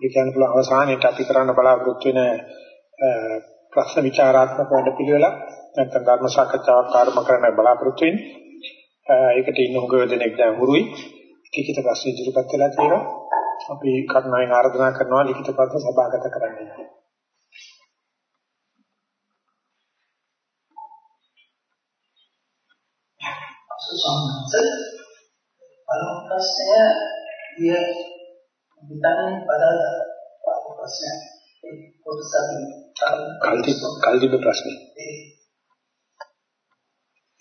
ඒ කියන්නේ පුළුවන් අවසානයේට අපි කරන්න බලාපොරොත්තු වෙන ප්‍රශ්න විචාරාත්මක වැඩ පිළිවෙල නැත්නම් ධර්ම සාකච්ඡාවක් ආරම්භ කරන්න බලාපොරොත්තු වෙන්නේ. ඒකට ඉන්න උගව දෙනෙක් දැන් හුරුයි. ලිඛිත ප්‍රශ්න ඉදිරිපත් කළා කියලා අපි කරුණාවෙන් ආරාධනා කරනවා ලිඛිත ප්‍රශ්න සභාගත කරන්න. සුසම්මත පළමු ප්‍රශ්නය දිය විතන පදල් ප්‍රශ්නය ඒ කොටසක් කල්දි කල්දිබ ප්‍රශ්නේ.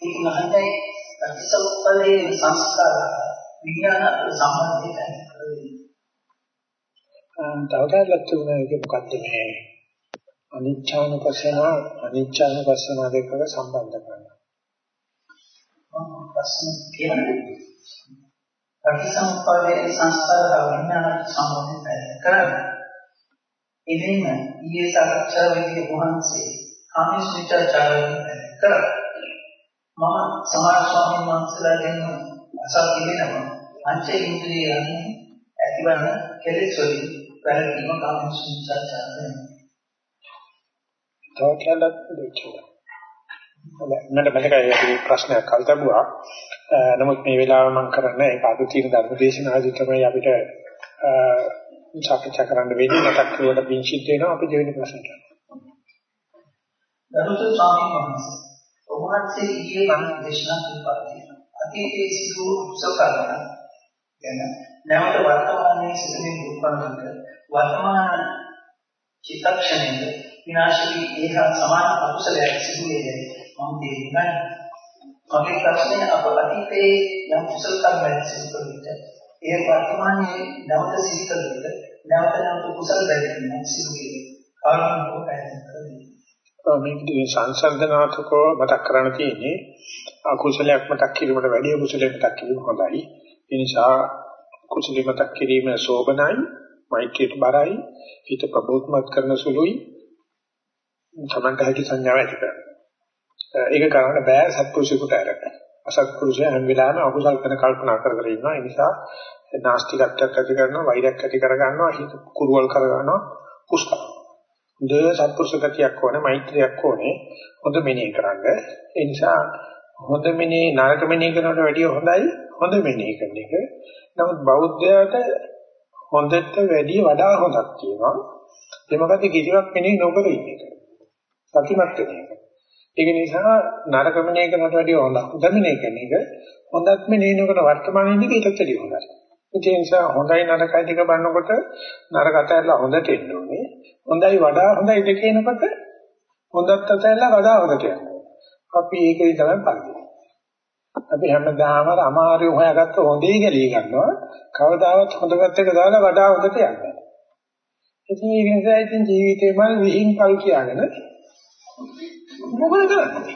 ඒක මහන්තයි ප්‍රතිසම්පදේ සංස්කාර විඥාන සම්බන්ධයෙන් තවදාලක් තුන ඒක මොකද්ද මේ? අනිච්ඡානුපස්සන අනිච්ඡානුපස්සන දෙකක සම්බන්ධ කරනවා. ප්‍රශ්න කියන්නේ ප්‍රතිසම්පදේ සංස්කාර විඥාන සම්බන්ධයෙන් කරන්නේ. එදින ඊයේ සාකච්ඡාවේදී වහන්සේ කාමීස් විචාරාවෙන් කරා. මම සමාජ ස්වාමීන් වහන්සේලාගෙන් අසල් පිළිනම පංච ඉන්ද්‍රියයන් ඇතිවන කෙලෙස් වලින් වැළකීම කාමීස් විචාරාවෙන් තව කියන්නත් දෙච්චුවා මට මතකයි අපි ප්‍රශ්නයක් කල් තිබුණා නමුත් මේ වෙලාව මම කරන්නේ ඒක අද තියෙන ධර්මදේශනාදී තමයි අපිට සාකච්ඡා කරන්න වෙන්නේ මතක් කරුවට පිංචිත් වෙනවා අපි දෙවෙනි ප්‍රශ්නට. දරුතු ස්වාමීන් වහන්සේ ඔබ වහන්සේ ඊයේ මම දේශනා කළා. අතීතයේ සිදු උත්සවකරන ගැන නැවත වර්තමානයේ සිදුවෙන දුක්ඛනක වර්තමාන චිත්තක්ෂණයේ විනාශ වී ඒහා සමාන අකුසලයක් සිදු වේ මම තේරුණා. මගේ ප්‍රශ්නය අප අතීතයේ යම් කුසල කර්මයක් සිදු කළ විට එය වර්තමානයේ නැවත සිහි කළ විට නැවත නැවත කුසල බැඳීමක් සිදු වේ. කාරණාව පැහැදිලි කරගන්න. මේකදී සංසන්දනාත්මකව මතක් කරන්න තියෙන්නේ අකුසලයක් මතක් කිරීමට වැඩිය කුසලයක් මතක් කිරීම හොඳයි. ඒ නිසා කුසල මතක් කිරීම සෝබනයි, මෛත්‍රියට බරයි, හිත ප්‍රබෝධමත් කරන සුළුයි. තමන්ට හැකි සංඥාව ඇති කරගන්න. ඒක කරන්න බෑ සත්පුරුෂයෙකුට අරගෙන. අසත්පුරුෂයා හැම වෙලාවෙම අකුසල් කරන කල්පනා කර කර ඉන්නවා. ඒ නිසා නාස්තිකත්වයක් ඇති කරනවා, වෛරයක් ඇති කර ගන්නවා, හිත කුරුවල් කර ගන්නවා, කුස්ක. ද සත්පුරුෂ ගතියක් ඕනේ, මෛත්‍රියක් ඕනේ. හොඳ මෙනෙහි කරන්න. ඒ නිසා හොඳ මෙනෙහි නරක මෙනෙහි කරනවට වැඩිය හොඳයි හොඳ මෙනෙහි කරන එක. නමුත් බෞද්ධයාට හොඳට වැඩිය වඩා හොඳක් තියෙනවා. ඒ මොකද කිසිවක් මෙනෙහි නොකර ඉන්න එක. සතිමත් වෙන එක. ඒක නිසා නරක මෙනෙහි කරනවට වැඩිය හොඳ හොඳ මෙනෙහි කරන එක හොඳක් මෙනෙහි නොකර වර්තමානයේදී ඊටත් වැඩිය හොඳයි. ඒ නිසා හොඳයි නරකයි දෙක බලනකොට නරක අතහැරලා හොඳට එන්න ඕනේ. හොඳයි වඩා හොඳයි දෙක එනකොට හොඳත් අතහැරලා වඩා හොඳට යන්න. අපි ඒකේ තමයි පරිදි. අපි හැමදාම අමාරු හොයාගත්ත හොඳේ ගලිය ගන්නවා. කවදාවත් හොඳකට එක දාලා වඩා හොඳට යන්නේ. ඉතින් ඒ නිසා ඉතින් ජීවිතේ මල් විහිං පල් කියාගෙන මොකද කරන්නේ?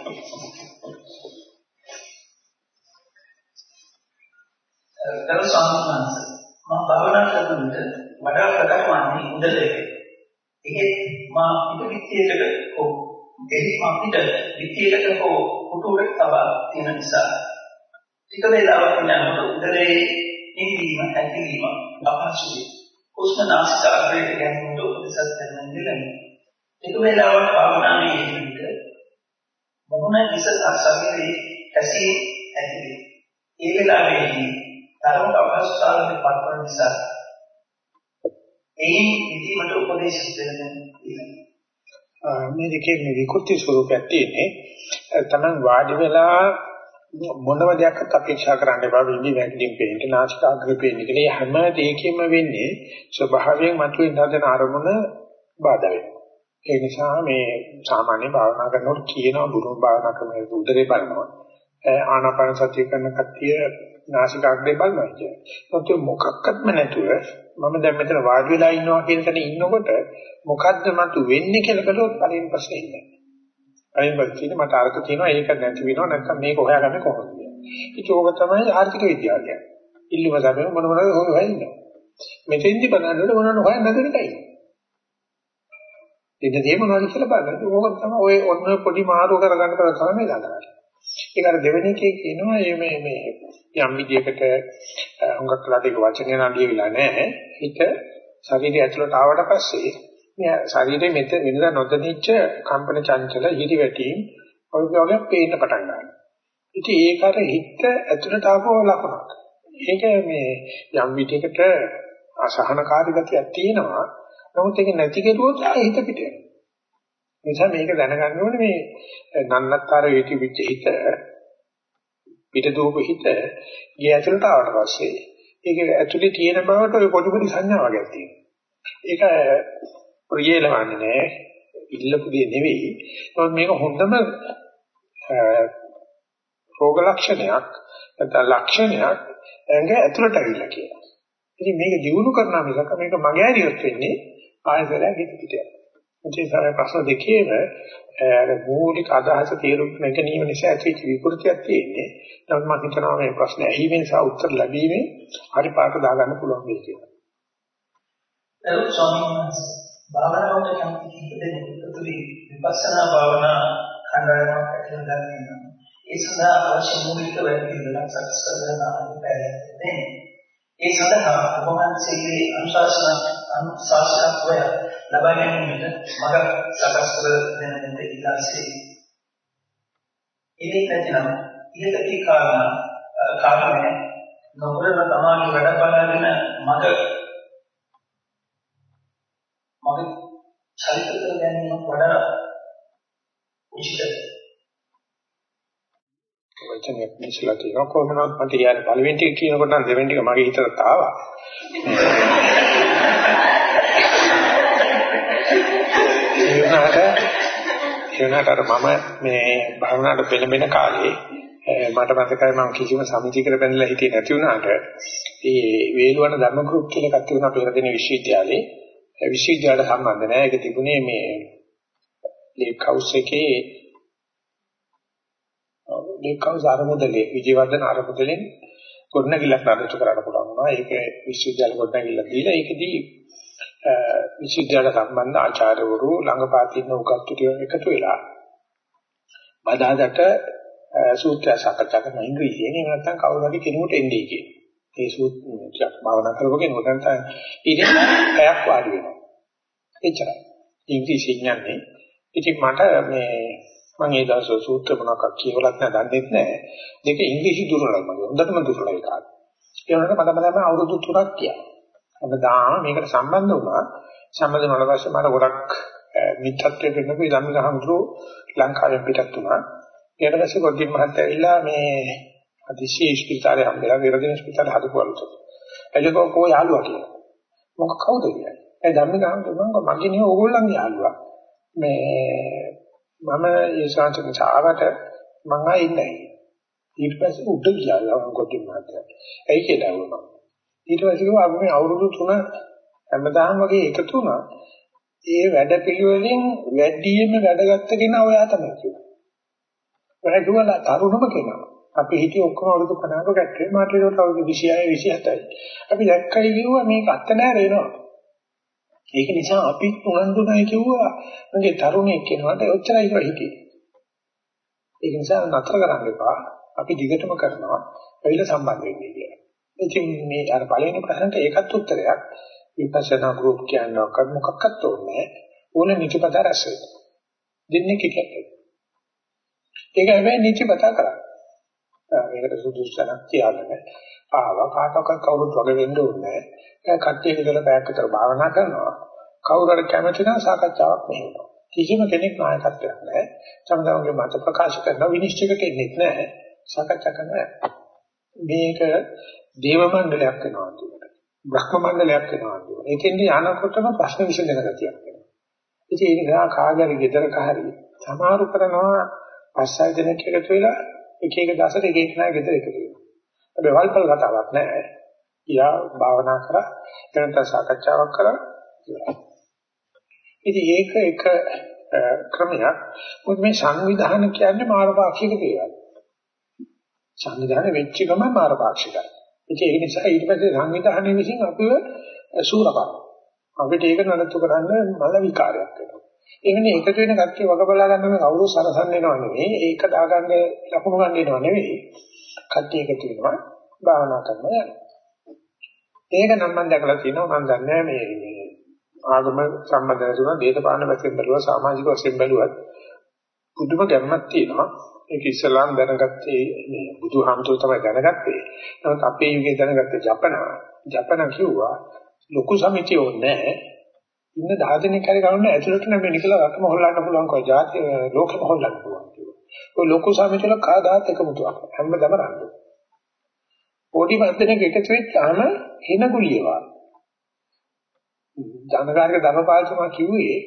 ගරු ස්වාමීන් වහන්සේ මම භාවනා කරන විට වඩා ප්‍රකට වන්නේ උදලයේ. ඒකේ මා පිටිවිත්‍යයකට හෝ එහි මා පිට විත්‍යයකට හෝ පුටුවකට තබා තියෙන නිසා ටික වේලාවක් යනකොට උදලයේ නිවීම ඇතිවීම අපහසුයි. උෂ්ණ නාසිකාග්‍රයට ගැනීමට උපදෙසක් දෙන්න දෙන්නේ. ටික වේලාවක් භාවනාවේ යෙදෙන්න මොහොන ඉස ශරීරයේ ඇසී ඇතිවේ. ඒ වෙලාවේදී තරමට අවස්ථාවකට පත්වන නිසා එයින් ඉදීමට උපදේශ දෙන්න මේ දෙකේ මේ විකෘති ස්වරූපයක් තියෙන්නේ. තමන් වාඩි වෙලා මොනම දෙයක්වත් අපේක්ෂා කරන්න එපා විඳි වැක්ඩින් පේන්න නාස්කාග්‍රේ පේන්න කියලා. හැම දෙයකින්ම වෙන්නේ ස්වභාවයෙන් මතුවෙන හදන අරමුණ බාධා වෙනවා. ඒ නිසා මේ සාමාන්‍ය භාවනා කරනකොට කියනවා බුදුන් භාවනා කරන උදරේ බලනවා ආනාපාන සතිය කරන කට්ටිය නාසිකාග්‍රේ බලනවා කියන්නේ. ඒත් මොකක්වත්ම නැතුව මම දැන් මෙතන වාඩි වෙලා ඉන්නවා කියන තැන ඉන්නකොට මොකද්ද මතු වෙන්නේ කියලා කළොත් පළවෙනි ප්‍රශ්නේ ඉන්නේ. පළවෙනි ප්‍රශ්නේ මට අර්ථ තියෙනවා ඒක නැති වෙනවා නැත්නම් මේක හොයාගන්නේ කොහොමද කියලා. ඒක ඕක තමයි ආර්ථික විද්‍යාව කියන්නේ. ඉල්ලුම සමය මොන මොනවද හොයලා ඉන්නවා. මෙතෙන්දි බලනකොට මොනවද හොයන්න නැතුව එකයි. ඉතින් ඒ මොනවද කියලා බලන්න. ඕක තමයි ඔය ඔන්න පොඩි මාරු කරගන්න කරලා තමයි මේ ළඟ. ඒක අර දෙවෙනි එකේ කියනවා මේ මේ යම් විදියකට හුඟක් කලට ඒක වචනේ නම් ලියවිලා නැහැ. හිත ශරීරය ඇතුළට ආවට පස්සේ මේ ශරීරයේ මෙත වෙනදා නොදැනිච්ච කම්පන චංචල හිරිවැටීම් ඔය වගේ පේන්න පටන් ගන්නවා. ඉතින් ඒක අර හිත ඇතුළට ආපුව ලකුණක්. ඒක මේ යම් විදිහකට අසහනකාරී ගතියක් තියෙනවා. නමුත් ඒක නැති කෙරුවොත් ආයෙ හිත පිට යනවා. නිසා මේක දැනගන්න ඕනේ මේ නන්නත්තර වේටි පිට හිත පිට දූප හිත ගිය ඇතුළට ආවට පස්සේ ඒක ඇතුලේ තියෙන බවට ඔය පොඩි පොඩි සංඥා වගේ තියෙනවා. ඒක ප්‍රියලවන්නේ නෑ. ඉල්ලපු දෙය නෙවෙයි. නමුත් මේක හොඳම රෝග ලක්ෂණයක් නැත්නම් ලක්ෂණයක් ඇඟ ඇතුළට ඇවිල්ලා කියලා. ඉතින් මේක දිනු කරනා මිසක මේක මගේ ඇරියොත් වෙන්නේ ආයතනයක් හිත පිට යනවා. ඒ නිසා ප්‍රශ්න දෙකේම අර මූලික අදහස තේරුම් ගැනීම නිසා ඇතිවෙච්ච විකෘතියක් තියෙන්නේ. නමුත් මම හිතනවා මේ ප්‍රශ්න ඇහිීමෙන් සහ උත්තර ලැබීමෙන් හරි පාට දාගන්න පුළුවන් වෙයි කියලා. ඒක ස්වාමීන් වහන්සේ භාවනාවට කැමති හිතේ උතුරි විපස්සනා භාවනා කණ්ඩායමක් ඇතුළත ගන්න ඒ සඳහා අවශ්‍ය මූලික වැඩපිළිවෙලක් සකස් කරගන්න අපිට ඒ සඳහා ඔබ වහන්සේගේ අනුශාසන අනුශාසනත්වය ලබා ගැනීමට මඟ සකස් කර දෙන දෙන්න ඉල්ලාසේ. ඉතින් නැතිනම් ඉහත කී කාරණා කාරණේ නොකරන තමාගේ වැඩ බලාගෙන මඟ මඟ චරිත කර ගැනීම වඩා උචිතයි. වචනයක් මිසලා තියෙනවා කොහොමද මට කියන්නේ පළවෙනි ටික කියනකොට නම් දෙවෙනි ටික මගේ හිතට ආවා. ඒ වුණාට අර මම මේ භාවනාවට පෙළඹෙන කාලේ මට මතකයි මම කිසිම සමිතියකට බැඳලා හිටියේ නැති වුණාට ඒ වේලුවන ධර්ම ගෲප් කියලා එකක් තිබුණා පෙරදින විශ්වවිද්‍යාලේ විශ්වවිද්‍යාලයට සම්බන්ධ නැහැ ඒක තිබුණේ මේ ලේක් හවුස් එකේ ලේක් හවුස් ආරමුදලේ විජයවර්ධන ආරමුදලෙන් ගොඩනැගිල්ලක් නඩත්තු කරන්න පුළුවන් වුණා ඒක විශ්වවිද්‍යාල ගොඩනැගිල්ල දීලා ඒකදී විශ්වවිද්‍යාල සම්බන්ධ ආචාර්යවරු ළඟපාතින්න උගත්තු ටික එකතු වෙලා බදාදට සූත්‍රය සාකච්ඡා කරන ඉංග්‍රීසියෙන් එහෙම නැත්නම් කවුරු හරි කෙනෙකුට එන්නේ කියන. ඒ සූත්‍රයක් භාවනා කරපුවගෙන උදන්ට ඉතින් පැයක් වාඩි වෙනවා. එච්චරයි. ඉංග්‍රීසියෙන් යන්නේ. ඉතින් මට මේ මම ඒ දවස් සූත්‍ර මොනවක් කියවලත් නෑ දන්නෙත් නෑ. දෙක ඉංග්‍රීසි දුර්වලයි මගේ. හොඳටම දුර්වලයි කාට. ඒ වුණාට මට මම අවුරුදු 3ක් ගියා. හැමදාම මේකට සම්බන්ධ වුණා. සම්බන්ධ වුණාට පස්සේ මට ගොඩක් මිත්‍යත්වයේ වෙනකෝ ධම්මගහඳුරු ලංකාවෙන් පිටත් වුණා. ඊට පස්සේ ගොඩින් මහත්තයා ඇවිල්ලා මේ අධිශී ස්පිතාලේ හම්බෙලා විරදින ස්පිතාලේ හදපුවලු. එළිකෝ කෝ යාළුවා කියලා. මොකක් කවුද කියන්නේ? ඒ ධම්මගහඳුරු මම මගේ නේ ඕගොල්ලන්ගේ යාළුවා. මේ මම ඒ ශාන්තික ආවට මං ආයෙ ඉන්නේ. ඊට පස්සේ උඩ ගියා ගොඩින් මහත්තයා. ඇයි කියලා වුණා. ඊට පස්සේ කිව්වා අපි මේ අවුරුදු 3 හැමදාම වගේ එකතු වුණා. ඒ වැඩ පිළිවෙලින් වැඩියෙන්ම වැඩගත්ත කෙනා ඔයා තමයි කිව්වා. ඔයා කිව්වා තරුණම කෙනා. අපි හිටියේ ඔක්කොම අවුරුදු 50ක කැට්ටේ මාත් ඒක අවුරුදු 26 27යි. අපි දැක්කයි කිව්වා මේක අත්ත නෑ රේනවා. ඒක නිසා අපි උනන්දු නැහැ කිව්වා මගේ තරුණයෙක් කෙනාට ඔච්චරයි කියලා හිතේ. ඒක නිසා නතර කරන්න එපා. අපි දිගටම කරනවා. ඇවිල්ලා සම්බන්ධ වෙන්නේ කියලා. ඉතින් මේ අර පළවෙනි ප්‍රශ්නට ඒකත් උත්තරයක්. විපස්සනා ගෲප් කියනවා මොකක්වත් ඕනේ ඕන නිතිපත රැස් වෙනවා. දෙන්නේ කිකේ. ඒක හැබැයි නිතිපත කරා. මේකට සුදුසුසනක් තියාගෙන ආවා කාටවත් කවුරුත් වගේ වෙන්න ඕනේ නැහැ. කට්ටිය කියලා පැයක් විතර භාවනා කරනවා. කවුරු හරි කැමති නම් සාකච්ඡාවක් මෙහෙනවා. කිසිම කෙනෙක් නායකත්වයක් නැහැ. සමගමගේ මත ප්‍රකාශ කරන විනිශ්චයකට එන්නේ නැහැ. සාකච්ඡා කරනවා. මේක දේව මණ්ඩලයක් වෙනවා කියන්නේ. බ්‍රහ්ම මණ්ඩලයක් වෙනවා කියන්නේ. ඒකෙන්දී යනකොටම ප්‍රශ්න විසඳන ගතියක් වෙනවා. ඉතින් ඒක ගා කාගරි ගෙදරක හරි සමහරු කරනවා පස්සය දෙනෙක් එකතු වෙලා එක එක දවසට එක එක නාය ගෙදර එකතු වෙනවා. හැබැයි වල්පල් කතාවක් නැහැ. ඊයා භාවනා කරා එතනට සාකච්ඡාවක් කරා ඉතින් ඒක එක ක්‍රමයක්. මොකද මේ සංවිධාන කියන්නේ මානපාක්ෂික දේවල්. සංවිධාන වෙච්ච ගමන් මානපාක්ෂිකයි. ඉතින් ඒ නිසා ඊට පස්සේ සංවිධානයේ විසින් අපිව සූරපා. අපිට ඒක නඩත්තු කරන්න මල විකාරයක් වෙනවා. ඒ කියන්නේ එකතු වෙන කට්ටිය වග බලා ගන්න මේ කවුරු සරසන් වෙනව නෙවෙයි. ඒක දාගන්න ලකුණු ගන්න වෙනව නෙවෙයි. කට්ටිය එකතු වෙනවා භාවනා කරනවා යනවා. ඒක නම් මම දැකලා තියෙනවා මම දන්නේ මේ ආගම සම්බන්ධ නැතුව දේශපාලන වශයෙන් බැලුවා සමාජික වශයෙන් බැලුවත් පුදුම ගැම්මක් තියෙනවා. ඒක ඉස්ලාම් දැනගත්තේ මේ බුදුහාමුදුර තමයි දැනගත්තේ. නමුත් අපේ යුගයේ දැනගත්තේ ජපන. ජපන කිව්වා ලොකු සමිතිය ඕනේ නැහැ. ඉන්න 10 දෙනෙක් හරි ගන්න ඇතුළට නම් නිකලා රටම හොල්ලන්න පුළුවන් කෝ ජාති ලෝකෙම හොල්ලන්න පුළුවන් කිව්වා. ඔය ලොකු සමිතියල කාදාත් එකමුතුවක් හැමදම රණ්ඩු. පොඩි වන්දනයක එකතු වෙච්චාම එන ගුලියවා. ජනකාරික ධර්මපාලතුමා කිව්වේ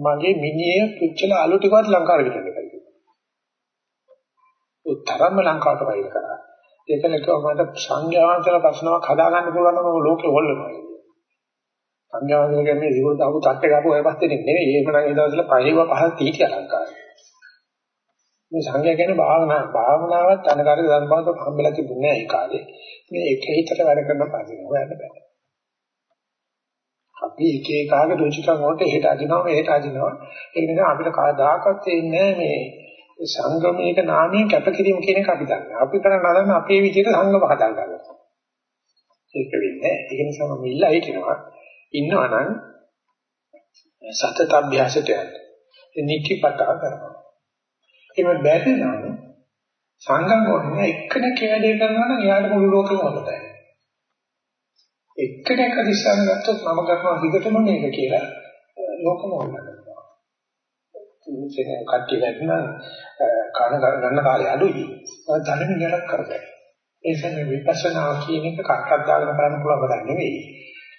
මගේ මිනිහේ පුච්චල අලු ටිකවත් ලංකාවට ගෙනල්ලා කියලා. ඒ තරම්ම ලංකාවට වයින් කරා. ඒක නිකව මට සංඥාවන්තර ප්‍රශ්නාවක් හදාගන්න පුළුවන් නම් ලෝකෙ හොල්ලනවා. සංඥාවන්තර කියන්නේ ඉවුරු දාපු තට්ටේ ගාපු ඔය පස්සේ නෙමෙයි. එහෙම නම් ඒ දවස්වල පහේව පහ තීටිය ලංකාවේ. මේ සංඥා කියන්නේ භාවනා භාවනාවත් අනකාරී ධර්මපාලතුමා හම්බෙලා තිබුණේ නැහැ ඒ කාලේ. මේ එක හිතට වැඩ කරන පස්සේ හොයන්න බෑ. අපි එක එකාගේ රුචිකම් වලට එහෙට අදිනවා මෙහෙට අදිනවා ඒ නිසා අපිට කවදාකවත් එන්නේ මේ සංගමයක නාමයෙන් කැපකිරීම කියන එක අපි දන්නේ. අපි කරන්න හදන අපේ විදිහට සංගම හදා ගන්නවා. ඒක වෙන්නේ. ඒක නිසා මම ඉල්ලා හිටිනවා. ඉන්නවනම් සතත අභ්‍යාසයට යන්න. නිතිපතා කරනවා. එහෙම බැරි නම් සංගම් වලින් එක්කෙනෙක් වැඩේ කරනවා නම් එයාට මුළු ලෝකෙම හොදයි. එක්කෙනෙක් අදිස්ථාන ගත්තොත් මම කරනවා දිගටම මේක කියලා ලෝකම හොල්ලනවා. ඉතින් කට්ටිය වැටෙන කන ගන්න කාලේ අඩුයි. මම ධනෙ නිරක් කරගන්න. ඒ කියන්නේ විපස්සනා කියන එක කට්ටක් දාගෙන කරන්න පුළුවන් වැඩක් නෙවෙයි.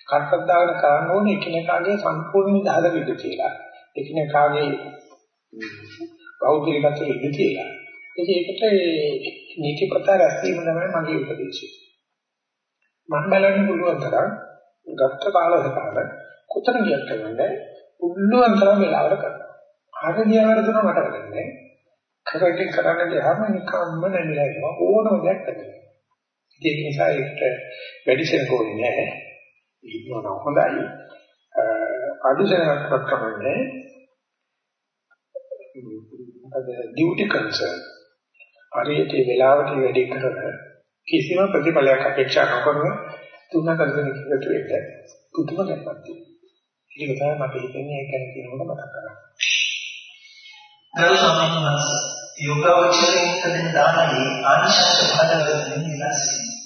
කට්ටක් දාගෙන කරන්න ඕනේ එකිනෙකාගේ සම්පූර්ණ නිදහස විද කියලා. එකිනෙකාගේ බෞද්ධිකත්වය විද කියලා. ඒකට නීතිපත රැස්වීම තමයි මගේ උපදේශය. මම බලන්න පුළුවන් තරම් ගත්ත කාලසටහන කොතන ගියත් කරන්නේ පුළුවන් තරම් වෙලාවට කරනවා. හරි ගියවර තුන මට කරන්නේ. කරකින් කරන්න ගියාම නිකම්ම නැමිලා යනවා ඕනම දෙයක් කරනවා. ඒක නිසා ඒකට වැඩිසෙන් කොන්නේ නැහැ. ඉන්නවනම් හොඳයි. අඩුසෙනක්වත් කමන්නේ. අද ඩියුටි කන්සර්න්. හරියට වෙලාවට වැඩි කරන කිසිම ප්‍රතිඵලයක් අපේක්ෂා නොකරන තුන කරගෙන ඉන්නතු වෙන්න පුදුම ගැටයක් තියෙනවා. ඒක තමයි මට හිතෙන්නේ ඒක ගැන කියනකොට මතක් කරගන්න. ගරු ස්වාමීන් වහන්සේ යෝගාවචරයෙන් හදන දානයේ ආනිශංස පහදවලින් විලාසයි.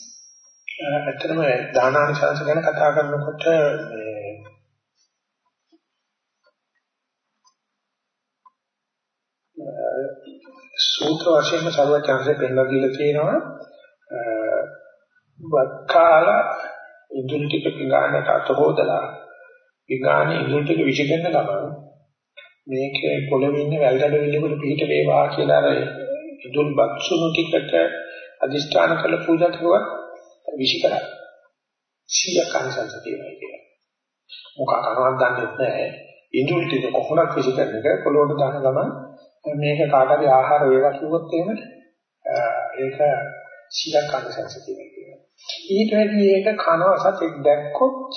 ඇත්තටම දානානිශංස ගැන කතා කරනකොට මේ සූත්‍ර වශයෙන්ම සර්වචන්සේ පෙන්නලා දීලා තියෙනවා වත්කාල ඉඳුල් ටික පිඟානට අත හොදලා පිඟානේ ඉඳුල් ටික විසිකෙන්න ගමන් මේකේ පොළවේ ඉන්න වැල්ගඩ විලකුළු පිහිට වේවා කියලා අර ඉඳුල් බක්සුණු ටිකට අදිෂ්ඨාන කළ පූජා කරුවා විසිකරා. සිය කාංශංශ තියෙනවා කියලා. මොකක් කරනවද දන්නේ නැහැ. ඉඳුල් ටික කොහොමද විසිකරන එක පොළොවට දාන ගමන් මේක කාටරි ආහාර වේවා කිව්වොත් එහෙම ඒක සීලක් අනුසංස කියනවා. ඊට වැඩි ඒක කනවා සතෙක් දැක්කොත්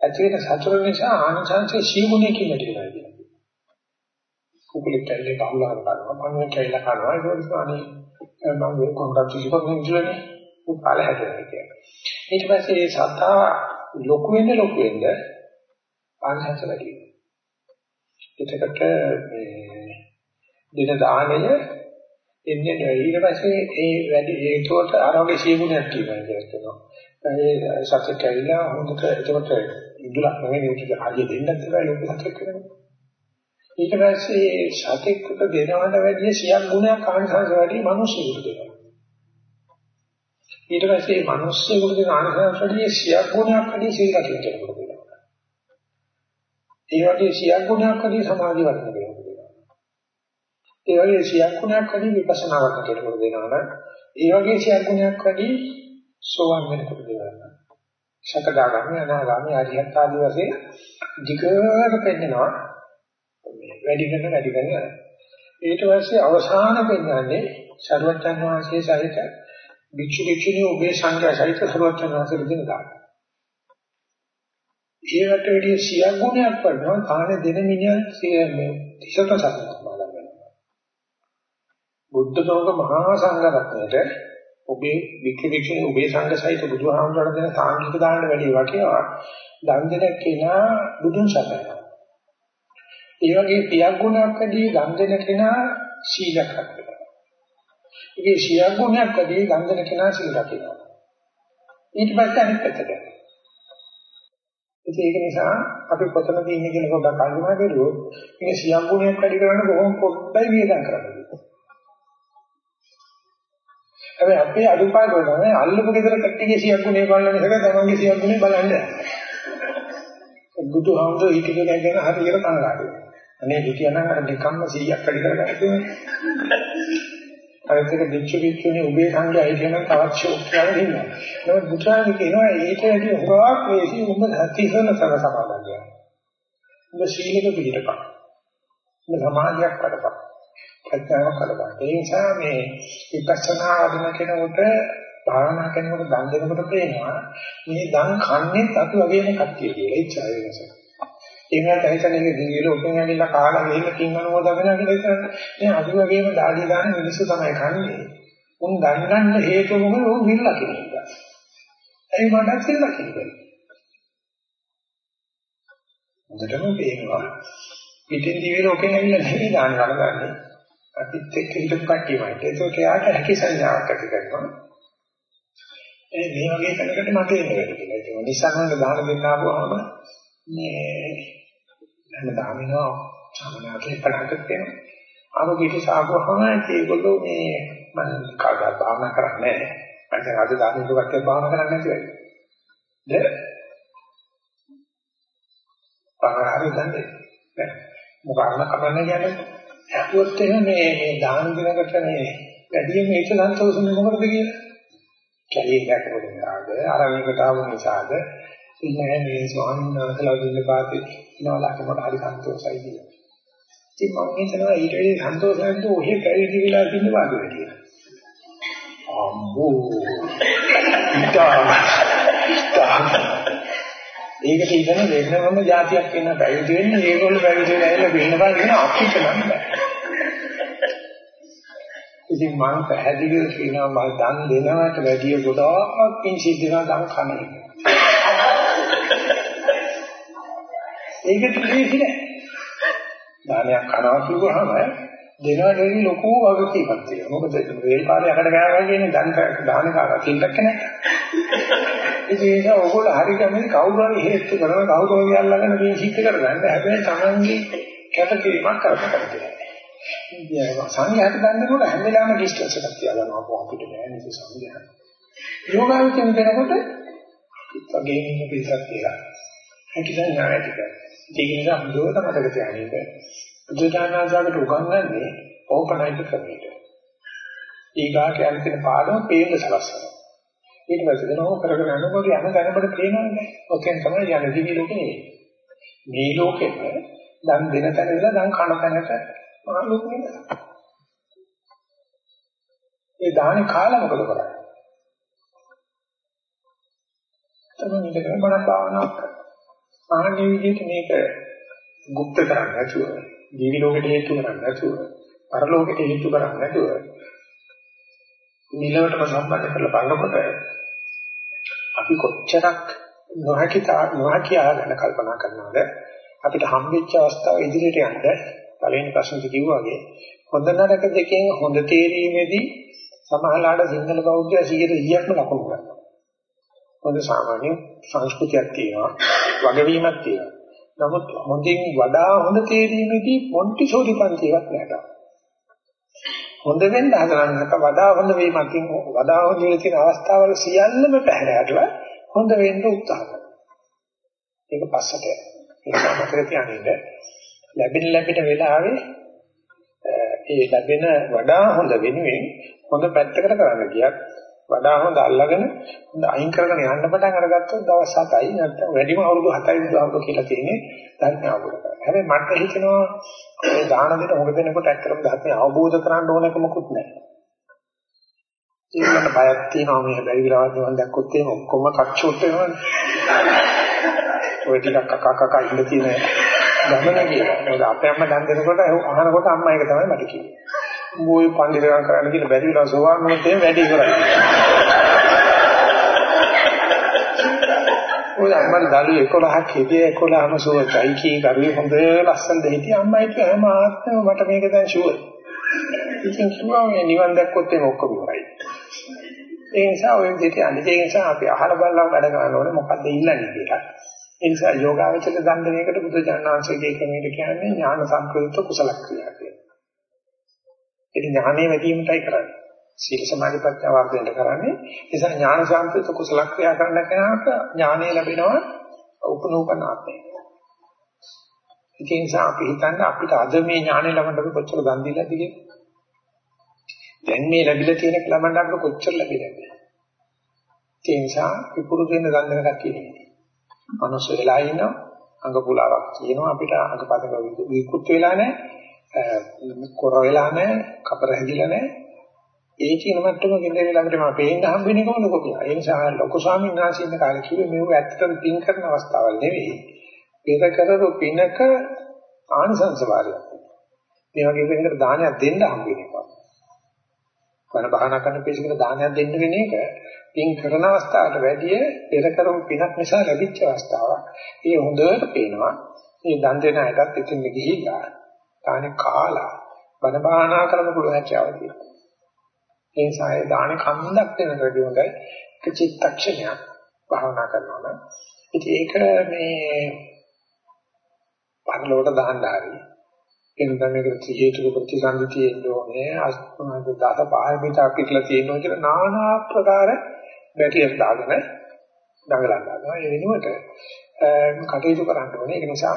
ඇති වෙන සතුට නිසා ආනසංසයේ සීමුනේ කියලා කියනවා කියන්නේ. කුකුලෙක් කැල්ලේ කහුලහන කරනවා, මම කැල්ල කනවා ඒක නිසා අනේ මම කොහොමද කිසිවක් නෙන්නේ උපාල හැදෙනවා කියන්නේ. ඊට පස්සේ ඒ සතා ලොකු වෙන්න ලොකු වෙන්න ආනසංස වැඩි වෙනවා. එතකොට මේ දින දාණය එන්නේ ඊට පස්සේ ඒ වැඩි ඒකට අරෝගේ සියුණක් කියනවා කියනවා. ඒ සත්‍ය කැවිලා හොඳට එතකොට ඉදුලක් නෙවෙයි මේක හරිය දෙන්නත් ඒවා ලොකු සත්‍යක් කරනවා. ඊට පස්සේ සතෙක්ට දෙනවට වැඩිය සියක් ගුණයක් ආනිසංස වැඩි මිනිස්සුන්ට දෙනවා. ඊට පස්සේ මිනිස්සුන්ට දෙන ආනිසංස වැඩි සියක් ගුණයක් වැඩි සීල කටයුතු කරනවා. ඒ වගේ සියක් ගුණයක් වැඩි සමාධි වර්ධනය කරනවා. ඒ වගේ සියක් ගුණයක් වැඩි විපස්සනා වර්ධන කෙනෙකුට දෙනවා නම් ඒ වගේ සියක් ගුණයක් වැඩි සෝවන් වෙනකොට දෙනවා. සකදාගාමී අනාගාමී ආරියත් ආදී වශයෙන් ධිකරට පෙන්නනවා වැඩි වෙන වැඩි වෙන ඊට පස්සේ අවසාන පෙන්වන්නේ සර්වඥාන් වහන්සේ සහිත භික්ෂු භික්ෂුණී ඔබේ සංඝයා සහිත සර්වඥාන් වහන්සේ දෙන්නා. ඒකට වැඩි සියක් ගුණයක් වඩනවා කාණේ දෙන මිනිහන් සිය මේ තිසත සම්මාන බුද්ධ ලෝක මහා සංඝ රත්නයට ඔබේ වික්‍රි වික්‍රි ඔබේ සංඝ සහිත බුදුහාමුදුරන් දෙන සාංගික දාන්න වැඩි වටිනවා දන් දෙන කෙනා බුදුන් සරණයි. ඒ වගේ පියක් ගුණයක්දී දන් දෙන කෙනා සීලයක් රැකගන්නවා. ඒකේ සියක් ගුණයක්දී දන් දෙන කෙනා සීල රැකගන්නවා. ඊට පස්සේ අනිත් පැත්තට. ඒක නිසා අපි පොතනදී ඉන්නේ කියන පොඩ්ඩක් කල්පනා කරුවොත් මේ සියක් ගුණයක් වැඩි කරන්න කොහොම පොඩ්ඩයි වියදම් කරන්නේ. හැබැයි අපේ අඩුපාඩු තමයි අල්ලපු ගෙදර කට්ටියගේ සියක් ගුණේ බලන නිසා තමන්ගේ සියක් ගුණේ බලන්නේ. බුදුහාමුදුරු ඊට කියන ගැන හරියට කනගාටුයි. අනේ දුකියනම් අර දෙකම්ම 100ක් වැඩි කරගන්න තියෙනවා. අරකට විච්චු විච්චුනේ උඹේ සංඝයා කියන තවත් ෂෝක් කියලා ඉන්නවා. නමුත් බුදුහාමි කියනවා ඒක ඇදී හොරාක් වේසි උඹ හතිසන සර සමාදන් කියනවා. උඹ සීලක පිළිපදපන්. උඹ සමාධියක් කරපන්. ප්‍රඥාවක් කරපන්. ඒ නිසා මේ විපස්සනා වදින කෙනෙකුට භාවනා කරනකොට දන් දෙනකොට පේනවා මේ දන් කන්නේ අතු වගේම කට්ටිය කියලා. ඒ චාය වෙනස. ඒකට හිතන්නේ දිවිල උපෙන් ඇවිල්ලා කාලා මෙහෙම කින්නන මොදගෙන කියලා හිතන්නේ. මේ අතු වගේම දාඩිය දාන මිනිස්සු තමයි කන්නේ. උන් දන් ගන්න හේතුව මොකද? උන් විල්ලා කියන එක. ඒ මට සිල්ලා කියන්නේ. හොඳටම පේනවා. පිටින් දිවිල උපෙන් ඇවිල්ලා නෙවෙයි දාන වලගන්නේ. අපිත් එක්ක හිටපු කට්ටියමයි. ඒකට එයාට හැකි සංඥාවක් ඇති කරනවා. ඒ මේ වගේ තැනකට මට එන්න වෙයි කියලා. ඒක නිසන්වල දාන දෙන්න ආවම මේ හැමදාම නෝ සාමාන්‍යයෙන් පඩකට වෙනවා. අර පිටු සාගවම ඒගොල්ලෝ මේ මම කාගා භාවනා කරන්නේ නැහැ. මම අද දාන දුකට භාවනා කරන්නේ නැති වෙයි. ද පරහරි දන්නේ. මොකක්ද කපන්න කියන්නේ? ඇහුවොත් එහෙම මේ මේ දාන දිනකට මේ වැඩියෙන් මේක සන්තෝෂෙන්නේ මොකටද කියලා? කැලේ දැකපු නිසාද අරණයකට ආව නිසාද ඉන්නේ මේ ස්වාමීන් වහන්සේලා දෙන්න පාතේ ඉනවලක මට හරි සන්තෝෂයි කියලා. ඉතින් මම හිතනවා ඊට වැඩි සන්තෝෂයක් ඔහෙ පැවිදි වෙලා ඉන්න වාගේ කියලා. අම්බෝ. ඒකට ඉතන වෙනම જાතියක් වෙන පැවිදි වෙන්න ඒගොල්ලෝ පැවිදි වෙලා ඇවිල්ලා වෙන බල අපිට නම් බෑ. ඉතින් මම පැහැදිලිව කියනවා මම දන් දෙනවට වැඩිය ගොඩාක් පින් සිද්ධ වෙනවා දන් කන එක. ඒක කිසි නෑ. දානයක් කනවා කියුවහම දෙනවට වැඩි ලොකු වගකීමක් තියෙනවා. මොකද රේල් පාරේ යකට ගෑවා කියන්නේ දන් දාන කාරා කිල්ලක් නෑ. ඉතින් ඒක ඕගොල්ලෝ හරි කැමති කවුරු හරි හේතු කරන කවුරු හරි අල්ලගෙන මේ සිද්ධ කරගන්න. හැබැයි Tamange කැපකිරීමක් කරපකට. සංඝයාට ගන්නකොට හැම වෙලාවෙම ඩිස්ටන්ස් එකක් තියාගන්නවා අපිට බෑ නේද සංඝයා. යෝගාවචන කරනකොට වගේ ඉන්න පිටසක් කියලා. හැකි සංඥාවක් ඒක. ඒක නිසා හොඳට මතක තියාගන්න. බුදුදානසාරට උගන්වන්නේ ඕපනයික ක්‍රමයට. ඊගාට යන තියෙන පාඩම පේන්න සලස්සනවා. ඊට පස්සේ දෙනව කරගෙන යනකොට යන ගණබඩ පේනවනේ. ඔකෙන් තමයි යන්නේ දිවි ලෝකේ නෙවෙයි. මේ ලෝකෙම දන් දෙන තැන ඉඳලා දන් කන තැනට මහා ලොකු නේද? ඒ දාහනේ කාලා මොකද කරන්නේ? තමයි ඉඳගෙන බණ භාවනාවක් කරනවා. ආන්නේ විදිහට මේක গুপ্ত කරන්නේ නැතුව, ජීවි ලෝකෙට හේතු කරන්නේ නැතුව, පරලෝකෙට හේතු කරන්නේ නැතුව නිලවටම සම්බන්ධ කරලා බලනකොට අපි කොච්චරක් නොහැකිතා නොහැකියා ගැන කල්පනා කරනවද අපිට හම්බෙච්ච අවස්ථාව ඉදිරියට යන්න පළවෙනි ප්‍රශ්නෙට කිව්වාගේ හොඳ නරක දෙකෙන් හොඳ තේරීමේදී සමහරලාට සිංහල බෞද්ධය 100%ක්ම ලකුණු ගන්නවා. හොඳ සාමාන්‍ය සංස්කෘතියක් තියෙනවා, වගවීමක් තියෙනවා. නමුත් හොඳින් වඩා හොඳ තේරීමේදී මොන්ටිසෝරි පන්තියක් නැහැ. හොඳ වෙන්න හදනක වඩා හොඳ වීමකින් වඩා හොඳ වෙන තියෙන අවස්ථාවල සියල්ලම පැහැරලා හොඳ වෙන්න උත්සාහ කරනවා. ඒක පස්සට ඒක මතක තියාගන්න. ලැබෙන ලැබෙන වෙලාවේ ඒ ලැබෙන වඩා හොඳ වෙනුවෙන් හොඳ පැත්තකට කරන්න ගියත් වඩා හොඳ අල්ලගෙන හොඳ අයින් කරගෙන යන්න පටන් අරගත්තොත් දවස් 7යි නැත්නම් වැඩිම අවුරුදු 7යි බුදුහාමුදුර කියලා තියෙන්නේ ධර්ම අවබෝධ කරගන්න. හැබැයි මට හිතෙනවා මේ දාන දෙන හොඟ දෙනකොට ඇත්තටම ධර්ම අවබෝධ කරගන්න ඕනක මොකුත් නැහැ. ඒකට බයක් තියෙනවා මේ බැරි විලාවත් නිවන් දැක්කොත් එහෙම ඔක්කොම කච්චොත් වෙනවනේ. ඔය ටිකක් කක කක ඉන්න තියෙන ගමන කියලා. මොකද අපේ අම්මා දන් දෙනකොට අහනකොට අම්මා ඒක තමයි මට කිව්වේ. මොයි පඬිරකම් කරන්න කියලා බැරි වෙලා සෝවාන් වුණොත් එහෙම වැඩි කරන්නේ. ඔය අම්මලා දළු 11ක් හිටියේ 11ම සුවචයි කී කරුවේ හොඳ ලස්සන දෙහිටි අම්මා හිටියා හැම ආත්මෙම මට මේක දැන් ෂුවර්. ඉතින් කිව්වා මේ නිවන් දැක්කොත් ඒක ඔක්කොම ඉවරයි. ඒ නිසා ඔය දෙක අනිත් ඒ නිසා අපි අහල බලලා වැඩ කරන්න ඕනේ මොකද්ද ඉල්ලන්නේ කියලා. ඒ නිසා යෝගාවචර දණ්ඩනයකට බුදු ජානනාංශයේ ක්‍රමයට කියන්නේ ඥාන සංකෘත කුසල ක්‍රියා කියලා. ඒ ඥානෙ වැඩි වීමටයි කරන්නේ. සීල සමාධි ප්‍රඥා වර්ධනය කරන්නේ ඒ නිසා ඥාන සංකෘත කුසල ක්‍රියා කරන කෙනාට ඥානෙ ලැබෙනවා උපනෝපන ආත්මය. ඒ නිසා අපි හිතන්නේ අපිට අද මේ ඥානෙ ලබන්න කොච්චර දන් දීලාද කියලා. දැන් මේ ලැබිලා තියෙන ලබන්න අපිට කොච්චර ලැබෙලාද? ඒ නිසා විපුරුදු වෙන දන් දෙන කට්ටිය නෙමෙයි. මනුස්ස වෙලා ඉන්නවා අඟ පුලාවක් කියනවා අපිට අඟපතක විකෘති වෙලා නැහැ කොර වෙලා නැහැ කපර හැදිලා නැහැ ඒ කියන මට්ටම ගෙදර ළඟට මම පේන්න හම්බෙන්නේ කොහොමද ලොකු කියලා. ඒ නිසා ලොකු ස්වාමීන් වහන්සේ ඉන්න කාලේ කිව්වේ මේව ඇත්තටම පින් කරන අවස්ථාවල් නෙවෙයි. පෙර කරපු පිනක ආනිසංස වාරයක්. මේ වගේ කෙනෙකුට දානයක් දෙන්න හම්බෙන්නේ කොහොමද? බණ භාවනා කරන පිළිසකට දානයක් දෙන්න වෙන එක පින් කරන අවස්ථාවට වැඩිය පෙර කරපු පිනක් නිසා ලැබිච්ච අවස්ථාවක්. ඒ හොඳට පේනවා. මේ දන් දෙන අයටත් එතන ගිහිල්ලා දානේ කාලා බණ භාවනා කරන්න පුළුවන් හැකියාව තියෙනවා. ඒ නිසා ඒ දාන කන්දක් දෙන වැඩි හොඳයි එක චිත්තක්ෂණයක් භාවනා කරනවා නම්. ඉතින් ඒක මේ පරලෝට දාන්න හරි එනනම් මේකට හේතුක ප්‍රතිසන්දි තියෙන්න ඕනේ. අස්තමද දස පාරමිතා පිටලා තියෙනවා කියලා নানা ආකාර බැටියක් දාගෙන දඟලන්න ගන්නවා ඒ වෙනුවට කටයුතු කරන්න ඕනේ. ඒක නිසා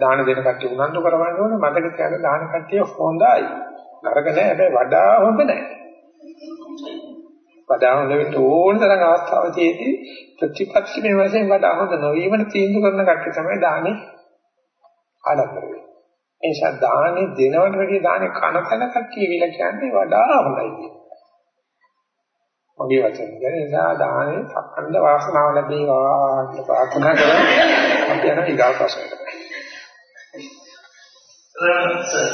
දාන දෙන කට්ටිය උනන්දු කරවන්න ඕනේ. මතක තියාගන්න දාන කට්ටිය හොඳයි. නරක නෑ. හැබැයි වඩා හොඳ නෑ. වඩා හොඳ වෙන්න ඕන තරම් අවස්ථාව තියෙදී ප්‍රතිපත්ති මේ වශයෙන් වඩා හොඳ නොවීමන තීන්දුව කරන කට්ටිය තමයි දානේ ආඩම්බර වෙන්නේ. ඒ නිසා දානේ දෙනවට වැඩිය දානේ කන තැන කට්ටිය කියලා කියන්නේ වඩා හොඳයි කියන්නේ. මගේ වචන. ඒ නිසා දානේ අඛණ්ඩ වාසනාව ලැබේවා කියලා ප්‍රාර්ථනා කරලා අපි යන ඊගා ප්‍රශ්නයට. Sir,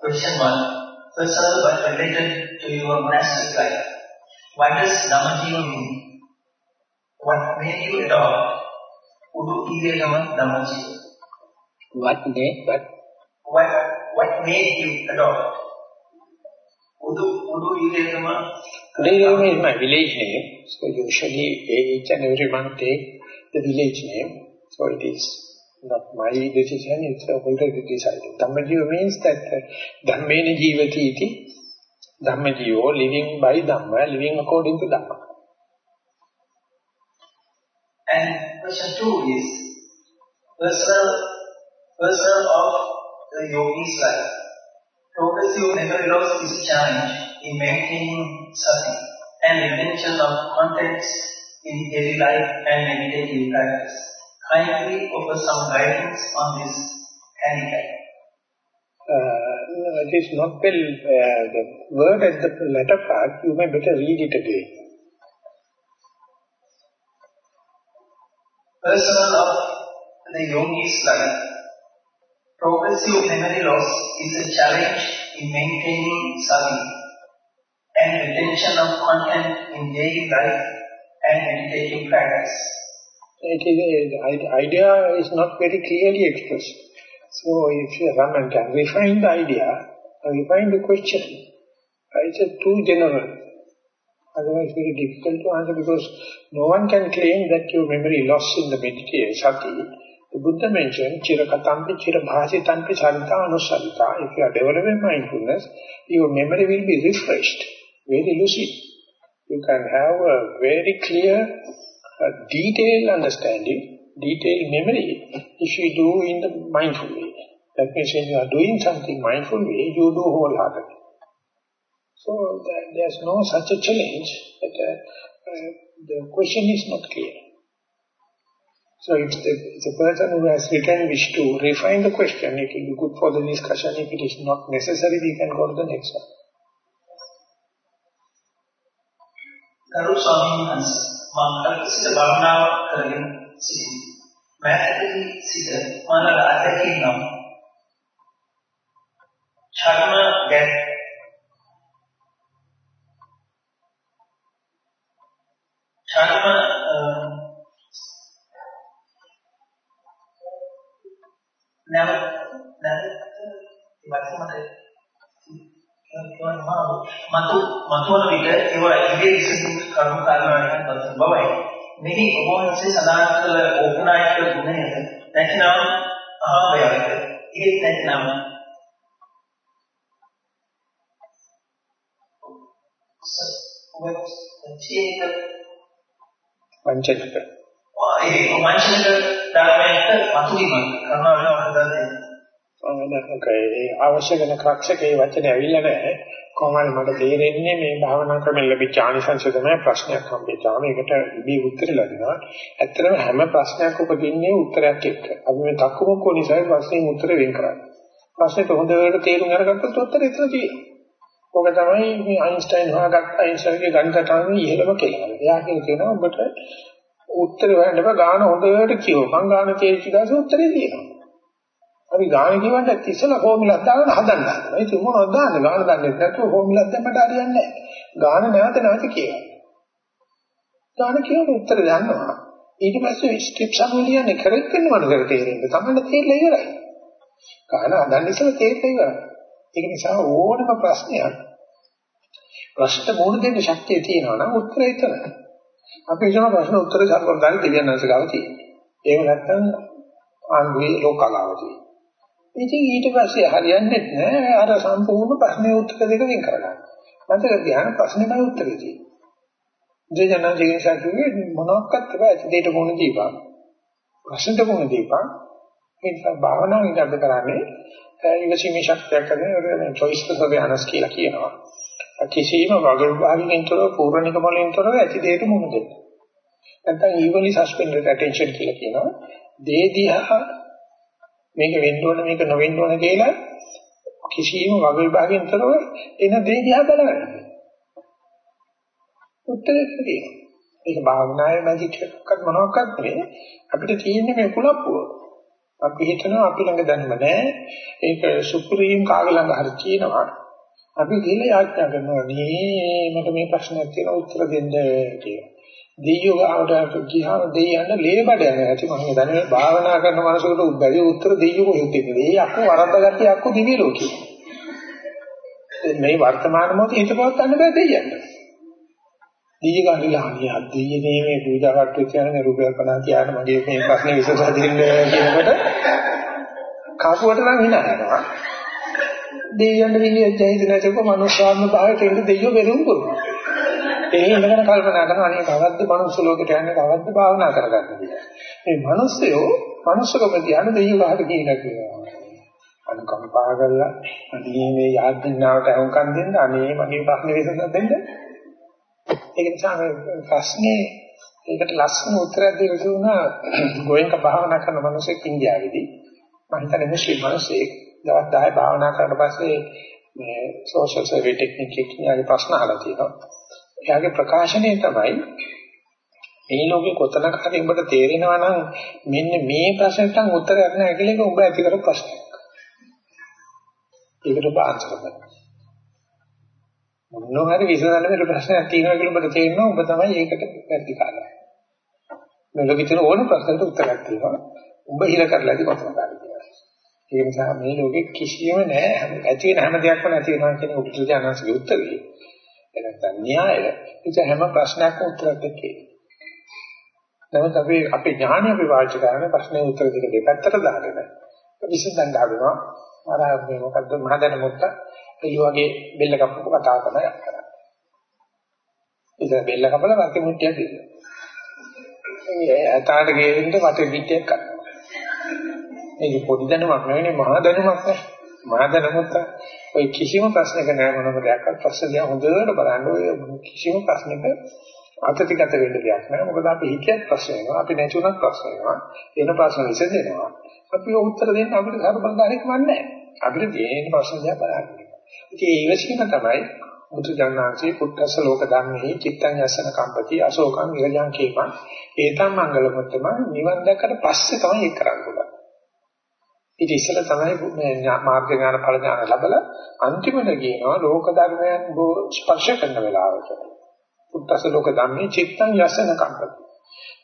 question one. First of all, related to your monastic life. What does Dhammajiva mean? What made you adopt Udu Idegama Dhammajiva? What made, what? What, what made you adopt Udu, Udu Udayama is my village name. So usually each and every one take the village name. So it is not my decision, it's already decided. Dhammajiva means that uh, Dhammena Jivati iti Dhammajiva, living by Dhamma, living according to Dhamma. And question two is, personal, personal of the yogi's life. Progressive memory loss is challenge in maintaining sati and retention of contents in daily life and meditative practice. Kindly offer some guidance on this handicap. Uh, it is not well, uh, the word at the latter part, you may better read it again. Personal of the yogi's life. Progressive memory loss is a challenge in maintaining sati and retention of content in daily life and meditative practice. It is, the idea is not very clearly expressed. So if you run and can refine the idea, refine the question, it's a too general. Otherwise very difficult to answer because no one can claim that your memory loss in the meditation, sati. The Buddha mentioned, chirakatampi chirabhasitampi sarita anusarita. If you are developing mindfulness, your memory will be refreshed, very lucid. You can have a very clear, uh, detailed understanding, detailed memory if you do in the mindful way. That means when you are doing something mindful way, you do wholeheartedly. So there's no such a challenge that uh, uh, the question is not clear. So if the, if the person who has written wish to refine the question, it will be good for the discussion. If it is not necessary, we can go to the next one. Swami has one, this is a සිටි. වැරදි සිට මනලා දැකීනම් ඡර්ම ගැත් ඡර්ම නැව මතු මතුවන විට ඒවා ඉදිරි සිදු කරුණු කාරණා වෙනස් බවයි. මෙහි ඔබ වහන්සේ සඳහන් කළ ඕපනායක ගුණය නැතිනම් අහවයක ඒත් නැතිනම් වංචනික ඒ වංචනික ධර්මයක අතුලිම කරනවා හදන්නේ ඒ අවශ්‍ය වෙන ක්‍රක්ෂකේ වචනේ ඇවිල්ලා නැහැ. කොහොමද මට තේරෙන්නේ? මේ භාවනා ක්‍රමෙන් ලැබිච්ච ආනිසංශ තමයි ප්‍රශ්නයක් හම්බෙච්චාම. ඒකට ඉබේ උත්තර ලැබෙනවා. ඇත්තටම හැම ප්‍රශ්නයක් උපදින්නේ උත්තරයක් එක්ක. අපි මේ තක්කමුක්කෝ නිසා ප්‍රශ්නේ උත්තර වෙන් කරන්නේ. ප්‍රශ්නෙට හොඳට තේරුම් අරගත්තොත් උත්තරය එතන තියෙනවා. ඔක තමයි මේ අයින්ස්ටයින් හොයාගත්ත අයින්ස්ටයින්ගේ ගණිතයට අනුව ඉහෙළම කියලා. එයා කියනවා ඔබට උත්තර හොයන්න බෑ ගාන හොඳට කියවපන් ගාන තේරිච්ච දාසේ උත්තරේ තියෙනවා. අපි ගාන කියවන්න ඉස්සෙල්ලා ෆෝමියුලා දාගෙන හදන්න හදනවා. ඒක මොනවද දාන්නේ? ගාන දන්නේ නැතුව ෆෝමියුලා දැම්මට හරියන්නේ නැහැ. ගාන නැවත නැවත කියවන්න. ගාන කියවන උත්තර දන්නවා. ඊට පස්සේ ස්ටෙප්ස් අනුලියන්නේ කරෙක්ට් වෙන මනසට තේරෙන්න. තමයි තේරෙලා ඉවරයි. ගාන හදන්න ඉස්සෙල්ලා තේරෙලා ඉවරයි. ඒක නිසා ඕනම ප්‍රශ්නයක් ප්‍රශ්න මොන දෙන්න ශක්තිය තියෙනවා නම් උත්තරය එතන. අපි කියන ප්‍රශ්න උත්තර සම්බන්ධයි දෙවියන්වන්ස ගාව තියෙන්නේ. එහෙම නැත්නම් ආන්දුවේ ලෝකලාව තියෙන්නේ. ඉතින් ඊට පස්සේ හරියන්නේ නැහැ අර සම්පූර්ණ ප්‍රශ්නේ උත්තර දෙක වෙන් කරගන්න. මතක තියාගන්න ප්‍රශ්නේමයි උත්තරේ තියෙන්නේ. දෙයයන්න් ජීවිතයේ මොනක්වත් බෑ දෙයට මොන දීපන්. ප්‍රශ්නට මොන දීපන්. ඒ නිසා භාවනාව ඉදද්ද කරන්නේ ඉවසීමේ ශක්තිය කරන choiceless awareness කියලා කියනවා. කිසියම් වග විභාගකින් තොරව පූර්ණික මොලෙන් තොරව ඇති දෙයට මුහුණ දෙන්න. නැත්නම් evenly suspended attention කියලා කියනවා. දේ දිහා මේක වෙන්න ඕන මේක නොවෙන්න ඕන කියලා කිසියම් වග විභාගයෙන් තොරව එන දේ දිහා බලන්න. උත්තරේ තියෙනවා. ඒක භාවනාවේ මැජික් එකක්වත් මොනවාක්වත් නෙවෙයි. අපිට තියෙන්නේ මේ කුලප්පුව. අපි හිතනවා අපි ළඟ දැනුම නැහැ. ඒක සුප්‍රීම කාගේ ළඟ හරි තියෙනවා. අපි කියලා යාඥා කරනවා නේ මට මේ ප්‍රශ්නයක් තියෙනවා උත්තර දෙන්න කියලා. දෙයියෝ ගාවට ගියාම දෙයියන්ට ලේබඩ යනවා. ඇති මම දන්නේ භාවනා කරන මනසකට බැරි උත්තර දෙයියෝ කොහෙද දෙන්නේ? ඒ අක්කු වරද්දාගත්තේ අක්කු දිවි ලෝකේ. මේ වර්තමාන මොහොතේ හිතපවත් ගන්න බෑ දෙයියන්ට. දෙයිය ගන්නලා අනිය දෙයියනේ මේ පූජා කට්ටු කියන්නේ රූපයක් කනා කියන මගේ මේ ප්‍රශ්නේ විසඳලා දෙන්න කියනකොට කාපුවට නම් hina යනවා. දෙයියන්ට විදියට ජීවිත නැතිව මනුෂ්‍යාත්ම භාවයට එන්න දෙයියෝ වෙරුම් කරනවා. ඒ ඉඳගෙන කල්පනා කරනවා අනේ කවද්ද මනුස්ස ලෝකෙට යන්නේ කවද්ද භාවනා කරගන්නේ කියලා. මේ මිනිස්සයෝ මනුස්සකම තියන දෙයියෝ ගහට කියලා කියනවා. අනුකම්පා කරලා අනේ මේ යාඥාවට අහුම්කම් දෙන්න අනේ මගේ ප්‍රශ්නේ විසඳලා දෙන්න. ඒක නිසා මේ ප්‍රශ්නේ ඒකට ලස්සන උත්තරයක් දෙන්න දුන්නා ගෝයන්ක භාවනා කරන මිනිස්සෙක් ඉන්දියාවේදී. මම හිතන්නේ මුස්ලිම් මිනිස්සෙක් දවස් 10 භාවනා කරලා පස්සේ මේ සෝෂල් සර්වේ ටෙක්නික් එකේ ප්‍රශ්න අහලා තියෙනවා. එයාගේ ප්‍රකාශනය තමයි මේ ලෝකේ කොතනක හරි උඹට තේරෙනවා නම් මෙන්න මේ ප්‍රශ්නට උත්තරයක් නැහැ කියලා ඒක උඹ ඇති කරපු ප්‍රශ්නයක්. ඒකට ඔබ ආන්සර් කරන්න. මොනවා හරි විසඳන්න බැරි ප්‍රශ්නයක් තියෙනවා කියලා ඔබට තේරෙනවා ඔබ තමයි ඒකට ප්‍රතිකාරය. මේ ලෝකෙ තියෙන ඕන ප්‍රශ්නකට උත්තරයක් තියෙනවා. උඹ හිර කරලා ඉති කොතනද කියලා. ඒ නිසා මේ ලෝකෙ කිසියම් නැහැ ඇති වෙන හැම දෙයක්ම නැති වෙනවා කියන උත්තරජානන්සගේ උත්තරේ. එනත්තම් න්‍යාය ඉතින් හැම ප්‍රශ්නයක්ම උත්තරයක් දෙකේ. නමුත් අපි අපේ ඥානය අපි වාචික කරන ප්‍රශ්නේ උත්තර දෙක දෙපැත්තට දාගෙන විසඳන්න හදනවා. අර මේ මොකද්ද මහදන මුත්ත එළුවගේ බෙල්ල කපපු කතා තමයි කරන්නේ. ඉතින් බෙල්ල කපලා වටේ මුට්ටියක් දෙනවා. ඒ අතාට ගෙන්න වටේ පිටියක් කරනවා. මේක පොඩි දැනුමක් නෙවෙයි මහා දැනුමක් නේ. මහා දැනුමත් ඔය කිසිම ප්‍රශ්නක නෑ මොනම දෙයක්වත් ප්‍රශ්න දිහා හොඳට බලන්න. ඔය කිසිම ප්‍රශ්නක අතතිගත වෙන්න දෙයක් නෑ. මොකද අපි හිතියත් ප්‍රශ්න වෙනවා අපි නැතුණත් ප්‍රශ්න වෙනවා එන ප්‍රශ්න විසඳෙනවා අපි උත්තර දෙන්න අපිට සර්බලදාරික වන්නේ අපිට දෙන ප්‍රශ්න දිහා බලන්න ඉතින් ඒ ඉවසීම තමයි මුතු ජානනාංශේ පුත්තස ලෝක ධම්මෙහි චිත්තං යසන කම්පති අශෝකං විරජං කේපං. ඒතම් මංගල මුත්තම නිවන් දැක්කට පස්සේ තමයි ඒක කරන්න පුළුවන්. ඊට ඉස්සෙල්ලා තමයි මේ මාර්ග ඥාන ඵල ඥාන ලැබලා අන්තිමට කියනවා ලෝක ධර්මයන් ස්පර්ශ කරන වෙලාවට. උත්තස ලෝක ධම්මේ චිත්තං යසන කම්පති.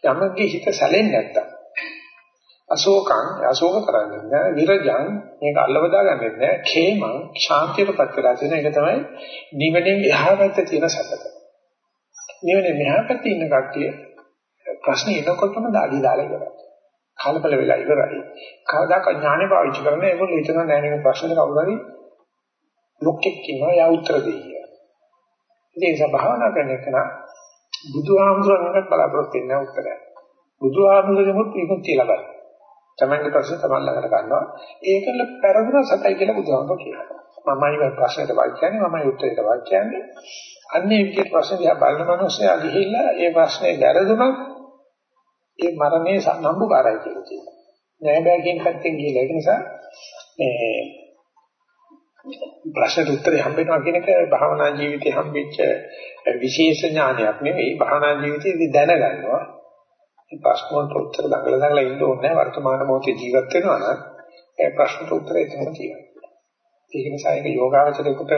යමගේ හිත සැලෙන්නේ නැත්තම් අශෝකං අශෝක කරන්නේ නැහැ විරජං මේක අල්ලවදා ගන්නෙ නැහැ khemං ශාන්තියටපත් වෙලා තියෙන එක තමයි නිවනේ එහා පැත්තේ තියෙන සැපත නිවනේ මෙහා පැත්තේ ඉන්න කට්ටිය ප්‍රශ්න එනකොටම දාඩි දාලා ඉවරයි කලබල වෙලා ඉවරයි කවදාක ඥානෙ පාවිච්චි කරන ඒගොල්ලෝ හිතන නෑ නේ ප්‍රශ්නෙට කවුරු හරි ලොක්ෙක් ඉන්නවා යා උත්තර දෙයි ඉතින් ඒ සබහාවනා කරන එක නා බුදුහාමුදුරන්ගෙන් බලාපොරොත්තු වෙන උත්තරය බුදුහාමුදුරගෙමුත් විමුක්තිය ලබනවා තමන්ගේ ප්‍රශ්න තමන් ළඟට ගන්නවා. ඒකල පෙරදුන සතයි කියලා බුදුහාමුදුරුවෝ කියනවා. මමයි මේ ප්‍රශ්නෙට වාක්‍යන්නේ මමයි උත්තරයට වාක්‍යන්නේ. අන්නේ විදිහට ප්‍රශ්න දිහා බලන මනුස්සයා ගිහිල්ලා ඒ ප්‍රශ්නේ වැරදුනොත් ඒ මරණය සම්බුකාරයි කියලා කියනවා. නෑ බෑ කියන පැත්තෙන් ගිහලා ඒක නිසා මේ ප්‍රශ්නට උත්තරේ හම්බෙනවා කියන එක භාවනා ජීවිතේ හම්බෙච්ච විශේෂ ඥානයක් නෙවෙයි භාවනා ජීවිතේදී දැනගන්නවා මේ ප්‍රශ්න වලට උත්තර දඟල දඟල ඉන්න ඕනේ වර්තමාන මොහොතේ ජීවත් වෙනවා නම් ඒ ප්‍රශ්නට උත්තරය තමයි තියෙන්නේ. ඒක නිසා ඒක යෝගාවචරයකට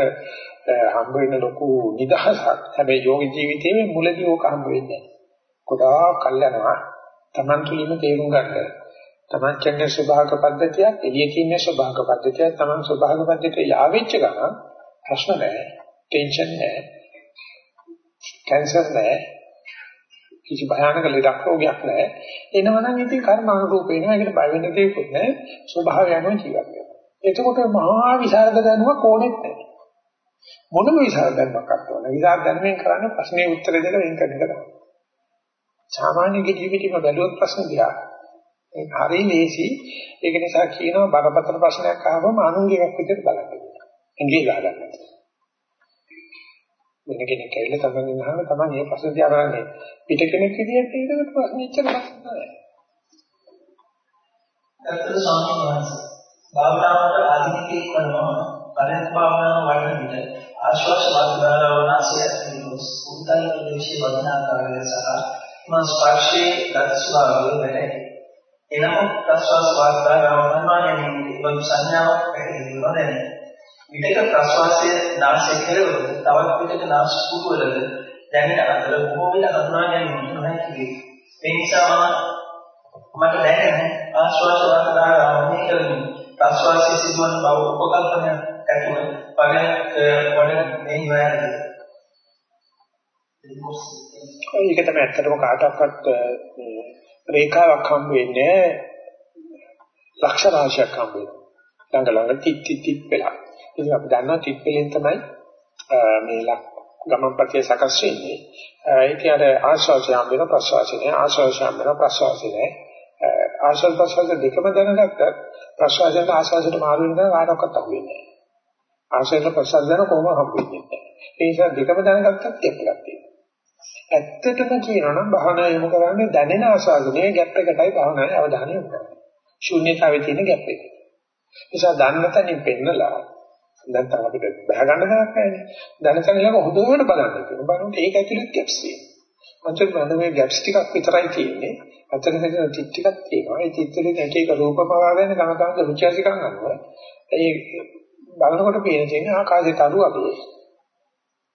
හම්බ වෙන ලොකු නිදහසක්. හැබැයි යෝග ජීවිතයේ මුලදී ඕක හම්බ වෙන්නේ නැහැ. ගොඩාක් කල් යනවා. Taman තුලින්ම තේරුම් ගන්න. Taman කියන්නේ ස්වභාවික පද්ධතියක්, එළියේ තියෙන ස්වභාවික පද්ධතියක්, Taman ස්වභාවික පද්ධතිය යාවෙච්ච ගමන් ප්‍රශ්න නැහැ, ටෙන්ෂන් නැහැ, කැන්සර් නැහැ, කිසි භයානක ලෙඩක් රෝගයක් නැහැ. එනවනම් ඉතින් කර්මානුරූප වෙනවා. ඒකට බය වෙන්න දෙයක් නැහැ. ස්වභාවය යනවා ජීවත් වෙනවා. එතකොට මහා විසරද දැනුවක් ඕනෙත් නැහැ. මොනම විසරද දැනුමක් අත්වන. විසරද දැනුමෙන් කරන්නේ ප්‍රශ්නේ උත්තර දෙක වෙන් කරන එක තමයි. සාමාන්‍ය ජීවිතේම බැලුවොත් ප්‍රශ්න දිහා ඒක හරිය ලේසි. ඒක නිසා කියනවා බරපතල ප්‍රශ්නයක් අහවම අනුන්ගේ එකක් විදිහට බලන්න. එංගේ ගන්න. වෙන කෙනෙක් ඇවිල්ලා තමන් අහන තමන් මේ ප්‍රශ්න දිහා බලන්නේ පිට කෙනෙක් විදිහට ඒකට ප්‍රශ්න ඉච්චර ප්‍රශ්න නැහැ. ඇත්තට ස්වාමීන් වහන්සේ භාවනාවට ආධිනිකේ කරනවා පරයන්ත භාවනාව වඩන විට ආශ්වාස වාතාවරණාසය නිරෝස් උත්තර ප්‍රදේශයේ වදින ආකාරය සහ මන ස්පර්ශයේ දස්වාගය වැටේ. එනමුත් ප්‍රශ්වාස වාතාවරණ යන්නේ වගේ සංඥාවක් පැහැදිලිව දැනේ. විතක ප්‍රශ්වාසය නාසයේ කෙරවලද තවත් විතක නාස පුඩුවලද දැනෙන අතර බොහෝ විට හඳුනා ගැනීම නොහැකි වේ. ඒ නිසා මට දැනෙන ආශ්වාස වාතාවරණය කරමින් ප්‍රශ්වාසයේ සිදුවන බව උපකල්පනය ඇතුව පරයක් වඩ මේ වැරදි. ඒක තමයි ඇත්තටම කාටවත් රේඛාවක් හම්බ වෙන්නේ ලක්ෂ රාශියක් හම්බ වෙනවා. ළඟ ළඟ ටික් ටික් ටික් වෙලා. ඉතින් අපි දන්නවා ටිප්පලෙන් තමයි මේ ගමන්පතේ සකස් වෙන්නේ. ඒක අර ආශ්වාසයම් වෙන ප්‍රශ්වාසය නෑ ආශ්වාසයම් වෙන ප්‍රශ්වාසය නෑ. ආශ්වාස ප්‍රශ්වාස දෙකම දැනගත්තත් ප්‍රශ්වාසයෙන් ආශ්වාසයට මාරු වෙන කාටවත් අහුවෙන්නේ නෑ. ආශ්වාස ප්‍රශ්වාස දැන කොහොම හම්බෙන්නේ නෑ. ඒ නිසා දෙකම දැනගත්තත් එක්කක් තියෙනවා. ඇත්තටම කියනවා නම් භාවනා යොමු කරන්නේ දැනෙන ආස්වාදනයේ ගැප් එකටයි භාවනාවේ අවධානය යොමු කරන්නේ. ශූන්‍යතාවයේ තියෙන ගැප් එක. නිසා දන්න තැනින් පෙන්නලා නැත්නම් අපිට බහ ගන්න දෙයක් නැහැ. දැනසනියක හොදවට බලන්න තියෙනවා. බලනකොට ඒක ඇතුළේ ගැප්ස් තියෙනවා. මන්ට බලන්න මේ ගැප්ස් ටිකක් විතරයි තියෙන්නේ. අතන මෙතන ටික ටිකක් තියෙනවා. ඒ චිත්තලේ එක එක රූප පවාගෙන තම තමන්ගේ රුචිසිකම් ගන්නවා. ඒ බලනකොට පේන තියෙන ආකාශයේ තරු අපේ.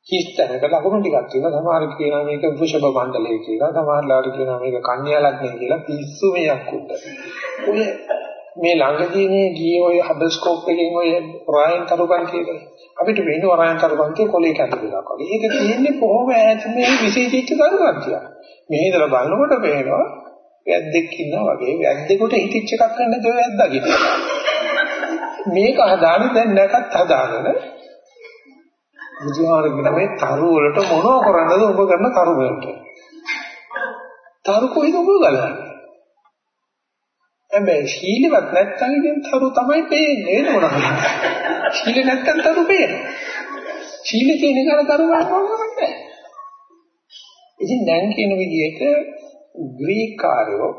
හිස්තැනක ලකුණු ටිකක් තියෙනවා. සමහර කියනවා මේක වෘෂභ මණ්ඩලය කියලා. සමහර ලාට කියනවා මේක කන්‍යා ලග්නය කියලා. පිස්සු මේයක් උඩ. ඔය මේ ළඟදී මේ ගියේ ඔය හබල් ස්කෝප් එකෙන් ඔය ඔරයන් තරුපන් කියලා අපිට වෙන ඔරයන් තරුපන් කිය කොලේ කැටුමක් වගේ. ඒක තියෙන්නේ කොහොම ඈත මේ විශේෂිත තරුපන් කියලා. මේ ඉඳලා බලනකොට පේනවා වැද්දෙක් ඉන්නවා වගේ වැද්දෙකුට හිතිච්ච එකක් ගන්න දෝ වැද්දා කියලා. මේක හදාන දැන් නැකත් හදාගෙන බුදුහාරගෙන මේ තරු වලට මොනව කරන්නද ඔබ කරන තරු වලට. තරු කොයිද ඔබ ගලන්නේ? හැබැයි සීලවත් නැත්නම් ඉතින් තරු තමයි පේන්නේ නේද මොනවද? සීල නැත්නම් තරු පේනවා. සීල තියෙන කර තරු ගන්නවන්නේ ඉතින් දැන් කියන විදිහට ග්‍රීක කාර්යෝ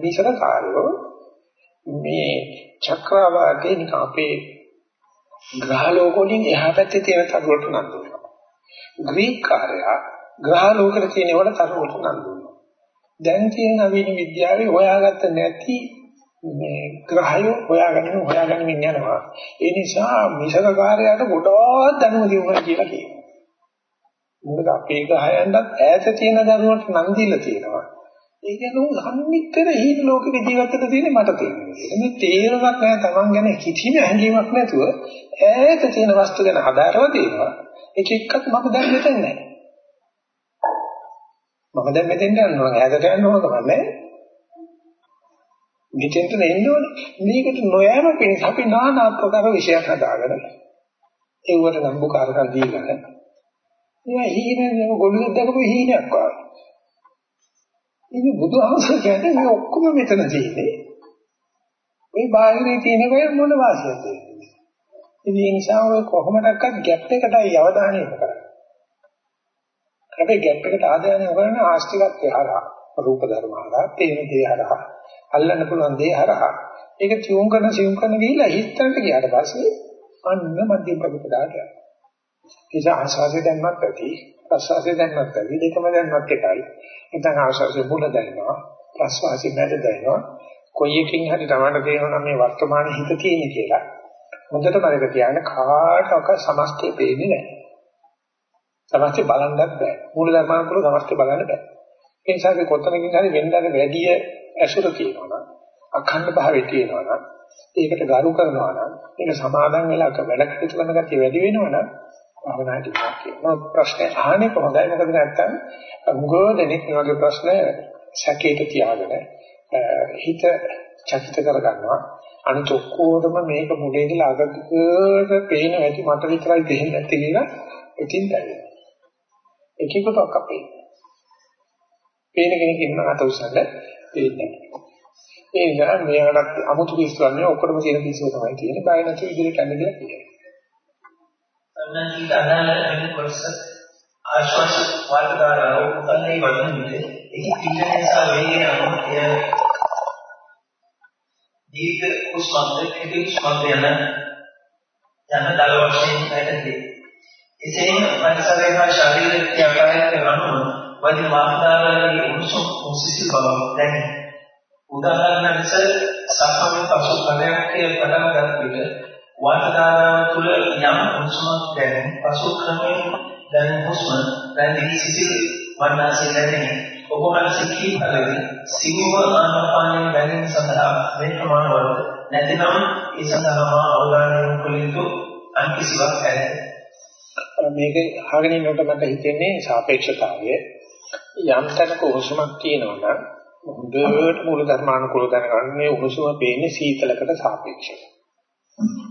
මිශ්‍ර කාර්යෝ මේ චක්‍රවාකේ නික අපේ ග්‍රහ ලෝකවලින් එහා පැත්තේ තියෙන තරුවට නඳුනවා. ග්‍රීක කාර්යය ග්‍රහ ලෝකවල තියෙන වල තරුවට නඳුනවා. දැන් තියෙන නවීන විද්‍යාවේ හොයාගත්ත නැති මේ ග්‍රහය හොයාගන්න හොයාගන්න යනවා. ඒ නිසා මිසකකාරයාට ගොඩාක් දැනුම දිනුනා කියලා කියනවා. මොකද අපේ ග්‍රහයන්ටත් ඈත තියෙන දරුවන්ට නම් දීලා තියෙනවා. ඒ කියන්නේ උන් සම්නික්කර හීන ලෝකෙක ජීවිතවල තියෙන මට තේරෙන්නේ. මේ තේරුමක් නැහැ Taman ගැන කිසිම හැඟීමක් නැතුව ඈත තියෙන වස්තු ගැන හදාරව දෙනවා. එක එකක් මම දැන් මෙතන නැහැ. මම දැන් මෙතෙන් යනවා ඈතට යන්න ඕන කමන්නේ. මෙතෙන්ට එන්න ඕනේ. මේකට නොයෑම පිණිස අපි নানা ආකාර විශයක් හදාගෙන ඒවට නම්බුකාරකම් දීගෙන එයා හීනේ ගොළුෙක් දැකපු හීනයක් වගේ. ඉතින් බුදුහාමර කියන්නේ මේ ඔක්කොම මෙතන තියෙන්නේ. මේ බාහිරේ තියෙන කොයි මොන වාසියක්ද? ඉතින් ඒ නිසා ඔය කොහොමඩක්වත් ગેප් එකටයි අවධානය යොමු කරන්නේ. හැබැයි ગેප් එකට ආදායනය කරන ආස්තිකත්වය හරහා රූප ධර්ම හරහා තේන දේ හරහා අල්ලන්න පුළුවන් දේ හරහා ඒක තියුම් කරන සියුම් කරන ගිහිලා හිතන්නට ගියාට පස්සේ අන්න මධ්‍යම ප්‍රතිපදාවට යනවා. ඒක ආශාසය දැන්වත් ඇති ප්‍රසවාසය දැන්වත් ඇති දෙකම දැන්වත් එකයි. නැත්නම් ආශාසය මුල දැනෙනවා ප්‍රසවාසය මැද දැනෙනවා. කොයි එකකින් හරි තමයි තේරෙනවා මේ වර්තමාන හිත තියෙන කියලා. හොඳට බලක තියාගෙන කාටවත් සමස්තය පේන්නේ නැහැ. සමස්තය බලන්නත් බෑ. මූල ධර්මානුකූල සමස්තය බලන්න බෑ. ඒ නිසා අපි කොතනකින් හරි වෙනදාට වැඩි ඇසුර තියෙනවා නම් අඛණ්ඩ භාවයේ තියෙනවා නම් ඒකට ගරු කරනවා නම් ඒක සමාදන් වෙලා වැඩ කටයුතු කරන ගැතිය වැඩි වෙනවා නම් භාවනාවට ඉන්නවා කියනවා. ප්‍රශ්නේ අහන්නේ කොහොමදයි මොකද නැත්තම්? උගෝදෙනෙක් මේ වගේ ප්‍රශ්න සැකේට තියාගෙන හිත චකිත කරගන්නවා. අනිත ඔක්කොටම මේක මුලේ ඉඳලා අගට පේන ඇති මට විතරයි දෙන්නේ නැති කියලා ඉතින් දැනෙනවා එකෙකුට ඔක්කපේ පේන කෙනෙක් ඉන්නවා අත උස්සන්න පේන්නේ ඒ නිසා මෙයාට අමුතු පිස්සුවන්නේ ඔක්කොටම තියෙන පිස්සුව තමයි තියෙන්නේ. බය නැතුව ඉදිරියට යන්න කියලා කියනවා. අන්නී අදාළ වෙන කොටස ආශ්වාස වාතකාරව උත්තරේ වදින විට ඒක පිටේ නිසා වේගය අනුව එය දීර්ඝ කුස්මන්ද කෙටි කුස්මන්ද යන යන දල වශයෙන් නැටදී එසේම පරිසරය හා ශරීරයේ ක්‍රියාකාරීත්වය අනුව වදින වාතකාරයේ උණුසුම් සිසිල් බව දැනේ උදාහරණ ලෙස සක්මන් පසු කලයක් පටන් ගන්න විට වාතදානාව තුළ යම් උණුසුමක් දැනෙන පසු ක්‍රමයෙන් දැනෙන හුස්ම දැනෙන සිසිල් වර්ණාසය දැනෙන ඔබ මනසිකී බලවි සිංහ ආනාපානය දැනෙන සඳහා මේ ප්‍රමාණවල නැතිනම් ඒ සඳහා අවධානය යොමු කළ යුතු අන්කිසිවක් ඇත මේක අහගෙන ඉන්නකොට මට හිතෙන්නේ සාපේක්ෂතාවය. යම් තැනක උණුසුමක් තියෙනවා නම් හොඳට මූල ධර්මානුකූලව දැනගන්නේ උණුසුම පේන්නේ සීතලකට සාපේක්ෂව.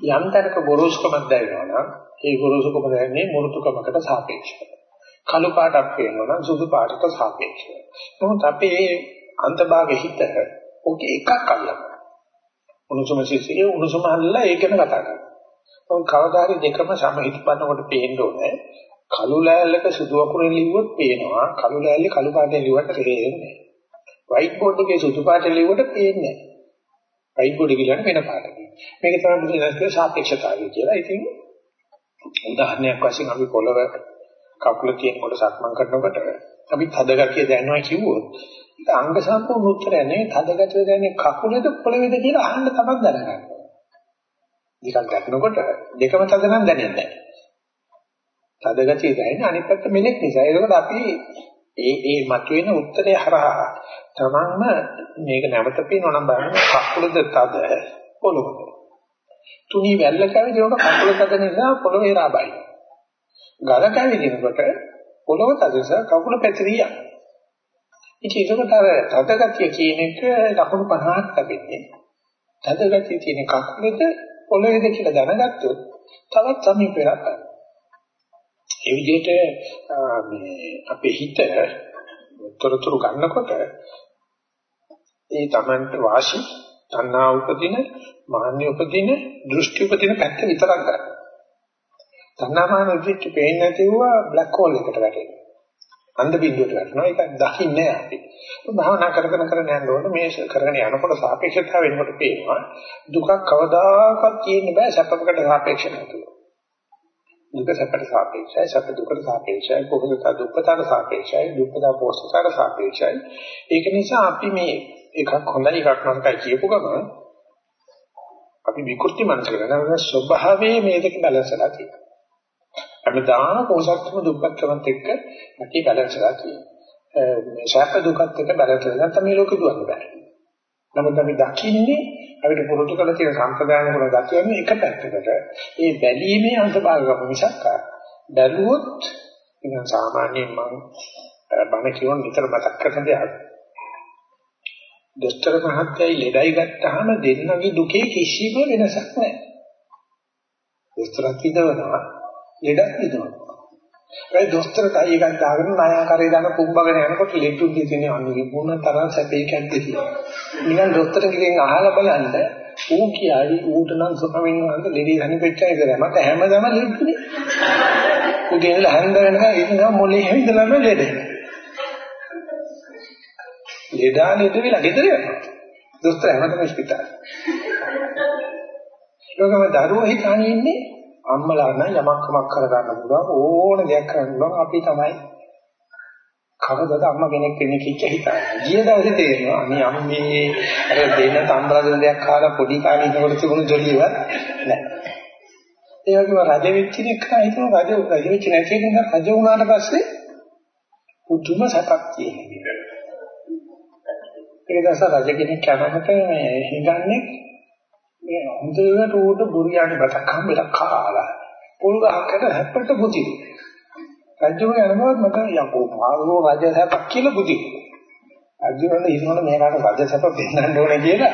යම් තැනක ගොරෝසුකමක් දැනෙනවා නම් ඒ ගොරෝසුකම දැනෙන්නේ මෘදුකමකට සාපේක්ෂව. කළු පාටක් පේනවා නම් සුදු පාටට සාපේක්ෂව. නමුත් අපේ අන්තභාග හිත ඔකේ එකක් අල්ලනවා. උණුසුම සිසිලේ උණුසුම අල්ලලා ඒකම කතා කරනවා. ඔව් කවදා හරි දෙකම සමහිත පන්නකොට පේන්න ඕනේ. කළු ලෑල්ලක සුදු අකුරෙන් ලිව්වොත් පේනවා. කළු ලෑල්ලේ කළු පාටෙන් ලිව්වට තේරෙන්නේ නැහැ. වයිට් බෝඩ් එකේ සුදු පාටෙන් ලිව්වට පේන්නේ නැහැ. වයිට් බෝඩ් එක කියන්නේ වෙන පාටකින්. මේක තමයි බුදුසසුනේ සාපේක්ෂතාවය කියලා. ඉතින් උදාහරණයක් වශයෙන් අපි පොළව කකුල තියෙනකොට සක්මන් කරනකොට අපි තදගතිය දැනනවා කිව්වොත් ඒක අංග සම්පූර්ණ උත්තරය නෙවෙයි තදගතිය දැනන්නේ කකුලේද පොළවේද කියලා අහන්න තමයි දැනගන්න. නිකන් දැක්නකොට දෙකම තද නම් දැනෙන්නේ නැහැ. තදගතිය දැනෙන්නේ අනිත් පැත්ත මෙලෙක් නිසා. ඒකෝට අපි ඒ ඒ මතුවෙන උත්තරය හරහා තමන්ම මේක නැවත පේනවා නම් බලන්න කකුලද තද පොළොවද. තුනි වැල්ල කැවිදිනකොට කකුල තද නිසා පොළොවේ රාබයි. ගල කැවිදිනකොට පොළොව තද නිසා කකුල පැතිරිය. ඉතින් ඒකට අර තද ගතිය කියන එක ලකුණු 50ක් ලැබෙන්නේ. තද ගතිය තියෙන කකුලේද පොළොවේද කියලා දැනගත්තොත් තවත් සමීප වෙලා ගන්න. ඒ විදිහට මේ අපේ හිත තොරතුරු ගන්නකොට ඒ Tamanට වාසි තණ්හා උපදින, මාන්‍ය උපදින, දෘෂ්ටි උපදින පැත්ත විතරක් ගන්න. තණ්හා මාන දෘෂ්ටි පේන්නේ නැතිවුවා බ්ලැක් හෝල් එකට වැටෙනවා. අන්ධ බිඳුවට වැටෙනවා. ඒක දකින්නේ අපි. භාවනා කරගෙන කරගෙන යනකොට මේ කරගෙන යනකොට සාපේක්ෂතාව වෙනකොට පේනවා දුකක් කවදාකවත් තියෙන්න බෑ සැපකට සාපේක්ෂ නැතුව. දුක සැපට සාපේක්ෂයි සැප දුකට සාපේක්ෂයි පොහොසත දුක්කට සාපේක්ෂයි දුක්ඛ පොහොසතට සාපේක්ෂයි. ඒක නිසා අපි මේ එකක් හොඳයි එකක් නරකයි කියපු ගමන් අපි විකෘති මනසකට යනවා ස්වභාවයේ මේ දෙක බැලන්ස්ලා තියෙනවා. අපි දාන පොසත්කම දුක්ඛකමත් එක්ක අපි බැලන්ස්ලා තියෙනවා. මේ ශාප දුකත් එක්ක බැලට නැත්නම් මේ ලෝකෙ දුවන්න බෑ. නමුත් අපි දකින්නේ අපිට පුරුදු කරලා තියෙන සම්ප්‍රදාන කරන ගතියන්නේ එක පැත්තකට. ඒ බැලීමේ අංශභාගයක් මිසක් බැලුවොත් නිකන් සාමාන්‍යයෙන් මම බණ කියවන විතර මතක් කරන දෙයක්. දොස්තර මහත්තයයි ලෙඩයි ගත්තාම දෙන්නගේ දුකේ කිසිම වෙනසක් නැහැ. දොස්තරත් විදවනවා ලෙඩක් විදවනවා. ඒ දොස්තරට අය එකක් දාගෙන නායකරේ දාන කුඹගෙන යනකොට ලෙඩුන් දෙන්නේ අනිත් මොන තරම් සැපේ කැද්ද කියලා. නිකන් දොස්තර කියෙන් අහලා බලන්න ඌ කියයි ඌට නම් සුඛමින් වහන්ත ලෙඩි හනිපෙච්චයි කියලා. මට හැමදාම ලෙඩුනේ. උදේ ඉඳලා හන්ද වෙනකන් ඉන්නවා මොලේ හැඳලාම ලෙඩ. ලෙඩා ලෙඩ වෙලා ගෙදර යනවා. දොස්තර හැමදාම ස්පිතාලේ. ඒකම දරුවෝ හිතානේ ඉන්නේ අම්මලා නම් යමක් කමක් කරගන්න පුළුවන් ඕන දෙයක් කරන්න පුළුවන් අපි තමයි කවදාද අම්මා කෙනෙක් වෙන්නේ කිච්ච හිතන්නේ. ගිය දවසේ තේරෙනවා අනේ අම්මේ අර දෙන තම්බලා දෙයක් කාලා පොඩි කාලේ ඉන්නකොට තිබුණු ජොලියවත් නැහැ. ඒ වගේම රජ වෙච්ච කෙනෙක් හිතන රජ රජ වෙච්ච නැති කෙනෙක් රජ වුණාට පස්සේ පුදුම සැපක් තියෙනවා. ඒ දවස රජ කෙනෙක් කනකට මේ හිඟන්නේ මේ හොඳට උඩ බුරියානි බතක් හම්බෙලා කාලා පොල් ගහකට හැප්පට බුදි. රජුම යනකොට මට යකෝ මාළෝ රජසපක් කියලා බුදි. රජුරණ ඉන්නවනේ මේකට රජසප පෙන්නන්න ඕනේ කියලා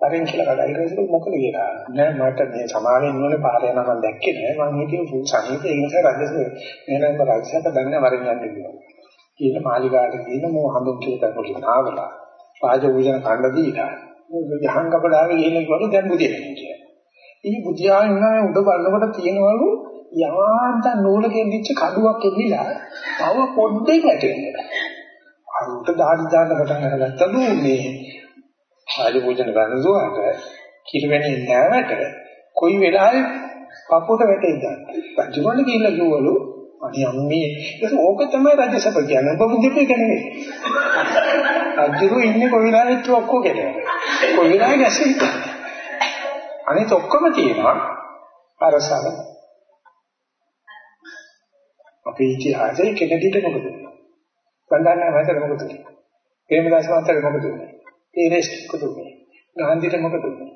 තරෙන් කියලා කඩයි රජු මොකද කියලා. නෑ මට මේ සමාවෙන් ඉන්නෝනේ පාර යනවා මම දැක්කේ නෑ මම හිතුවේ ෆුල් සමීපේ ඒ නිසා රජසප නේනම් රජසප දැන්න වරින් යන්නේ කියලා. කියන මාලිගාවට ගිහින් මෝ හඳුන් කියලා පොලිස් ආවලා. රාජ වූජන කණ්ඩ දීලා ජහංගපඩාවේ ගිහින් කිව්වලු දැන් බුදියන්නේ කියලා. ඉතින් බුදියා ඉන්නා උඩ බලනකොට තියෙනවලු යාන්ත නූලකින් දිච්ච කඩුවක් එල්ලිලා තව පොඩ්ඩේ වැටෙන්නේ. අරුට දාඩි දාන්න පටන් අරගත්තලු මේ ආජ පූජන ගන්නසුවාට කිරිවැණි නැවට කොයි වෙලාවෙ පපුවට වැටෙයිද? රජුගණ කියලා කිව්වලු අනේ අම්මේ ඒක ඕක තමයි රජසප කියන්නේ ඔබ බුද්ධිපේ කියන්නේ. රජුරු ඉන්නේ කොයි වෙලාවෙත් ඔක්කො ගැටේ. කොයි වෙලාවෙ ගැසෙයිද? අනිත් ඔක්කොම තියෙනවා අරසල. අපේ ඉතිහාසයේ කෙනෙකුට මොකද වෙන්නේ? බණ්ඩාරනායක මහත්තයා මොකද වෙන්නේ? ප්‍රේමදාස මහත්තයා මොකද වෙන්නේ? ඒ රෙස්ට් මොකද වෙන්නේ? ගාන්ධිට මොකද වෙන්නේ?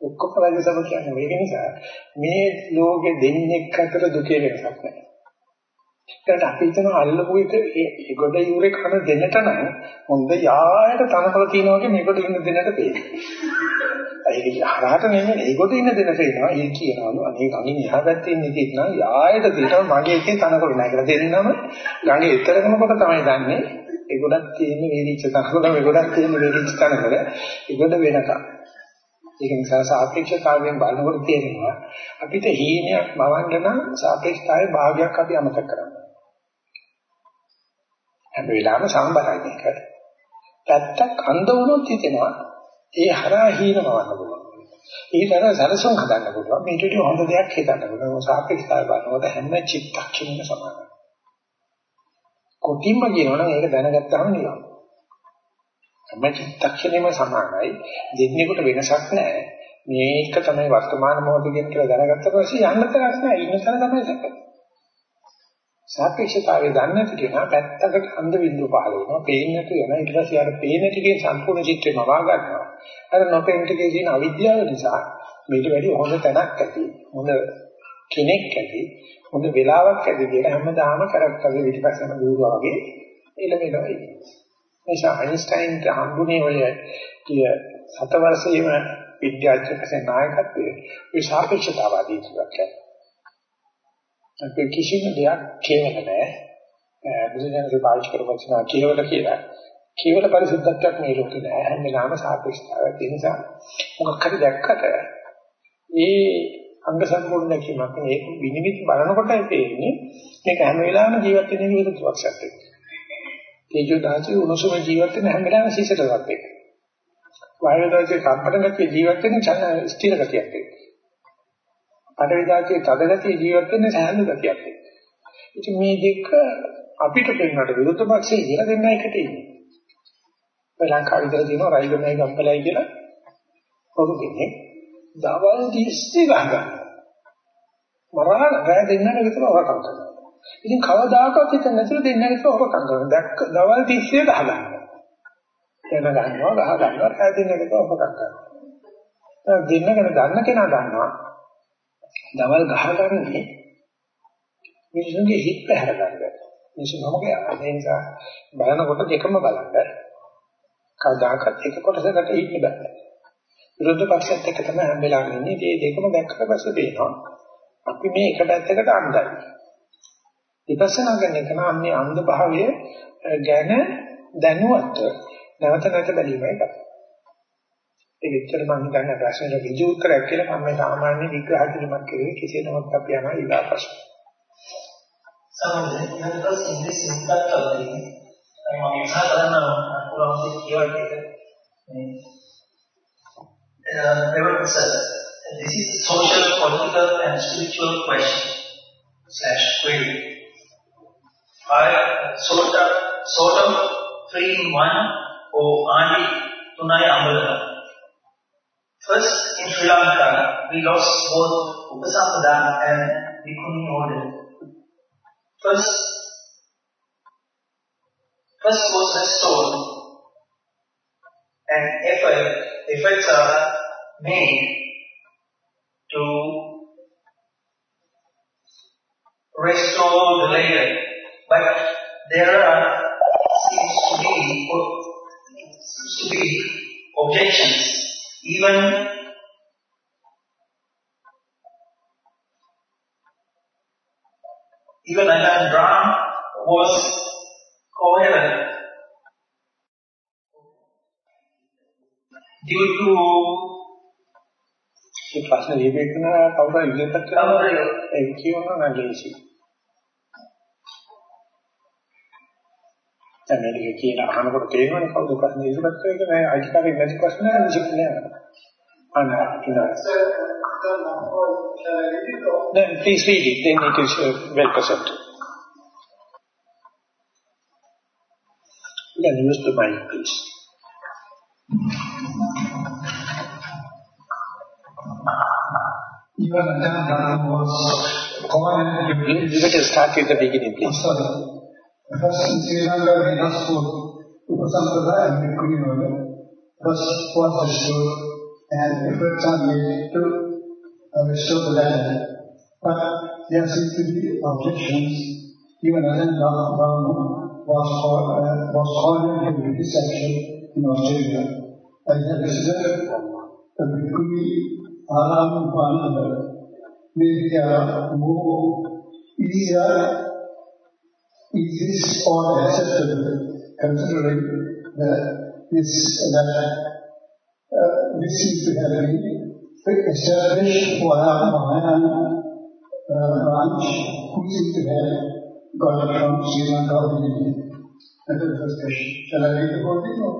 ඔක්කොම රජසභ කියන්නේ මේක නිසා මේ ලෝකෙ දෙන්නෙක් අතර දුකේ වෙනසක් නැහැ. ඒකට අපි හිතන අල්ලපු එක ඒ ගොඩ යූරේ කන දෙන්නට නම් හොඳ යායට තනකොළ තියනවා වගේ මේකට ඉන්න දෙන්නට පේනවා. ඒක හරහට නෙමෙයි ඒකට ඉන්න දෙන්න පේනවා. ඒ කියනවලු අනේ ගඟින් එහා පැත්තේ ඉන්න එකෙක් නම් යායට දෙනවා මගේ එකේ තනකොළ නැහැ කියලා දෙන්නම ගඟේ ඉතරකම කොට තමයි දන්නේ. ඒ ගොඩක් තියෙන වේදිච්ච තනකොළ මේ ගොඩක් තියෙන වේදිච්ච තනකොළ ඒ ගොඩ වෙනකම්. ඒක නිසා සාපේක්ෂතාවයෙන් බලනකොට තේරෙනවා අපිට හීනයක් මවන්න නම් සාපේක්ෂතාවයේ භාගයක් අපි අමතක කරනවා. හැම වෙලාවෙම සම්බරයි මේක. පැත්තක් අන්ධ වුණොත් හිතෙනවා ඒ හරහා හීන මවන්න පුළුවන්. ඊටර සරසම් හදන්න පුළුවන්. මේට වඩා හොඳ දෙයක් හිතන්න පුළුවන්. සාපේක්ෂතාවය බලනකොට හැම චිත්තක්ෂණයකම සමානයි. කොටින්ම කියනවනම් ඒක දැනගත්තාම නිකන්. හැම චිත්තක්ෂණයම සමානයි. දෙන්නෙකුට වෙනසක් නැහැ. මේක තමයි වර්තමාන මොහොතේ කියලා දැනගත්ත පස්සේ යන්න තරක් නැහැ. ඉන්න තැන තමයි සැප. සාපේක්ෂතාවය දන්නේ නැති කෙනා පැත්තකට අන්ධ බින්දුව පහල වෙනවා. පේන්නේ නැති වෙනවා. ඊට පස්සේ අර පේන ටිකේ සම්පූර්ණ චිත්‍රය මවා ගන්නවා. අර නොපෙන ටිකේ තියෙන අවිද්‍යාව නිසා මේට වැඩි හොඳ තැනක් ඇති. හොඳ කෙනෙක් ඇති. හොඳ වෙලාවක් ඇති කියලා හැමදාම කරක්ටරේ පිටිපස්සම දුවනවා වගේ එළවෙනවා ඉන්නේ. නිසා අයින්ස්ටයින්ට හම්බුනේ ඔය කිය සත වර්ෂයේම විද්‍යාඥකසේ නායකත්වයේ ඒ සාපේක්ෂතාවාදී කියලා. අපි කිසිම දෙයක් කේවල නැහැ. බුදුදහමේ පාවිච්චි කරපුවා කේවල කියලා. කේවල පරිසුද්ධත්වයක් මේ ලෝකේ නැහැ. හැම වෙලාවෙම සාපේක්ෂතාවයක් තියෙන නිසා මොකක් හරි දැක්කට ඒ අංග සම්පූර්ණ නැතිවක් මේ විනිවිද බලනකොටයි තේරෙන්නේ මේක හැම වෙලාවෙම ජීවත් වෙන විදිහට සුවක්ෂත් එක්ක. තේජෝ දාචි උණුසුම ජීවත් වෙන හැම වෙලාවෙම සීසටවත් එක්ක. වායු දාචි කම්පන ගතිය ජීවත් වෙන චලන ස්ථිර ගතියක් එක්ක. පඩවි දාචි තද ගතිය ජීවත් වෙන සෑහළු ගතියක් එක්ක. ඉතින් මේ දෙක අපිට පෙන්වන්නට විරුද්ධ පක්ෂයේ ඉඳලා දෙන්න එකට ඉන්නේ. ලංකාවේ ඉඳලා තියෙනවා රයිගමයි ගම්පලයි කියලා පොදු දෙන්නේ. දවල් 30 ගන්න. මරාන රැ දෙන්නට විතර වරකම් කරනවා. ඉතින් කවදාකවත් හිතන්නේ නැතුව දෙන්නට හොරකම් කරනවා. දැක්ක දවල් 30 ගහ ගන්නවා. එන ගන්නවා ගහ ගන්නවා රැ දිනකට හොරකම් කරනවා. දෙන්නගෙන දන්න කෙනා දන්නවා. දවල් ගහගන්නේ මිනිසුන්ගේ හිත පැහැර ගන්න. මිනිස්සු මොකද ඒ නිසා බලනකොට දෙකම බලන්න. කවදාකවත් එක කොටසකට ඉන්න බෑ. විරුද්ධ පක්ෂයත් එක්ක තමයි හැම වෙලාවෙම ඉන්නේ. මේ දෙකම දැක්කට පස්සේ පේනවා. අපි මේ එක පැත්තකට අන්ධයි. විපස්සනා කරන එක නම් මේ අන්ධ භාවය ගැන දැනුවත් නැවත නැවත බැලීමයි කරන්නේ. ඒ විතර මම හිතන්නේ ප්‍රශ්නෙට ඍජු උත්තරයක් කියලා මම මේ සාමාන්‍ය විග්‍රහ කිරීමක් කරේ කෙසේ නමුත් අපි යනවා ඊළඟ ප්‍රශ්න. සමහරවිට ඊට ඉංග්‍රීසි උත්තරයක් ලබන්නේ මම ඉස්සර කරන පුළුවන් කියවට මේ uh, this is a social, political and spiritual question slash query. I sort of, sort of three in one or Andi Tunai Ambalana. First, in Sri Lanka, we lost both Upasampada and Bhikkhuni order. First, first was restored and effort, efforts are made to restore the later. But there are seems to be seems to be objections. Even even Anand Ram was coherent due to මේ ප්‍රශ්න දීපේකන කවුරු හරි ඉදිරියට කරනවා ඒක කියවනවා නම් ලේසි. දැන් මේක කියන අහනකොට තේරෙනවනේ කවුද ප්‍රශ්න ඉදිරියට කරේ කියලා අයිතිකාරී නැති ප්‍රශ්න නෑ විශේෂ නෑ. අන්න Then please read it, then it is uh, well presented. Then use the mic, please. Even then, Dharma was common You, you better start with the beginning, please. Sorry. First in Sri Lanka, we lost both Upasampada and order. First was restored and efforts are made to restore. But to be objections. Even was uh, was called into British in Australia. As a resident, the Bhikkhuni Aram Pananda be uh, more easier is this all acceptable considering that this that uh, this seems to have been established for our Mahayana uh, branch who seem to have got it from Sri Lanka originally. That is the first question. Shall I read the whole thing or?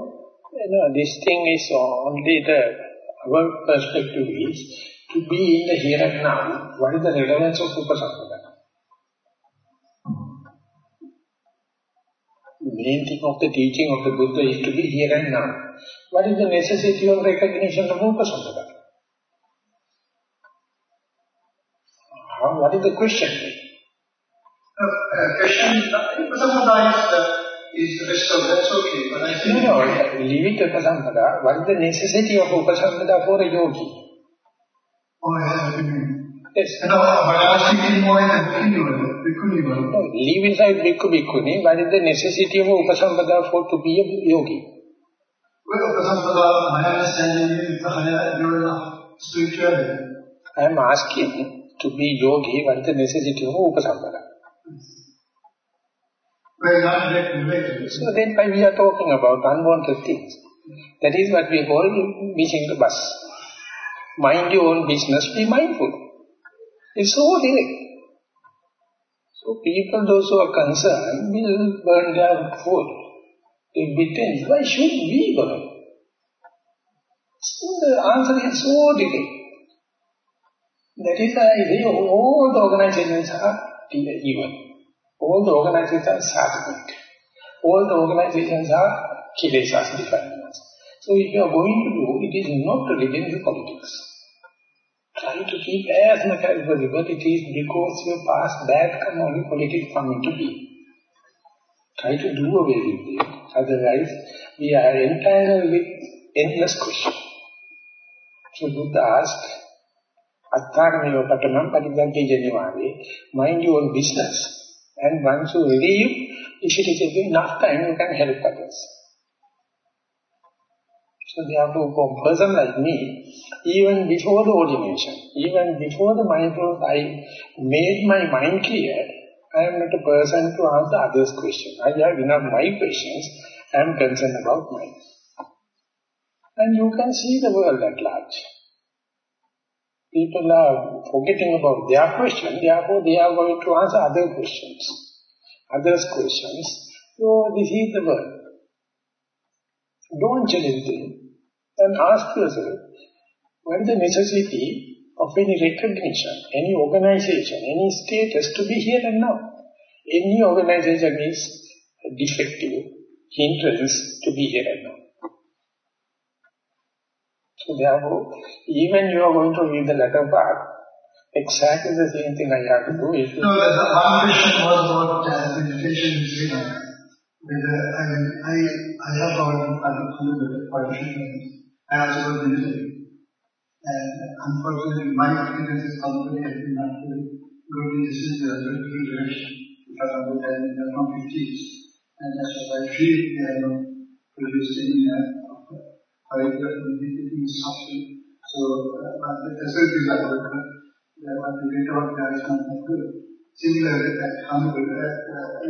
No, this thing is only the, our perspective is to be in the here and now. What is the relevance of Upasampada? Main thing of the teaching of the Buddha is to be here and now. What is the necessity of recognition of Upasampada? How, what is the question? Uh, uh, question, Upasampada is, uh, is restored, that's okay, but I think... No, no, leave it Upasampada. What is the necessity of Upasampada for a yogi? Oh, yes, what do you mean? Yes. No, but I was thinking more in the Bhikkhuni level, Bhikkhuni level. No, leave inside Bhikkhu Bhikkhuni, is the necessity of Upasampada for to be a yogi? Well, Upasampada, my understanding is the higher level spirituality. I am asking to be yogi, what is the necessity of Upasampada? Well, not directly related. So then we are talking about unwanted things. That is what we call missing the bus. Mind your own business, be mindful. It's so direct. So people, those who are concerned, will burn their food. They pretend, why should we burn? So the answer is so direct. That is why say all the organizations are evil. All the organizations are satanic. All the organizations are kilesas defilements. So if you are going to do, it is not religion, it is politics. Try to keep as much as possible. It is because your past bad come only politics come into being. Try to do away with it. Otherwise, we are entangled with endless questions. So Buddha asked, Attarmeva patanam paridante janivare, mind your own business. And once you leave, if it is enough time, you can help others. So they have to a person like me, even before the ordination, even before the mindfulness, I made my mind clear, I am not a person to answer others' questions. I have enough my questions, I am concerned about mine. And you can see the world at large. People are forgetting about their question, therefore they are going to answer other questions, others' questions. So this is the world. Don't change anything and ask yourself, what is the necessity of any recognition, any organization, any status to be here and now? Any organization is defective, hindrance to be here and now. So therefore, even you are going to read the latter part, exactly the same thing I have to do. Is no, the question was about uh, meditation Sri Lanka. Whether, I mean, I, I have gone other and I was using unfortunately, my experience is also helping not to this in the direction because I'm not having the And that's what I feel they are not producing uh, in suffering. So, uh, but the are however, they want to get out there is not good. Similarly, at at uh,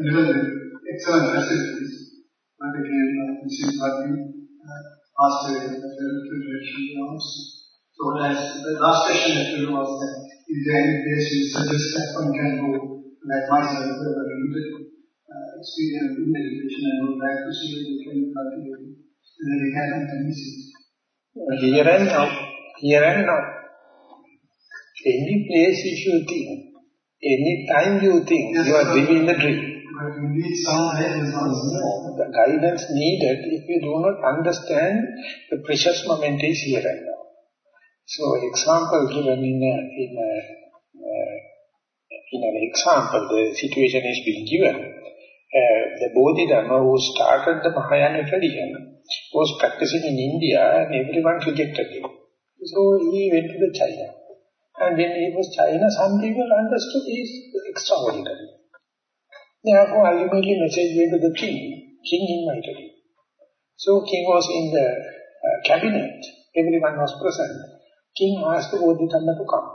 excellent facilities, but again, uh, this is uh, Australia, refrigeration also. So as the last question actually was that is there any place you suggest that one can go like myself who have a limited uh, experience in meditation and would like to see if they can cultivate and then they can it. Here and now, here and now. Any place if you think, any time you think, yes, you are living the dream. No, the guidance needed if you do not understand the precious moment is here and now. So example given in a, in a, uh, in an example, the situation is being given. Uh, the Bodhidharma who started the Mahayana tradition was practicing in India and everyone rejected him. So he went to the China. And when he was China, some people understood he is extraordinary. Therefore, ultimately message went to the king. King invited him. So king was in the uh, cabinet. Everyone was present. King asked the Bodhidharma to come.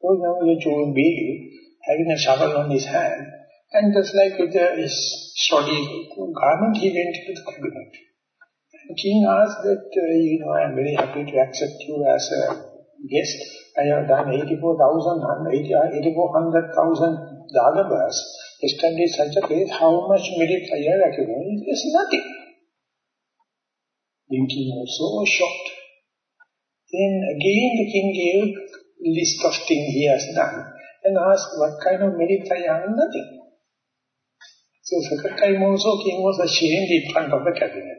Bodhidharma was baby, having a shovel on his hand. And just like with uh, his shoddy garment, he went into the cabinet. And king asked that, uh, you know, I am very happy to accept you as a guest. I have done 84,000, 84,000 Jagabas establish such a place, how much merit I have accumulated is nothing. The king was so shocked. Then again the king gave list of things he has done and asked what kind of merit I have, nothing. So second time also king was ashamed in front of the cabinet.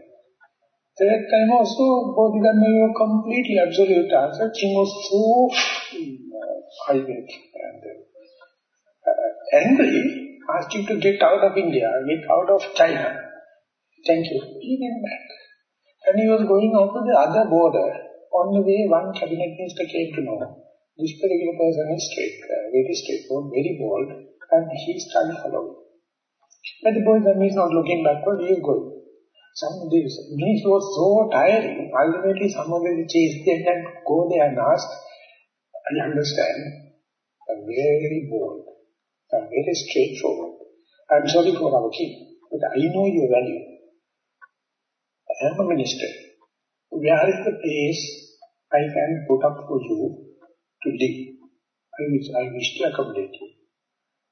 Third time also Bodhidharma gave completely absolute answer. King was so uh, and uh, angry asked him to get out of India, get out of China. Thank you. He went back. And he was going out to the other border. On the way, one cabinet minister came to know this particular person is straight, uh, very straightforward, very bold, and he started following. But the boy is not looking backward, he is going. Some of these means was so tiring, ultimately somebody chased them and go there and ask, I understand, a very bold, Uh, I'm very straightforward. I'm sorry for our king, but I know your value. I am a minister. Where is the place I can put up for you to live? I wish, I wish to accommodate you.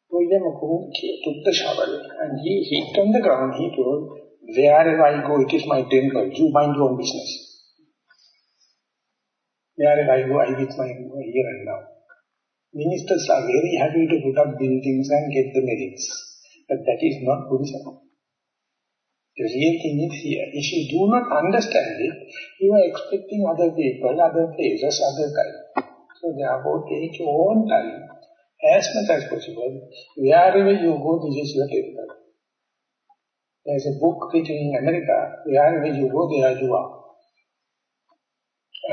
William took the shovel and he hit on the ground. He told, wherever I go, it is my temple. You mind your own business. Wherever I go, I with my here and now. Ministers are very happy to put up buildings and get the merits. But that is not Buddhism. The real thing is here. If you do not understand it, you are expecting other people, other places, other time. So therefore take your own time as much as possible. Wherever you go, this is your territory. There's a book written in America, wherever you go, there you are.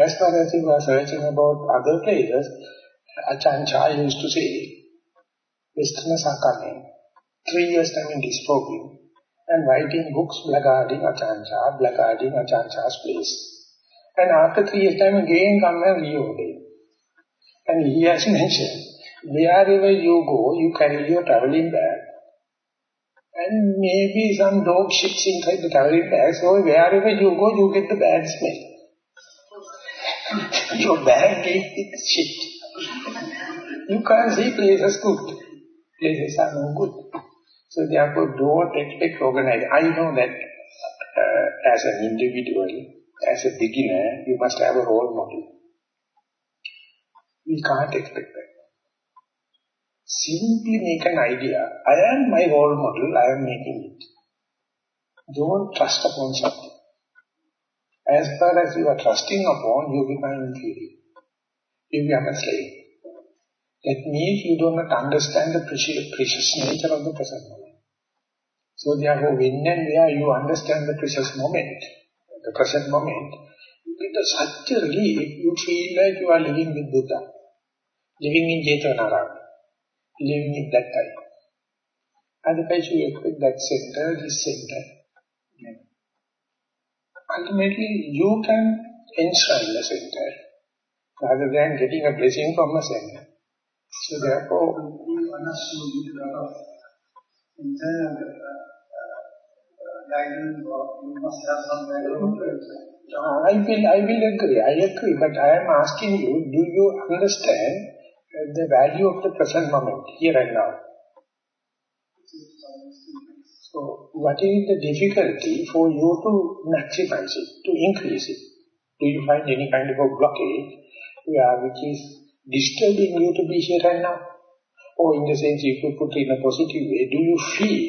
As far as you are searching about other places, Achan Chah used to say, Westerners are coming, three years time in this program, and writing books blackguarding Achan Chah, blackguarding Achan Chah's place. And after three years time again come and reorder. And he has mentioned, wherever you go, you carry your traveling bag. And maybe some dog shits inside the traveling bag, so wherever you go, you get the bad smell. your bag is shit. You can't see places good. Places are no good. So therefore, don't expect organized. I know that uh, as an individual, as a beginner, you must have a role model. We can't expect that. Simply make an idea. I am my role model, I am making it. Don't trust upon something. As far as you are trusting upon, you become inferior. You become a slave. That means you do not understand the precious, nature of the present moment. So therefore, when and where you understand the precious moment, the present moment, with such a relief, you feel like you are living with Buddha, living in Jetavanaram, living in that time. Otherwise, you expect that center, this center. Ultimately, you can enshrine the center rather than getting a blessing from a center. So therefore, internal guidance must have some I will, I will agree, I agree, but I am asking you, do you understand the value of the present moment, here and now? So, what is the difficulty for you to maximize it, to increase it? Do you find any kind of a blockage yeah, which is disturbing you to be here right now? Or in the sense, if you put it in a positive way, do you feel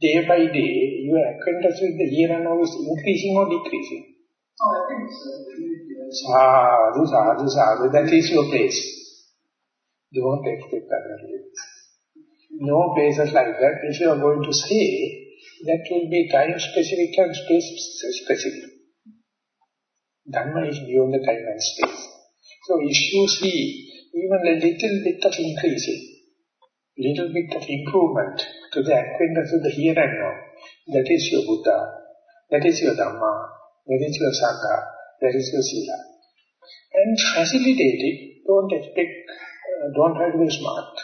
day by day your acquaintance with the here and now is increasing or decreasing? Oh, I think so. Ah, sadhu, sadhu, sadhu, that is your place. Don't expect other. No places like that. If you are going to say, that will be time specific and space specific. Dhamma is beyond the time and space. So if you see even a little bit of increasing, little bit of improvement to the acquaintance of the here and now, that is your Buddha, that is your Dhamma, that is your Sangha, that is your Sila. And facilitate it, don't expect, uh, don't try to be smart.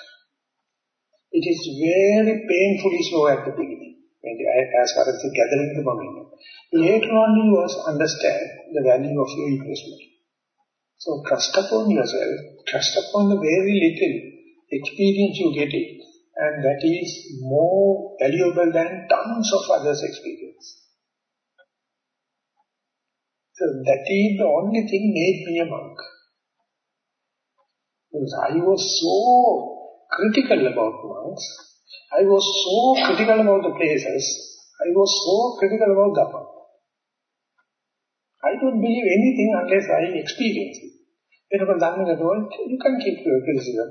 It is very painfully slow at the beginning, as far as the gathering the momentum. Later on you must understand the value of your investment. So trust upon yourself, trust upon the very little experience you get it, and that is more valuable than tons of others' experience. So that is the only thing made me a monk. Because I was so critical about monks, I was so critical about the places, I was so critical about Dhamma. I don't believe anything unless I experience it. Therefore, Dhamma told, you can keep your criticism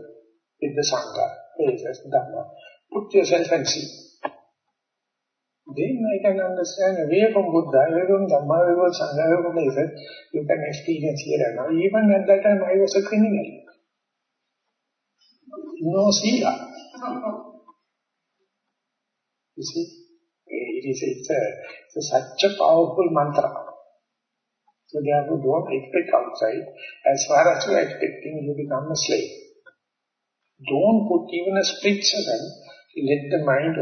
with the Sangha, places, Dhamma. Put yourself and see. Then I can understand away from Buddha, away from Dhamma, away from Sangha, away from places, you can experience here and now. Even at that time I was a criminal. No sila. You see, it is it's a, it's a such a powerful mantra. So therefore don't expect outside. As far as you are expecting, you become a slave. Don't put even a split second, let the mind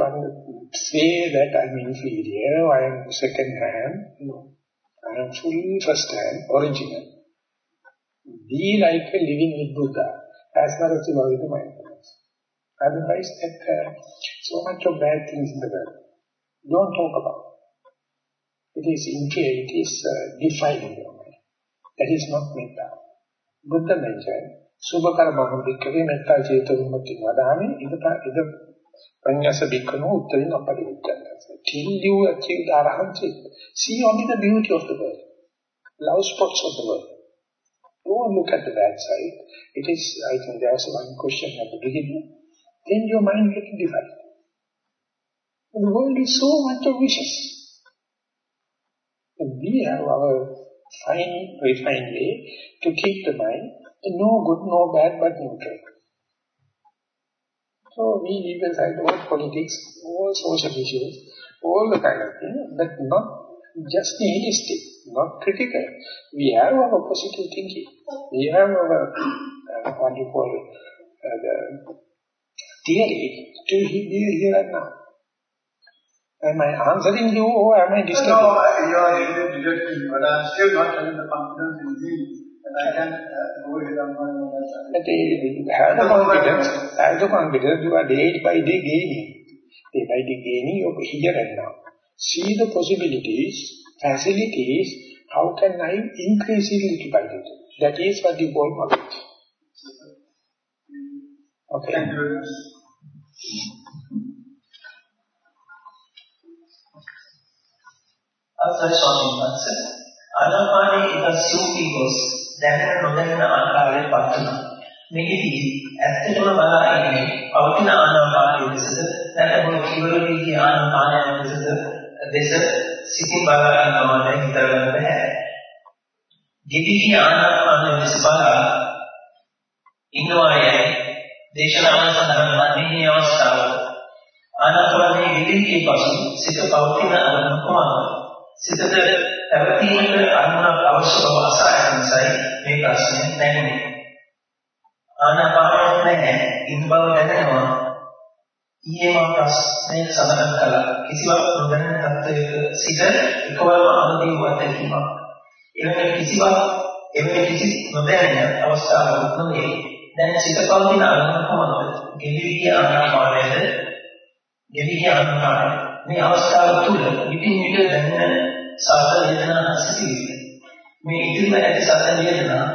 say that I am inferior, I am second hand. No. I am fully first hand, original. Be like a living with Buddha, as far as you are with the mindfulness. Otherwise, that, uh, so much of bad things in the world. Don't talk about it. is inferior, it is uh, mind. That is not metta. Buddha mentioned, Subhakarma bhikkave metta ceta vimati vadami ida panyasa bhikkhano uttarin aparivittana. Till you achieve the see only the beauty of the world, love spots of the world. Don't look at the bad side. It is, I think there was one question at the beginning. Then your mind gets divided. The world is so much of wishes. We have our fine, refined way to keep the mind, no good, no bad, but neutral. So we leave aside all politics, all social issues, all the kind of thing, but not just nihilistic, not critical. We have our positive thinking. We have our, uh, what you call, uh, the theory to be here and now. Am I answering you or am I disturbing? No, you are really directing, but I am still not having the confidence in me that I can uh, go ahead and run on. But you have the confidence, have the confidence, you are day by day gaining. Day by day gaining, you are here and now see the possibilities, facilities, how can I increase it little by little. That is what you call knowledge. Okay. Thank you very much. අවසරයි ස්වාමීන් වහන්සේ ආනාපානයේ එක සිව්පි ගොස් දැනෙන නොදැනෙන ආකාරයෙන් පවතින මෙහිදී ඇත්තටම බලා ඉන්නේ පවතින ආනාපානයේ දෙසද නැත්නම් කිවල වී ආනාපානයේ දෙසද දෙස සිතින් බලා ගන්නවා දැන් හිතගන්න බෑ. දෙවිහි ආනාපාන දෙස බලා ඉන්නවා යයි දේශනාව සඳහන් වන්නේ මේ අවස්ථාව. ආනාපානයේ විදිහේ පසු සිත පවතින අරමුණ කොහොමද? සිතට පැවතීමට අරමුණක් අවශ්‍ය බව අසායන නිසායි මේ ප්‍රශ්නේ නැන්නේ. ආනාපානයක් නැහැ. ඉන් බව දැනෙනවා. ඊයේ මම ප්‍රශ්නයක සඳහන් කළා කිසිවක් නොදැනෙන තත්ත්වයක සිට එකවරම අවදීව අත්දැකීමක් එවැනි කිසිවක් එවැනි කිසි නොදැනෙන අවස්ථාවක් නොවේ දැන් සිත පවතින අරමුණ කොහොමද ගෙවි ආනාපානයද ගෙවි ආනාපානය මේ අවස්ථාව තුළ විපින් විට දැනෙන සාත වේදනා සිටිවිද මේ ඉදිරිම ඇති සාත වේදනා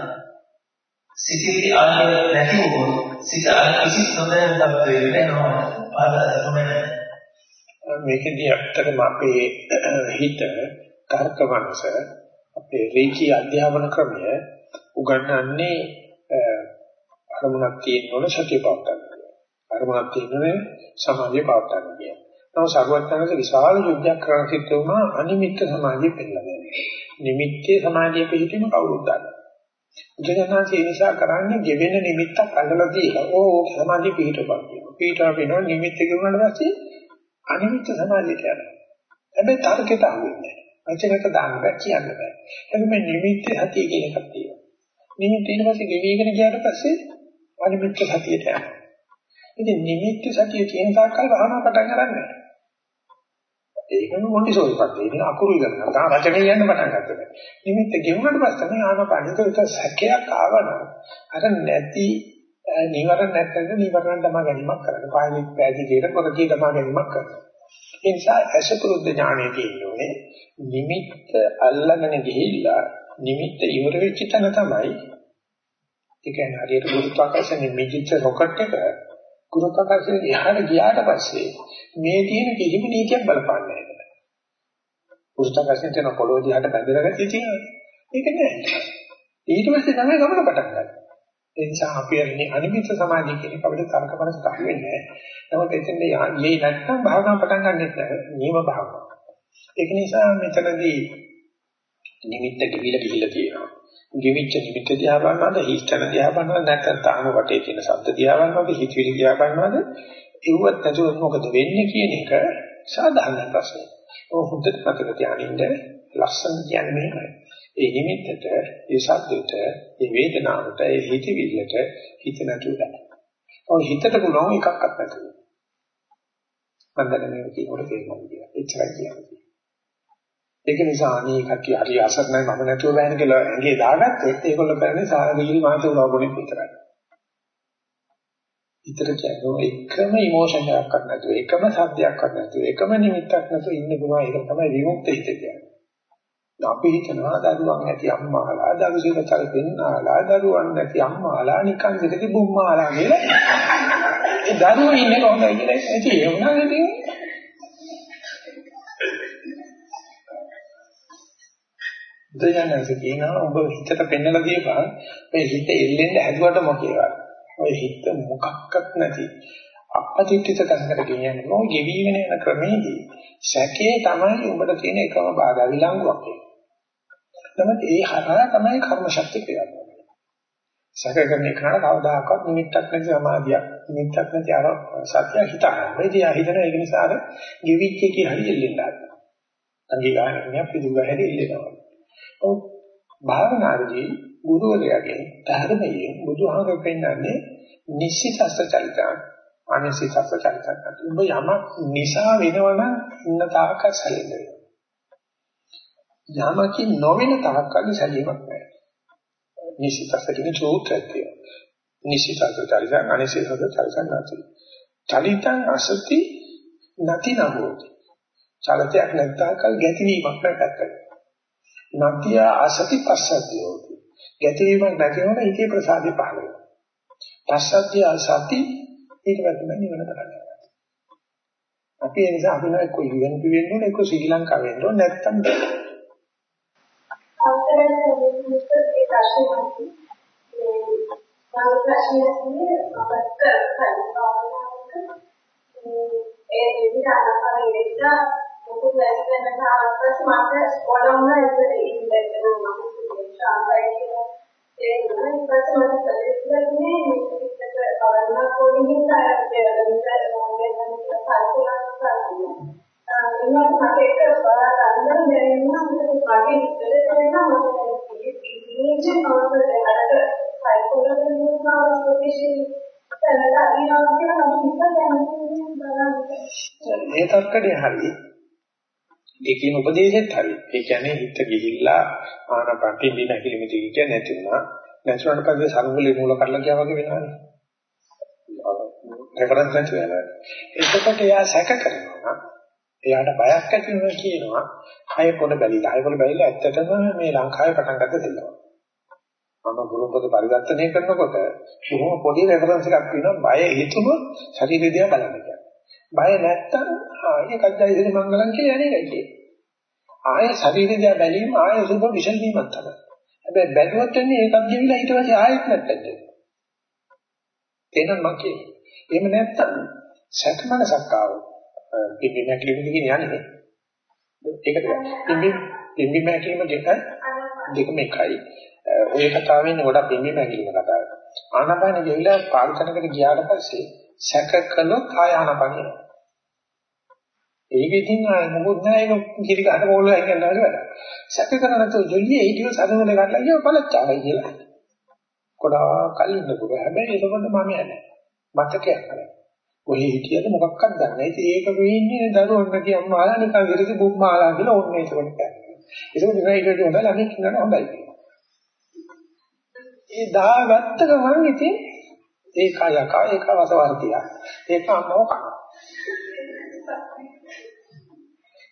සිටිවිලි ආදී නැති වුණොත් සිත අර කිසි නොදැනෙන තත්ත්වයකට එනවා මේකදී ඇත්තටම අපේ හිත තර්ක මනස අපේ රේකී අධ්‍යාපන ක්‍රමය උගන්වන්නේ අරමුණක් තියෙනවල සතිය පවත්වා ගන්න. අරමුණක් තියෙනවනේ සමාධිය පවත්වා ගන්න කියන. නම සරුවත්තරක විශාල යුද්ධයක් කරන සිට වුණා අනිමිත්ත සමාධිය පෙන්නගෙන. නිමිත්තේ සමාධිය පිළිපීම කවුරුත් දන්නවා. බුදුසසුනේ නිසා කරන්නේ ගෙවෙන නිමිත්තක් අල්ලලා දීලා ඕ සමාධිය පිහිටපන් කියනවා. පිහිටා වෙනවා නිමිත්ත ගෙවුනට පස්සේ අනිමිත්ත සමාධියට යනවා. හැබැයි තර්කයට අහුවෙන්නේ නැහැ. වචනක දාන්න බෑ කියන්න බෑ. එතකොට මේ නිමිත්ත සතිය කියන එකක් තියෙනවා. නිමිත්ත ඊට පස්සේ ගෙවිගෙන ගියාට පස්සේ අනිමිත්ත සතියට යනවා. ඉතින් නිමිත්ත සතිය කියන තාක්කල් වහනා පටන් ගන්නෑ. ඒකම මොන්ටිසෝරි පද්ධතිය. ඒක අකුරු ඉගෙන ගන්න. තා රචනය කියන්න පටන් ගත්තා. නිමිත්ත ගෙවුනට පස්සේ මේ ආනපනිත එක සැකයක් ආවනම් අර නැති නිවරණ නැත්නම් නිවරණ තමයි ගැනීමක් කරන්නේ. පායලික් පෑදීකට පොරකී තමයි ගැනීමක් කරන්නේ. ඒ නිසා අසපුරුද්ද ඥානය කියන්නේ නිමිත්ත අල්ලගෙන ගිහිල්ලා නිමිත්ත ඉවර වෙච්ච තැන තමයි ඒ කියන්නේ හරියට ගුරුත්වාකර්ෂණය මිදිච්ච රොකට් එක ගුරුත්වාකර්ෂණය එහාට ගියාට පස්සේ මේ තියෙන කිසිම නීතියක් බලපාන්නේ නැහැ. ගුරුත්වාකර්ෂණය තියෙන පොළොව දිහාට බැඳලා ගැතිය තියෙනවා. ඒක නෑ. ඊට පස්සේ තමයි ගමන පටන් ගන්න. ඒ නිසා අපි අන්නේ අනිමිත් සමාධිය කියන එක අපිට තර්ක මනසට අහු වෙන්නේ නැහැ. නමුත් එතෙන්ද යන්නේ නැත්නම් භාවනා පටන් ගන්නෙත් නැහැ. නියම භාවනාව. ඒක නිසා මෙතනදී නිමිත්ත කිවිල කිවිල තියෙනවා. ගෙවිච්ච නිමිත්ත දිහා බලනවාද හිස්තන දිහා බලනවාද නැත්නම් තාම වටේ තියෙන ශබ්ද දිහා බලනවාද හිතවිලි දිහා බලනවාද ඒවත් නැතුව මොකද වෙන්නේ කියන එක සාධාරණ ප්‍රශ්නයක්. ඔය හොඳට මතක තියාගන්න ලස්සන කියන්නේ මේකයි. ඒ නිමිත්තට, ඒ ශබ්දයට, ඒ වේදනාවට, ඒ හිතවිල්ලට හිත නැතුව බෑ. ඔය හිතට පුළුවන් එකක්වත් නැතුව. මම දැන් මේ කියනකොට තේරෙනවා කියලා. එච්චරයි කියන්නේ. ඒක නිසා අනේ කට්ටිය හරි අසරණයි මම නැතුව බෑන කියලා ඇඟේ දාගත්තොත් ඒගොල්ලෝ කරන්නේ සාරදීලි මාත උරවගොනේ විතරයි. විතර කියන්නේ එකම ඉමෝෂන් එකක්වත් නැතුව එකම සද්දයක්වත් නැතුව එකම නිමිත්තක් නැතුව ඉන්න පුළුවන් ඒක තමයි විමුක්ත හිත කියන්නේ. අපි හිතනවා දරුවන් නැති අම්මාලා දරුසිල කල්පෙන්නාලා දරුවන් නැති අම්මාලා නිකන් දෙකේ බුම්මාලා කියලා ඒ දරුවෝ ඉන්නේ කොහොමද කියලා ඇති ඒ වුණාද ඉතින් බුදුජානක කියනවා ඔබ හිතට පෙන්නලා දීපන් මේ හිත එල්ලෙන්න හැදුවට මොකේවා. ඔය හිත මොකක්වත් නැති අපපතිත්‍ිත තැනකට ගෙනියන්නේ. ඔය ගෙවිගෙන යන ක්‍රමේදී සැකේ තමයි උඹට තියෙන එකම බාධා විලංගුවක්. නමුත් ඒ හරහා තමයි කර්ම ශක්තිය ක්‍රියාත්මක වෙන්නේ. සැක කරන එකට කවදාකවත් නිමිත්තක් නැති සමාධියක් නිමිත්තක් නැති අර සත්‍ය හිතනවා. මේ දිහා හිතන ඒක නිසා අර ගෙවිච්ච එකේ හරිය එල්ලෙන්න. අංගී ගන්න පිටු ගහරි එල්ලෙනවා. ඔව් භාවනාදී ගුරුවරයාගේ ධර්මයේ බුදුහාමර පෙන්නන්නේ නිශ්චිතස්ස චරිතං අනිශ්චිතස්ස චරිතං. උඹ යමක් නිසා වෙනවනම් ඉන්න තාක්ක සැලෙන්න යමකින් නොවන තාක්කල් සැලීමක් නැහැ. නිශ්චිතස්ස කියන සූත්‍රයක් තියෙනවා. නිශ්චිතස්ස චරිතං අනිශ්චිතස්ස චරිතං නැති. චරිතං අසති නැති නබෝති. චලතයක් නැත්තාකල් ගැතිවීමක් නැහැ නතිය අසති පස්සද්ධියෝ ගැටීමක් නැතිවෙන ඉති ප්‍රසාදේ පහළ වෙනවා. පස්සද්ධිය අසති ඊට පස්සේ නිවන කරන්නේ අපි ඒ නිසා අපි නෑ කොයි වෙන වෙන්න ඕනේ එක්ක ශ්‍රී ලංකාව වෙන්න ඕනේ නැත්තම් අවතරෙන් මුස්තේ ප්‍රශ්නයක් ඒ ප්‍රශ්නයේ අපට ඒ විදිහට අනපරිවිද මොකද වෙන තාක්ෂ මට වඩොන්න ඉතින් ඉන්නේ මම ශාන්තයි කියන ඒ නේද ප්‍රශ්න පරිස්සමනේ මේක බලන කොටින් තරයට මම කල්පනා කරනවා ඉන්නත් මට ඒක බලන්න දැනෙනවා මගේ ඉතල වෙනවා මම ඉන්නේ අවසරයකට සයිකෝලොජි මේ තත්කඩේ හරියි ඒ කියන උපදේශෙත් හරි. ඒ කියන්නේ හිත ගිහිල්ලා ආනපටින් දින කිලිමිටි කියන්නේ නැති වුණා. නැසුණාට පස්සේ සංගුලේ මූල කරලා ගියා වගේ වෙනවානේ. රෙෆරන්ස් නැති වෙනවා. එතකොට එයා සැක කරනවා. එයාට බයක් ඇති වෙනවා කියනවා. හය පොඩ බැලිලා. හය පොඩ බැලිලා ඇත්තටම මේ ලංකාවේ පටන් ගත්ත දෙල්ලම. මම ගුරුපද පරිවර්තනය කරනකොට බොහොම පොඩි රෙෆරන්ස් එකක් තියෙනවා. බය හිතුනොත් ශරීරය දිහා බලන්න කියලා. බය නැත්තම් ඒකත් දැයිසරි මංගලම් කියලා යන්නේ නැහැ. ආයේ ශරීරය දිහා බැලීම ආයේ සුබ විෂන් වීමක් තමයි. හැබැයි බැලුවත් වෙන්නේ ඒකත් ගෙවිලා ඊට පස්සේ ආයෙත් නැත්තද? එහෙනම් මම කියන්නේ. එහෙම නැත්තම් සැකමනසක් ආව. පිම්බි මැකිලිම කියන යන්නේ. ඒකට පිම්බි පිම්බි මැකිලිම දෙක දෙකම එකයි. ඔය කතාවෙන්නේ ගොඩක් පිම්බි මැකිලිම කතාවක්. ආනාපාන ගෙවිලා පාර්තනකට ගියාට පස්සේ සැක කළොත් ආය ආනාපානිය. ඒක ඉතින් මොකොත් නෑ ඒක කිරි ගන්න ඕලෙන් යනවා නේද? සැක කරන නැතුව ජොලියේ හිටියොත් සතුනේ ගන්න ගියව පළච්චාවයි කියලා. කොඩා කලින්ද පුර හැබැයි එතකොට මම යන්නේ. මතකයක් නැහැ. ඔය හිටියද මොකක්වත් දන්නේ නැහැ. ඉතින් ඒක වෙන්නේ දරුවන්ට කියම්ම ආලා නිකන් විරසි බුක් මාලා කියලා ඕනේ ඒකට කියන්නේ. ඒක නිකන් හොඳයි ළඟින් කියනවා හොඳයි. ඒ දාගත්ත ගමන් ඉතින් ඒක යක ඒක වසවර්තිය.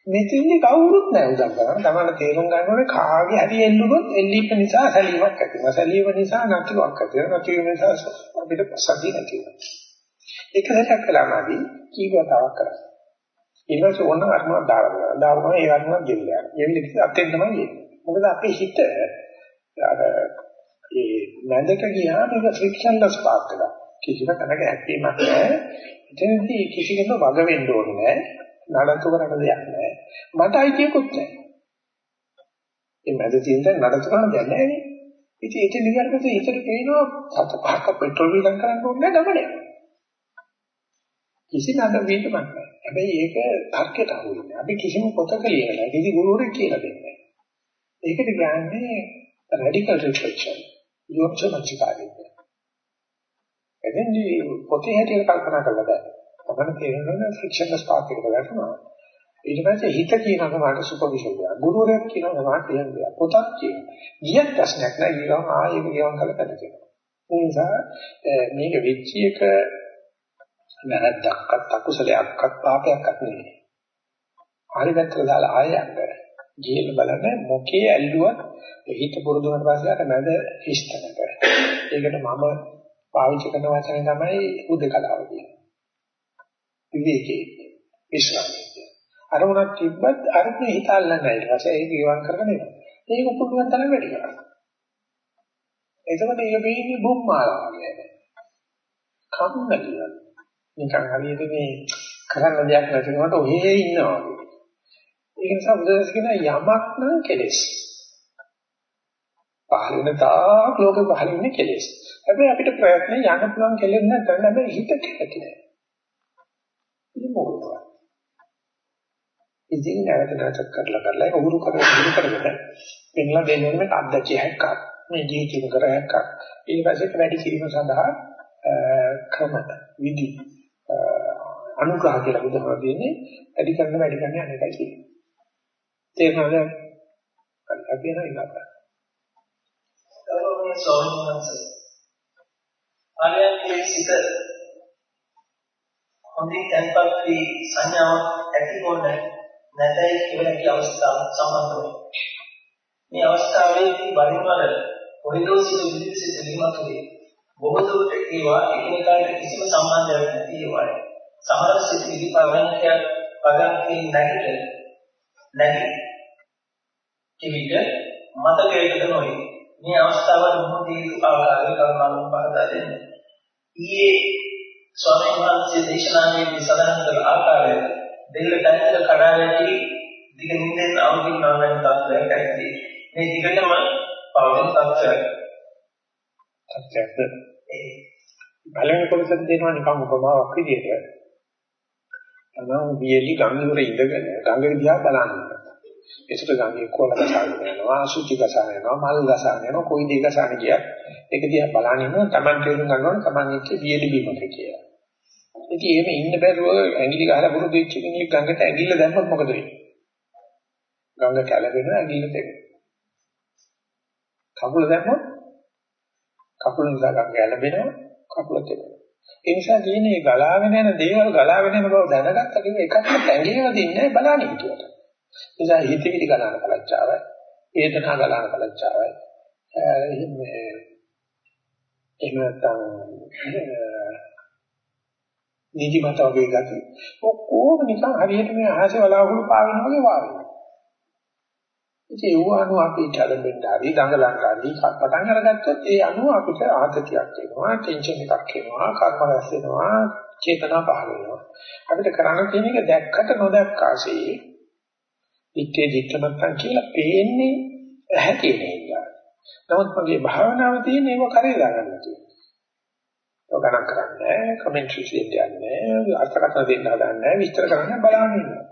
ඒක අම්මෝ කන. මෙතෙන්දි කවුරුත් නැහැ උදව් කරන්න. තමයි තේරුම් ගන්න ඕනේ කාගේ හරි එල්ලුනොත් එල්ලීම නිසා සැලීමක් ඇති වෙනවා. සැලීම නිසා නැතිවක් ඇති වෙනවා. නැතිවීම නිසා අපිට සතිය නැති වෙනවා. ඒක සැකක් කළාමදී කීවතාවක් කරා. ඊට පස්සේ ඕන අරමුණක් දාලා දානවා. ඒ අරමුණක් ගෙවිලා යනවා. ගෙවිලා අතෙන් තමයි එන්නේ. මොකද අපේ හිත අර ඒ නැඳට ගියාම ඒක ෆ්‍රික්ෂන්ලස් පාත් එකක්. කිසිම තැනක හැප්පීමක් නැහැ. එතනදී කිසි කෙනෙක් වග වෙන්න ඕනේ නැහැ. නඩත්තු කරන්න දෙයක් නැහැ. මට අයිතියකුත් නැහැ. මේ මැද තියෙන නඩත්තු කරන්න දෙයක් නැහැ නේ. ඉතින් ඒක නිකන් පස්සේ හිතට පේනවා සත පහක පෙට්‍රල් විලං කරන්න ඕනේ නැහැ ගමනේ. කිසි නඩ වීමක් නැහැ. හැබැයි ඒක තර්කයට අහු වෙන්නේ. අපි කිසිම පොතක ලියලා නැහැ. කිසි ගුරුවරයෙක් කියලා දෙන්නේ නැහැ. ඒකට කියන්නේ රැඩිකල් රිෆ්ලෙක්ෂන්. යොක්ෂමච්චකාරී. එදින්දී පොතේ හැටියට කල්පනා කරලා බෑ. අපන්න තේරෙනවා ෆ්‍රික්ෂන්ලස් පාත් එකට වැටෙනවා. ඊට පස්සේ හිත කියනවා තමයි සුපර්විෂන් එක. ගුරුවරයෙක් කියනවා තමයි කියන්නේ. පොතක් කියනවා. ගියක් ප්‍රශ්නයක් නෑ. ඊගොම ආයෙක ගියවන් කළා පැහැදිලි. ඒ නිසා මේක වෙච්ච එක නැරද්දක්වත් අකුසලයක්වත් පාපයක්වත් නෙවෙයි. හරි පැත්තට දාලා ආයෙ යන්න. ගිහින් බලන්න මොකේ ඇල්ලුවත් හිත පුරුදු වුණාට පස්සේ අර මැද හිස්තනක. ඒකට මම පාවිච්චි කරන වචනේ තමයි උදකලාව කියන්නේ. විවේකී විශ්‍රාමයේ. අරමුණක් තිබ්බත් අරමුණ හිත අල්ලන්නේ නැහැ. ඊට පස්සේ ඒක ඉවන් කරගෙන එනවා. ඒක පුළුවන් තරම් වැඩි කරන්න. එතකොට ඒක වෙන්නේ බුම්මාලා වගේ. කම්මැලිලා. නිකන් හරියට මේ කරන්න දෙයක් නැතිනකොට ඔහේ ඉන්නවා වගේ. ඒක නිසා බුදුරජාණන් කියන යමක් නම් කෙලෙස්. පහළ වෙන තාක් ලෝකෙ පහළ වෙන්නේ කෙලෙස්. හැබැයි අපිට ප්‍රයත්න යන්න පුළුවන් කෙලෙස් නැත්නම් හැබැයි හිත කැටි. ඉතින් මොකද? ඉතින් නැවත නැවත කරලා කරලා ඒක උරු කරගෙන උරු කරගෙන පෙන්ලා දෙන්නේ මේ අද්දකිය හැක්කක් මේ ජීවිතේ කර හැක්කක් ඊට පස්සේ වැඩි කිරීම සඳහා ක්‍රම විදි අනුග්‍රහ කියලා බුදුහාම කියන්නේ වැඩි කරන වැඩි කරන අනේකයි කියන්නේ තේරෙනවද අපි යනවා ඊළඟට ගෞරවනීය ස්වාමීන් වහන්සේ ආලයන්ගේ සිට හොඳින් තැන්පත් වී සංඥාවක් ඇති හොන්නේ නැතයි කියන කී අවස්ථාව සම්බන්ධ මේ අවස්ථාවේදී වරින් වර පොරිදෝ සිට විදිහට සිටීමක් වේ. බොහෝ දුරට ඒවා එකිනෙකාට කිසිම සම්බන්ධයක් නැති ඒවායි. සමහර සිට ඉදිපවණකයක් පදන්කේ නැගිට නැගි කිවිට මතකයකට නොවේ. මේ අවස්ථාවට මොහොත දීර්ඝ ආකාරයේ කර්මයන් පහදා දෙන්න. ඊයේ ස්වාමීන් වහන්සේ දේශනාවේ සඳහන් කළ ආකාරයට දෙල්ල පැත්තට කඩා වැටි දිග නිින්දෙන් අවදිින් නොවන තත්ත්වයක් ඇති. මේ දිගටම පවතින තත්ත්වයක්. තත්ත්වයක්ද බලන කොටසක් දෙනවා නිකන් උපමාවක් විදිහට. තමන් වියලි ගංගුර ඉඳගෙන ගඟ දිහා බලනවා. ඒසට ගඟේ කොළ ගසාගෙන යනවා, අසුචි ගසාගෙන යනවා, මල් ගසාගෙන යනවා, කොයි දෙයක ගසාගෙන ගියා. ඒක දිහා බලන ඉන්නවා තමන් තේරුම් ගන්නවා තමන් එක්ක වියලි බීමක කියලා. ඉතින් එහෙම ඉන්න බැරුව ඇඟිලි ගහලා පුරුදු වෙච්ච කෙනෙක් ගඟට ඇඟිල්ල දැම්මොත් මොකද වෙන්නේ? ගඟ කැළඹෙනවා ඇඟිල්ල දෙන්නේ. කකුල දැම්මොත් කකුල නිසා ගඟ ඇලඹෙනවා කකුල දෙනවා. ඒ නිසා කියන්නේ ගලාගෙන යන දේවල් ගලාගෙන යන බව දැනගත්ත කෙනෙක් එකක්වත් ඇඟිලිව දෙන්නේ බලන්නේ හිතුවට. ඒ නිසා හිතවිලි ගලන කලච්චාවයි, වේදනා ගලන කලච්චාවයි. එහෙම නැත්නම් නිදිමත වගේ ගති. ඔක්කොම නිකන් හරියට මේ අහසේ වලාකුළු පාවෙන වගේ වාවෙනවා. ඉතින් ඒව අනුව අපි කලබෙන්න හරි දඟලන්න හරි පටන් අරගත්තොත් ඒ අනුව අපිට ආතතියක් එනවා, ටෙන්ෂන් එකක් එනවා, කර්ම රැස් වෙනවා, චේතනා පහළ වෙනවා. අපිට කරන්න තියෙන එක දැක්කට නොදැක්කාසේ ඉත්තේ දිත්තමත්තන් කියලා පේන්නේ ඇහැ කියන එක. නමුත් මගේ භාවනාව තියෙන ඒව කරේ දාගන්න තියෙනවා. ඒක ගණන් කරන්නේ කමෙන්ටරිස් දෙන්නේ අර්ථකථන දෙන්න හදන්නේ විස්තර කරන්න බලන්න ඉන්නවා.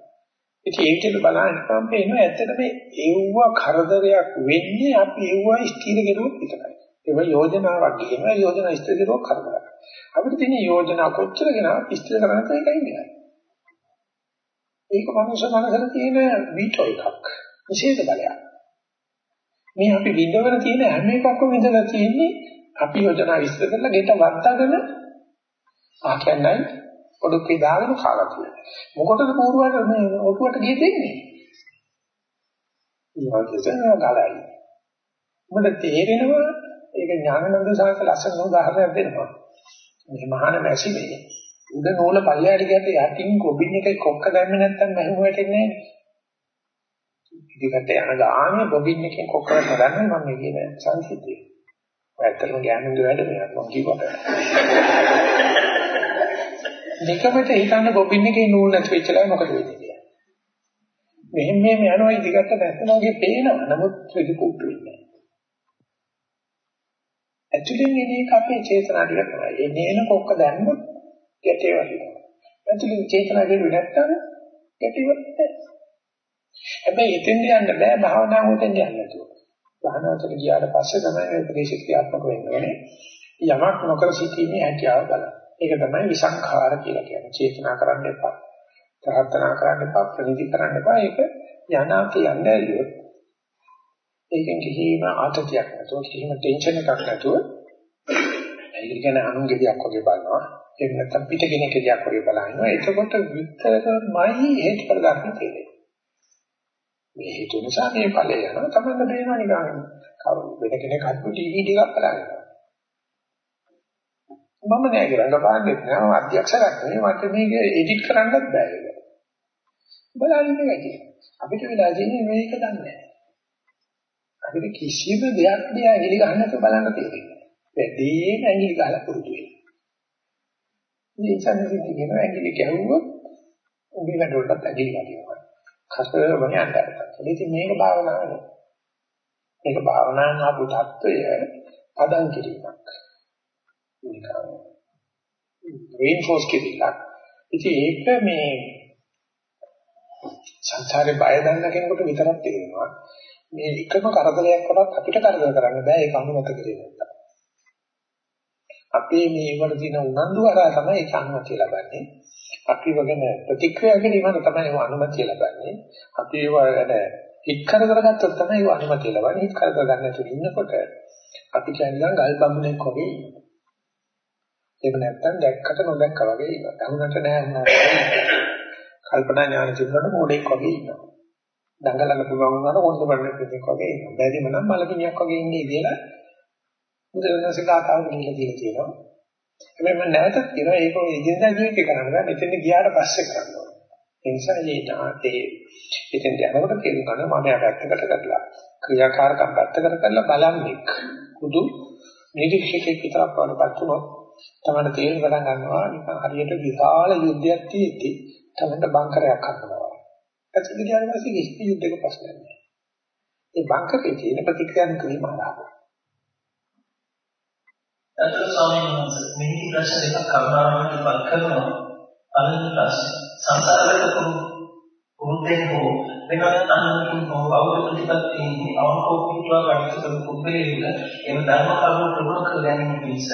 ඉතින් ඒකෙත් බලන්න පේනවා ඇත්තටම ඒව කරදරයක් වෙන්නේ අපි ඒව ස්ථිර කෙරුවොත් විතරයි. ඒව යෝජනාවක් කියනවා යෝජනා ස්ථිර කෙරුවොත් කරදරයක්. අපිට තියෙන යෝජනා කොච්චර ගෙනාවත් ස්ථිර කරන්න එකයි නෑ. ඒක මනුෂ්‍ය මනසට තියෙන වීටෝ එකක්. විශේෂ බලයක්. මේ අපි විඳවන තියෙන හැම එකක්ම විඳලා තියෙන්නේ අපි යෝජනා විශ්ල කරලා ගෙට වත්තාගෙන ආ කියන්නේ ඔඩොක්කේ දාගෙන කාලා තියෙනවා. මොකටද පූර්වවට මේ ඔටුවට ගියේ දෙන්නේ? ඊවගේ ගලයි. මොකද තේරෙනවා ඒක ඥානනන්ද සාක ලස්සන උදාහරණයක් දෙනවා. මේ මහාන මැසි මේ උඩ නූල පල්ලයට ගියට යටින් කොබින් එකේ කොක්ක දැම්මේ නැත්තම් මහුව වැටෙන්නේ නැහැ. ඉදිකට යන ගානේ බොබින් එකෙන් කොක්ක ගන්න මම කියන සංසිද්ධිය. ඇත්තටම ගෑනුන්ගේ වැඩ මෙයක් මම කිව්වට. දෙකමට හිතන්න බොබින් එකේ නූල් නැති වෙච්චලා මොකද වෙන්නේ කියලා. මෙහෙම මෙහෙම යනවා ඉදිකට නැත්නම් වගේ පේනවා. නමුත් ත්‍රිදි කුට්ටු වෙන්නේ නැහැ. ඇතුලෙන් එන එක අපේ චේතනා ටික තමයි. ඒ නේන කොක්ක දැම්මොත් ගැටේ වදිනවා. ඇතුලෙන් චේතනා දෙන්නේ නැත්තම් ගැටේ වදින්නේ හැබැයි එතෙන් යන්න බෑ භාවනාව උතෙන් යන්න නැතුව. භාවනාවට ගියාට පස්සේ තමයි මේ උපදේශ ක්‍රියාත්මක වෙන්න ඕනේ. යමක් නොකර සිටීමේ හැකියාව බලන්න. ඒක තමයි විසංඛාර කියලා කියන්නේ. චේතනා කරන්න එපා. ප්‍රාර්ථනා කරන්න එපා, ප්‍රනිධි කරන්න එපා. ඒක යනාත යන්න ඇරියොත් ඒකෙන් කිසිම ආතතියක් නැතුව, කිසිම ටෙන්ෂන් එකක් නැතුව ඒක කියන්නේ අනුන්ගේ දෙයක් වගේ බලනවා. ඒක නැත්තම් පිට කෙනෙක් දෙයක් වගේ බලනවා. එතකොට විතරමයි හේතුඵල ධර්ම තියෙන්නේ. මේ හේතු නිසා මේ ඵලය යනවා. තමයි තේරෙනවා නිකන් කවුරු වෙන කෙනෙක් අත්පු ටීවී ටිකක් බලනවා. මම නෑ කරන්න බාන්නේ නෑ මම අධ්‍යක්ෂකක් නෙවෙයි මට මේක එඩිට් කරන්නත් බෑ ඒක. බලන්න ඉන්නේ අපිට වෙලා තියෙන්නේ මේක දන්නේ නෑ. අපිට කිසිම දෙයක් දිහා ඇඟිලි ගන්න නැතුව බලන්න තේරෙන්නේ. වැඩිම ඇඟිලි ගහලා පුරුදු වෙන්න. මේ සංසිද්ධි කියන ඇඟිලි ගැහුවොත් උඹේ වැඩවලට ඇඟිලි ගන්නවා. කසරම යන්නට. ඉතින් මේක භාවනාවනේ. මේක භාවනාවෙන් ආපු தত্ত্বය පදම් කිරීමක්. නිකන් රේන්ෆෝස් කිරීමක්. ඉතින් ඒක මේ සංසාරේ බය දන්න කෙනෙකුට විතරක් තේරෙනවා. මේ එකම කරදරයක් කරත් අපිට කරදර කරන්න බෑ ඒක අනුමත කරේ නැත්තම්. අපේ මේ වල තියෙන උනන්දු හරහා තමයි ඒක අනුමතිය ලබන්නේ. අපි වගේම ප්‍රතික්‍රියා කිරීම තමයි ඒක අනුමතිය ලබන්නේ. අපි ඒවට හිත කරදර ගත්තොත් තමයි ඒක අනුමතිය ලබන්නේ. හිත කරදර ගන්න නැතුව ඉන්නකොට අපි කියන්නේ ගල් බම්බුනේ කොහේ ඉන්නවා. ඒක නැත්තම් දැක්කට නොදැක්කා වගේ ඉන්නවා. අහුනට නෑ අහුනට. කල්පනා ඥාන තිබුණාට මොඩෙක් වගේ ඉන්නවා. දඟලන්න පුළුවන් වුණාට කොන්ද බඩන කෙනෙක් වගේ ඉන්නවා. බැරිම නම් මලකිනියක් වගේ ඉන්නේ කියලා බුදුරජාණන්සේ කාතාව කියලා දීලා තියෙනවා. හැබැයි මම නැවතත් කියනවා ඒක ඉදින්දා ජීවිතේ කරන්න බෑ. මෙතෙන් ගියාට පස්සේ කරන්න ඕනේ. ඒ නිසා මේ නාතේ ඉතින් යනකොට තේරුම් ගන්න මම යා පැත්තකට කරලා ක්‍රියාකාරකම් පැත්තකට කරලා බලන්නේ. කුදු නිරීක්ෂකෙක් විතරක් වඩපත් වුණොත් තමයි තේරුම් ගන්න ගන්නවා නිකන් හරියට විශාල යුද්ධයක් තියෙද්දි තමයි බංකරයක් හදනවා. ඇත්තට කියන පස්සේ කිසි යුද්ධයක ප්‍රශ්නයක් නෑ. ඒ බංකරේ තියෙන ප්‍රතික්‍රියාවක් කිරීම ආරම්භ. අතන ස්වාමීන් වහන්සේ මෙහි ප්‍රශ්න දෙකක් කරුණාවෙන් ඉවත් කරනවා. පළවෙනි ප්‍රශ්න සංසාරගත පුරුද්දෙන් හෝ වෙනත් අනුකින් හෝ බෞද්ධ ප්‍රතිපත්තියේ අවංකව පිටවා කටයුතු කරන පුද්ගලයෙකුට එම ධර්ම කරුණු ප්‍රමුඛ කර ගැනීම පිණිස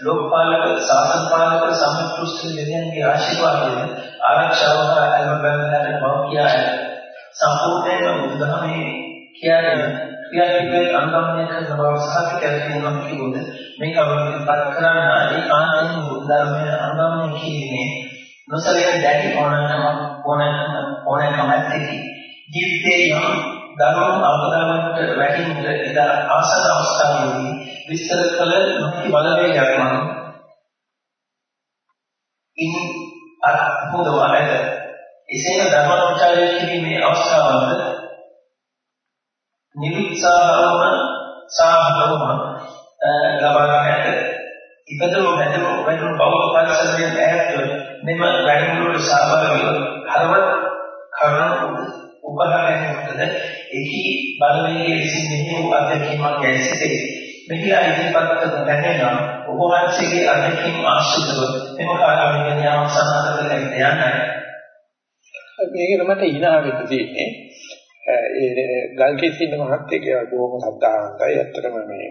ලෝකපාලක සාසන පාලක සම්පූර්ණ දෙවියන්ගේ ආශිර්වාදයෙන් ආරක්ෂාව හා අල්ම බැලඳන බව කියාය. සම්පූර්ණයෙන්ම බුදුදහමේ කියන්නේ ක්‍රියාත්මක අනුගමනය කරන බව සාහිත්‍ය කැලේම කිව්වොත් මේ කවදාවත් කරන්න ඒ ආනන්ද ධර්මය අනුගමනය කිරීමේ නොසලෙන දැඩි ඕනකම ඕනකම ඕනකම ඇති. ජීවිතයේ යම් දරුණු අවදානකට වැටෙන්න එදා ආසන අවස්ථාවේදී විස්තර කළ නොකි බලවේගයක් නම් ඉන් අත්පොදවලද එසේම ධර්මෝචාරය කිරීමේ අවස්ථාවන්ද නිරුත්සාහවම සාහවම ලබා ගන්නට ඉපදවු නැදවු වෙනු බෞද්ධ පරිසරයෙන් ඈත්ව මෙම වැඩමුළුවේ සහභාගී හරවත් කරුණ උපහාරයන්ටද එහි බලවේගයේ විසින් මෙහි අධ්‍යක්ෂකමක් ඇසිතේ මෙහිලා ඉදිරිපත් කරන දැනෙන ඔබ වහන්සේගේ අධ්‍යක්ෂකම් ආශ්‍රිතව මෙම කාර්යයෙන් යාම සම්බන්ධ කරගෙන යන්නයි මේක තමයි ඉනා වෙන්න තියෙන්නේ ඒ ගල්කේ තියෙන මහත්කේ බොහොම සද්ධාන්තයි ඇත්තටම මේ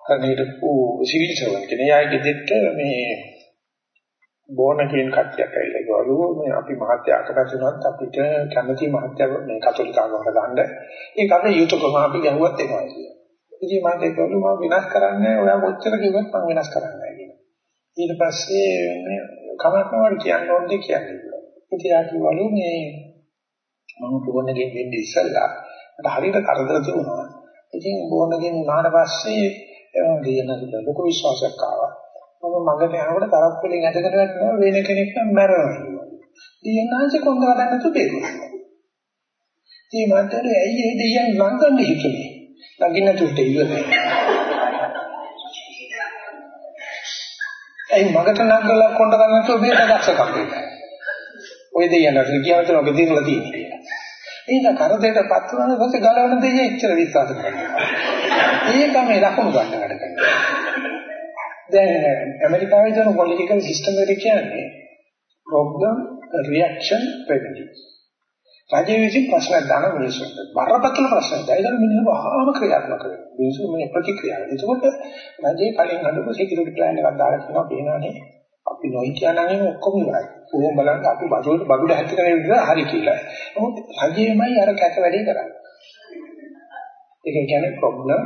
අනිරපු සිවිල් සර්වන් කෙනෙක් යාගේ දෙට මේ බෝන කියන කට්ටියක් ඇවිල්ලා ගවලු මේ අපි මහත්ය අකටසුනත් අපිට කැමති මහත්ය මේ කතෝලික ආගමකට ගන්න ඒක අපේ යුතුයකම අපි ගැහුවත් එනවා කියලා. ඉතින් මම ඒකවලු මම වෙනස් කරන්නේ ඔයා කොච්චර කිව්වත් මම වෙනස් කරන්නේ නැහැ කියලා. ඊට පස්සේ මේ කමකවට කියන්න ඕනේ කියන්නේ. ඉතින් ආ කිව්වලු මේ මම බෝනගෙන් වෙන්නේ ඉස්සල්ලා මට හරියට කරදර තිබුණා. ඉතින් බෝනගෙන් උනාට පස්සේ එවන දිනකට ලොකු විශ්වාසයක් ආවා. මම මඟට යනකොට තරක් වලින් ඇදගෙන වැටෙනවා වෙන කෙනෙක් නම් මැරෙනවා. දියනාංශ කොන්ද වදන්න තුබේනවා. ඉතින් මට ඇයි ඒ දෙයයන් ලංකන්න හිතුනේ. ලගින්න තුට ඉවරයි. ඒ මගට නංගලා කොන්ද ගන්න තුබේ දක්ෂකම් වෙනවා. ඔය දෙයයන්ට කියවතන ඔබ දිනලා තියෙන්නේ. ඒක කරදරයටපත් වුණාට පස්සේ ගලවන දෙය එච්චර විශ්වාස කරනවා. ඒක මේ ලකුණු ගන්න වැඩ කරනවා. දැන් ඇමරිකාවේ තියෙන පොලිටිකල් සිස්ටම් එක කියන්නේ problem reaction remedy. රජයේ විසින් ප්‍රශ්න දාන මිනිස්සුන්ට බරපතල ප්‍රශ්න දැයිදර මිනිස්සු වහාම ක්‍රියාත්මක කරනවා. මිනිස්සු මේ ප්‍රතික්‍රියාව. ඒකකොට රජයේ කලින් හදපු security plan එකක් දාලා කියනවා පේනවානේ අපි නොයි කියනනම් ඔක්කොම ඉවරයි. ඕම් බලන්න අපි බඩුවට බඩුවට හැච්ච කරේ විතර හරි කියලා. නමුත් රජයමයි අර කැත වැඩේ කරන්නේ. ඒක කියන්නේ ප්‍රොබ්ලම්.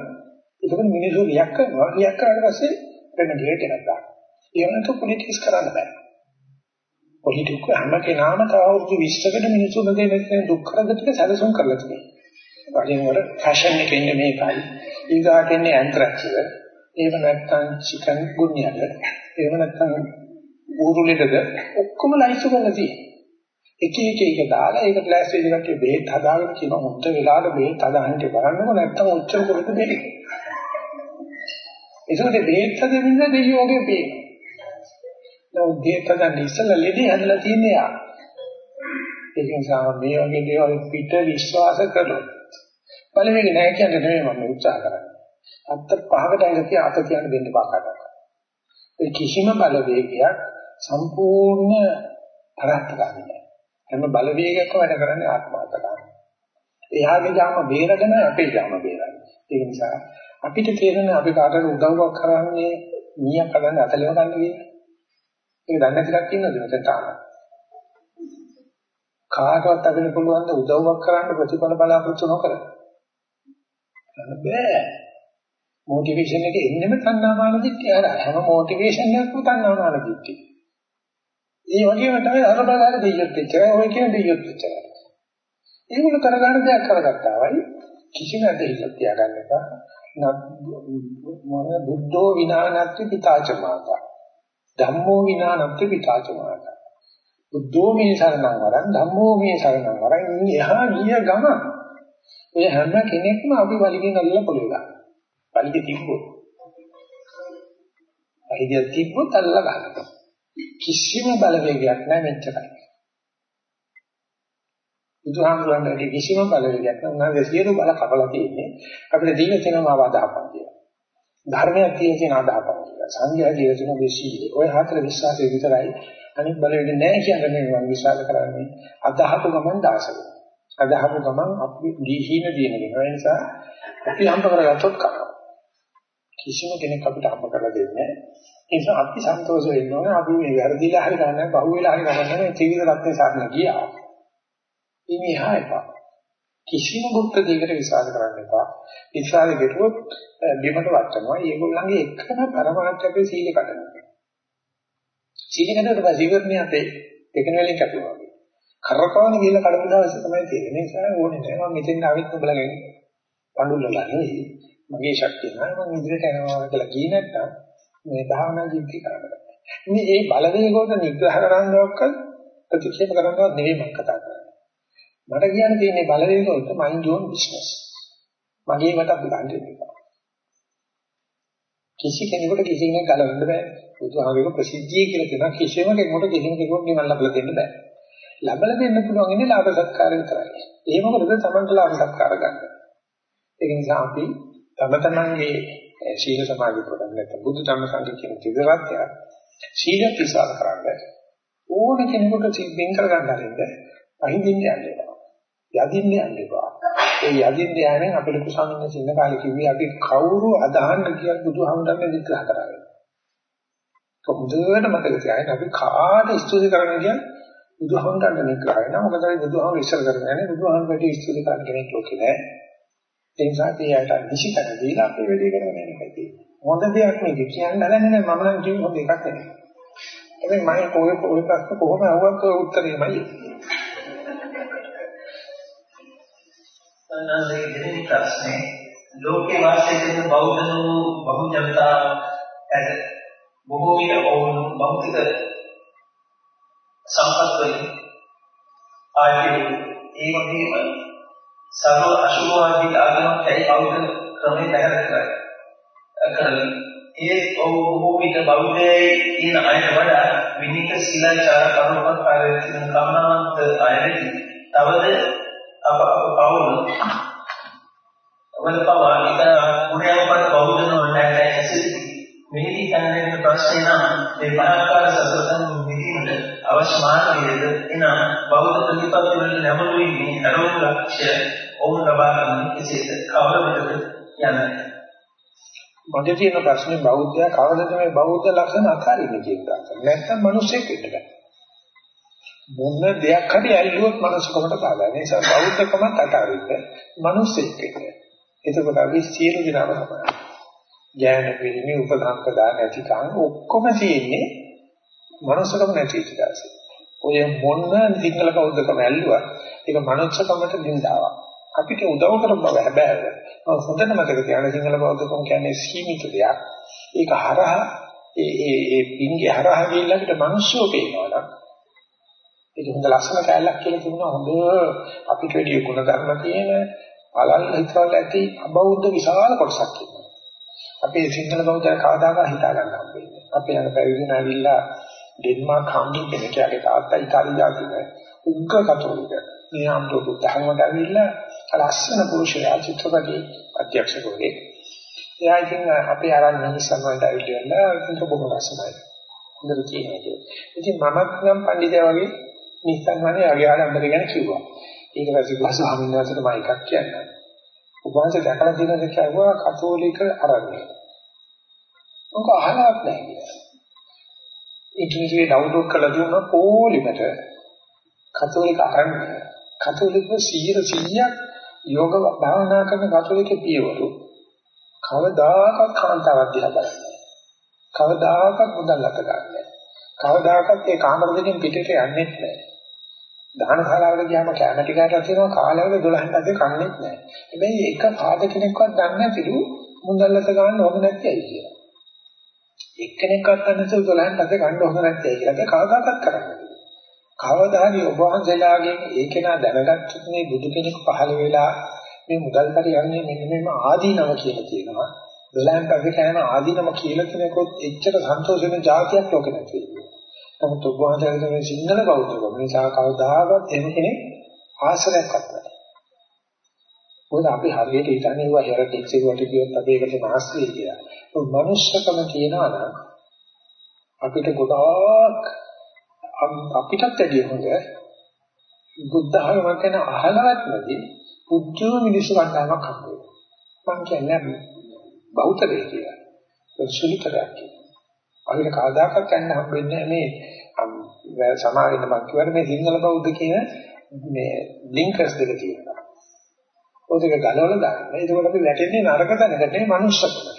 ඒක මිනිස්සු රියැක්ට් කරනවා. රියැක්ට් කරාට පස්සේ රෙමඩියට එකක් දාන්න. ඒ වෙනතු පොලිටික්ස් කරන්න බෑ. පොලිටික්ස් හැම කෙනාම තව අවුරුදු 20කට මිනිස්සු දෙන්නේ දුක් කරදරට සැලසුම් කරලා තියෙනවා. වලින් වල ෆැෂන් එකේ ඉන්නේ මේකයි. ඊගාට එන්නේ ඇන්ත්‍රැක්ස් එක. එහෙම නැත්නම් චිකන් ගුන්යද. එහෙම නැත්නම් ඌරුලෙටද ඔක්කොම ලයිස්තු කරලා තියෙනවා. එක එක එක දාලා ඒකට ලෑස්ති වෙන කට්ටිය බෙහෙත් හදාගෙන කියන මුත්‍ත වෙලාවට බෙහෙත් හදාගන්න බලන්නකො නැත්තම් ඔච්චර කොහෙද දෙන්නේ. ඒකෝට බෙහෙත් හදමින් දෙයියෝ වගේ පේනවා. නමුත් බෙහෙත් හදන්න ඉස්සෙල්ලා ලෙඩේ හදලා තියන්නේ යා. ඒක නිසා මේ වගේ දේවල් පිට විශ්වාස කරලා බලන්නේ නැහැ කියන්නේ නෙමෙයි මම උත්සාහ කරන්නේ. අත්ත පහකට ඇඟ තියා අත තියන්න දෙන්න පාකට. ඒ කිසිම බලවේගයක් සම්පූර්ණ අරහත්කාරී නෑ. හැම බලවේගයක්ම වැඩ කරන්නේ ආත්මාර්ථකාරී. එයාගේ ජාම බේරගෙන අපේ ජාම බේරන්නේ. ඒ නිසා අපිට තේරෙන අපි කාටද උදව්වක් කරන්නේ මීයක් හදන්න අතලෙව ගන්න කියලා. ඒක දන්නේ නැති කක් ඉන්නද මෙතන තාම. කාටවත් අපිට පුළුවන් ද උදව්වක් කරන්න ප්‍රතිඵල බලාපොරොත්තු නොකර. බෑ. මොටිවේෂන් එක එන්නෙම තණ්හාමාන දිට්ඨිය අර හැම මොටිවේෂන් එකක්ම තණ්හාමාන දිට්ඨිය. ඒ වගේම තමයි අර බලන දෙයියොත් එච්චරයි ඔය කියන දෙයියොත් එච්චරයි. ඒගොල්ල කරගන්න දෙයක් කරගත්තා වයි කිසිම දෙයක් තියාගන්න එපා. මොන බුද්ධෝ විනානත්ති පිතාච මාතා. ධම්මෝ විනානත්ති පිතාච මාතා. බුද්ධෝ මේ සරණං වරන් ධම්මෝ මේ සරණං වරන් එහා ගිය ගම. ඔය හැම කෙනෙක්ම අපි වලිගෙන් අල්ලලා පොළේ ගන්නවා. වලිගෙ තිබ්බොත්. වලිගෙ තිබ්බොත් අල්ලලා ගන්නවා. කිසිම බලවේගයක් නැහැ මෙච්චරයි. බුදුහාමුදුරන්ගේ කිසිම බලවේගයක් නැහැ. උන්වහන්සේ සියලු බල කපලා තියෙන්නේ අපිට දීලා තියෙනවා ආදාපන් කියලා. ධර්මයක් තියෙන තියෙන ආදාපන් කියලා. සංඝයා කියලා තියෙන දෙසීල. ඔය හතර විශ්වාසය විතරයි අනිත් බලවේග නැහැ කියන්නේ මේ මම විශ්වාස කරන්නේ. අදහපු ගමන් දාසක. අදහපු ගමන් අපි දීහින දින වෙනවා. ඒ නිසා අපි හම්බ කරගත්තොත් කරනවා. කිසිම කෙනෙක් අපිට හම්බ කරලා දෙන්නේ නැහැ. ඒ නිසා අපි සන්තෝෂ වෙන්න ඕනේ. අපි මේ වැරදිලා හරි ගන්න නැහැ, පහුවෙලා හරි ගන්න නැහැ. ත්‍රිවිධ රත්නේ සාධන ගියා. ඉන්නේ හායපා. කිසිම බුද්ධ දෙයකට විශ්වාස කරන්න එපා. විශ්වාස කෙරුවොත් බිමට වටනවා. ඒගොල්ලන්ගේ එකම පරමාර්ථය අපේ සීල කඩනවා. සීල කඩනකොට පස්සේ අපේ දෙකන වලින් කැපුවා. කරකවන ගිහලා කඩපු දවසේ තමයි තේරෙන්නේ. ඒ නිසා ඕනේ නැහැ. මම මෙතෙන් ආවෙත් නුඹලගෙන් පඬුල්ලලා නෙවෙයි. මගේ ශක්තිය නෑ මම ඉදිරියට යනවා කියලා කිය නැත්තම් මේ භාවනා ජීවිතය කරන්න බෑ. මේ ඒ බලවේගවල නිග්‍රහ කරනවක්වත් ප්‍රතික්ෂේප කරනවත් නෙවෙයි මම කතා කරන්නේ. මට කියන්න තියෙන්නේ බලවේගවලට mind your business. මගේ වට අපි ගන්න දෙන්න. කිසි කෙනෙකුට කිසි කෙනෙක් ගලවන්න බෑ. බුදුහාමගේ ප්‍රසිද්ධිය කියලා කියන කිසිම කෙනෙකුට කිසි කෙනෙකුට නිවන් ලබලා දෙන්න බෑ. ලබලා දෙන්න පුළුවන් ඉන්නේ ලාභ සත්කාර විතරයි. ඒ මොකද තමන්ට ලාභ සත්කාර ගන්න. ඒක නිසා අපි තම තමන්ගේ සීල සමාධි ප්‍රදාන නැත්නම් බුද්ධ ධර්ම සංඝ කියන ත්‍රිවිධාත්‍ය සීල ප්‍රසාර කරන්න ඕන කෙනෙකුට සිද්ධින් කරගන්න හරින්ද අහිඳින්න යන්නේ. යදින්න යන්නේ. ඒ යදින්න යන්නේ අපේ ලොකු ස්වාමීන් සින්න කාලේ කිව්වේ අපි කවුරු අදහන්න කියලා බුදුහාමුදුරනේ විග්‍රහ කරන්නේ. කොහොමද මතක තියාගන්න අපි කාට ස්තුති කරන්න කියන්නේ බුදුහාමුදුරනේ විග්‍රහ කරනවා. මොකද බුදුහාමුදුර ඉස්සර කරන්නේ බුදුහාමුදුරට ස්තුති කරන්න කෙනෙක් ලෝකේ නෑ. ඒ නිසා තියාට නිසිතන දීලා අපේ වැඩේ කරගෙන යන්න කයි. හොඳ දෙයක් මේක කියන්න හදන්නේ නැහැ මම නම් කියන්නේ හොඳ එකක් නෙමෙයි. හැබැයි මම කොහේ කොහේ ප්‍රශ්න කොහොම අහුවත් ඔය උත්තරේමයි. අනන්තයේ දෙවෙනි ප්‍රශ්නේ ලෝකේ වාසය කරන බෞද්ධ බහු ජනතා ඇත බොහෝ විට ඔවුන් භෞතික සම්පත් වලින් ආදී ඒ වගේම සර්ව අශුභවාදී ආගමක් ඇයි බෞද්ධ ක්‍රමේ පැහැදිලි කරන්නේ. කරන්නේ. ඒ බොහෝ විට බෞද්ධයේ ඉන්න අයට වඩා විනික සීලාචාර කරුණක් ආරෙන්න කමනවන්ත අයදී තවද අප පවුල වල පවානික ගුණයන්පත් බෞද්ධ නොවන්නට ඇසිරි මෙහි දැනෙන ප්‍රශ්නේ නම් මේ පරාකාර සසතන් විදීමට අවශ්‍ය මාර්ගයේද එනම් බෞද්ධ ප්‍රතිපත්ති වල නැමුණු වීමේ අරමුණු ලක්ෂ්‍ය ඔවුන් ලබා ගන්න කෙසේද කවර විටද යන්නේ මගේ තියෙන ප්‍රශ්නේ බෞද්ධයා කවදද මේ බෞද්ධ ලක්ෂණ අත්හරින්නේ කියන එක. නැත්නම් මිනිස්සෙක් වෙන්න බෑ. මොන දෙයක් හරි ඇල්ලුවොත් මනසකමට බාධා. ඒ නිසා බෞද්ධකමත් අතාරින්න මිනිස්සෙක් වෙන්න. එතකොට අපි සියලු දෙනාම තමයි. ඥාන පිළිමේ උපසම්පදා නැතිකම් ඔක්කොම තියෙන්නේ මනුස්සකම නැති ඉතිදාසෙ. ඔය මොන සිංහල බෞද්ධකම ඇල්ලුවා ඒක මනුස්සකමට දින්දාවක්. අපිට උදව් කරන බව හැබැයි හොඳට මතක තියාගන්න සිංහල බෞද්ධකම කියන්නේ සීමිත දෙයක්. ඒක හරහා ඒ ඒ ඒ පින්ගේ හරහා ගිහිල්ලා අපිට මිනිස්සුෝ පේනවා නම් ඒක හොඳ ලස්සන කැලලක් කියලා කියනවා හොඳ අපිට වැඩි ගුණ ධර්ම තියෙන පළල් හිතවල ඇති අබෞද්ධ විශාල කොටසක් ඉන්නවා. අපේ සිංහල බෞද්ධය කවදාකවත් හිතා ගන්න හම්බෙන්නේ. අපේ අර පැවිදින ඇවිල්ලා ඩෙන්මාර්ක් හම්බුන් කෙනෙක්ගේ තාත්තා ඉතාලි ජාතික උග්ග කතෝලික. මේ අම්බෝ බුද්ධහමකට ඇවිල්ලා ලස්සන පුරුෂයා චිත්‍රපටි අධ්‍යක්ෂකවරයෙක්. එයා ඉතින් අපේ ආරණ මිනිස්සුන් වලට ඇවිල්ලා ඒක බොහොම ලස්සනයි. හොඳට කියනවා. ඉතින් මමත් නම් පඬිතුයා වගේ නිස්සන් වනේ යගේ ආඩම්බර ගැන කිව්වා. ඊට පස්සේ ගුරු ස්වාමීන් වහන්සේට මම එකක් කියන්නම්. ඔබ වහන්සේ දැකලා තියෙනද කියලා කතෝලික ආරණ්‍යය. මොකක් අහලවත් නැහැ කියලා. ඉංග්‍රීසියේ ඩවුන්ලෝඩ් කරලා දුන්න පොලිමට. කතෝලික ආරණ්‍යය. කතෝලික 100 යෝග භාවනා කරන කතෝලික පියවරු කවදාකවත් කාන්තාවක් දිහා බලන්නේ කවදාකවත් මුදල් අත ගන්නෑ කවදාකවත් ඒ කාමර දෙකෙන් පිටට යන්නේ නැහැ. දාන ශාලාවල ගියාම කැම ටිකකට තියෙනවා කාලවල 12න් පස්සේ කන්නේත් නැහැ. හැබැයි එක පාද කෙනෙක්වත් දන්නේ නැතිලු මුදල් අත ගන්න ඕක නැති ඇයි කියලා. එක්කෙනෙක්වත් දන්නේ නැතුව 12න් පස්සේ කන්න ඕක නැති ඇයි කියලා ඒක කවදාකවත් කරන්නේ කවදා හරි ඔබ වහන්සේලාගෙන් ඒක නා දැනගත්තොත් මේ බුදු කෙනෙක් පහළ වෙලා මේ මුදල් පරිහරණය මෙන්න මේම ආදීනව කියලා තියෙනවා. දොලයන් පස්සේ කරන ආදීනව කියලා කෙනෙකුත් එච්චර සන්තෝෂ වෙන જાතියක් ලෝකෙ නැති. නමුත් ඔබ වහන්සේලාගේ මේ සිංහල බෞද්ධකම නිසා කවදාවත් එහෙම කෙනෙක් ආශ්‍රයක්වත් නැහැ. මොකද අපි හරියට හිතන්නේ ඒවා හෙරටික්ස් ඒකට කියොත් අපි ඒකට මාස්ටර් කියලා. ඒ මනුස්සකම තියනවා නම් අපිට ගොඩාක් අපිටත් වැඩිය හොඳ බුද්ධ ධර්ම ගැන අහලවත් නැති පුදුම මිනිස්සු කණ්ඩායමක් හම්බ වෙනවා. මම කියන්නේ බෞද්ධය කියලා. සුලිතරයක් කියලා. අපිට කවදාකවත් යන්න හම්බෙන්නේ මේ සමාවෙන්න මම කියවනේ මේ සිංහල බෞද්ධ කියන මේ ලින්කර්ස් දෙක තියෙනවා. ඔය දෙක ගලවලා දාන්න. ඒකෝට අපි වැටෙන්නේ නරක තැනකට නෙවෙයි මනුස්සකමට.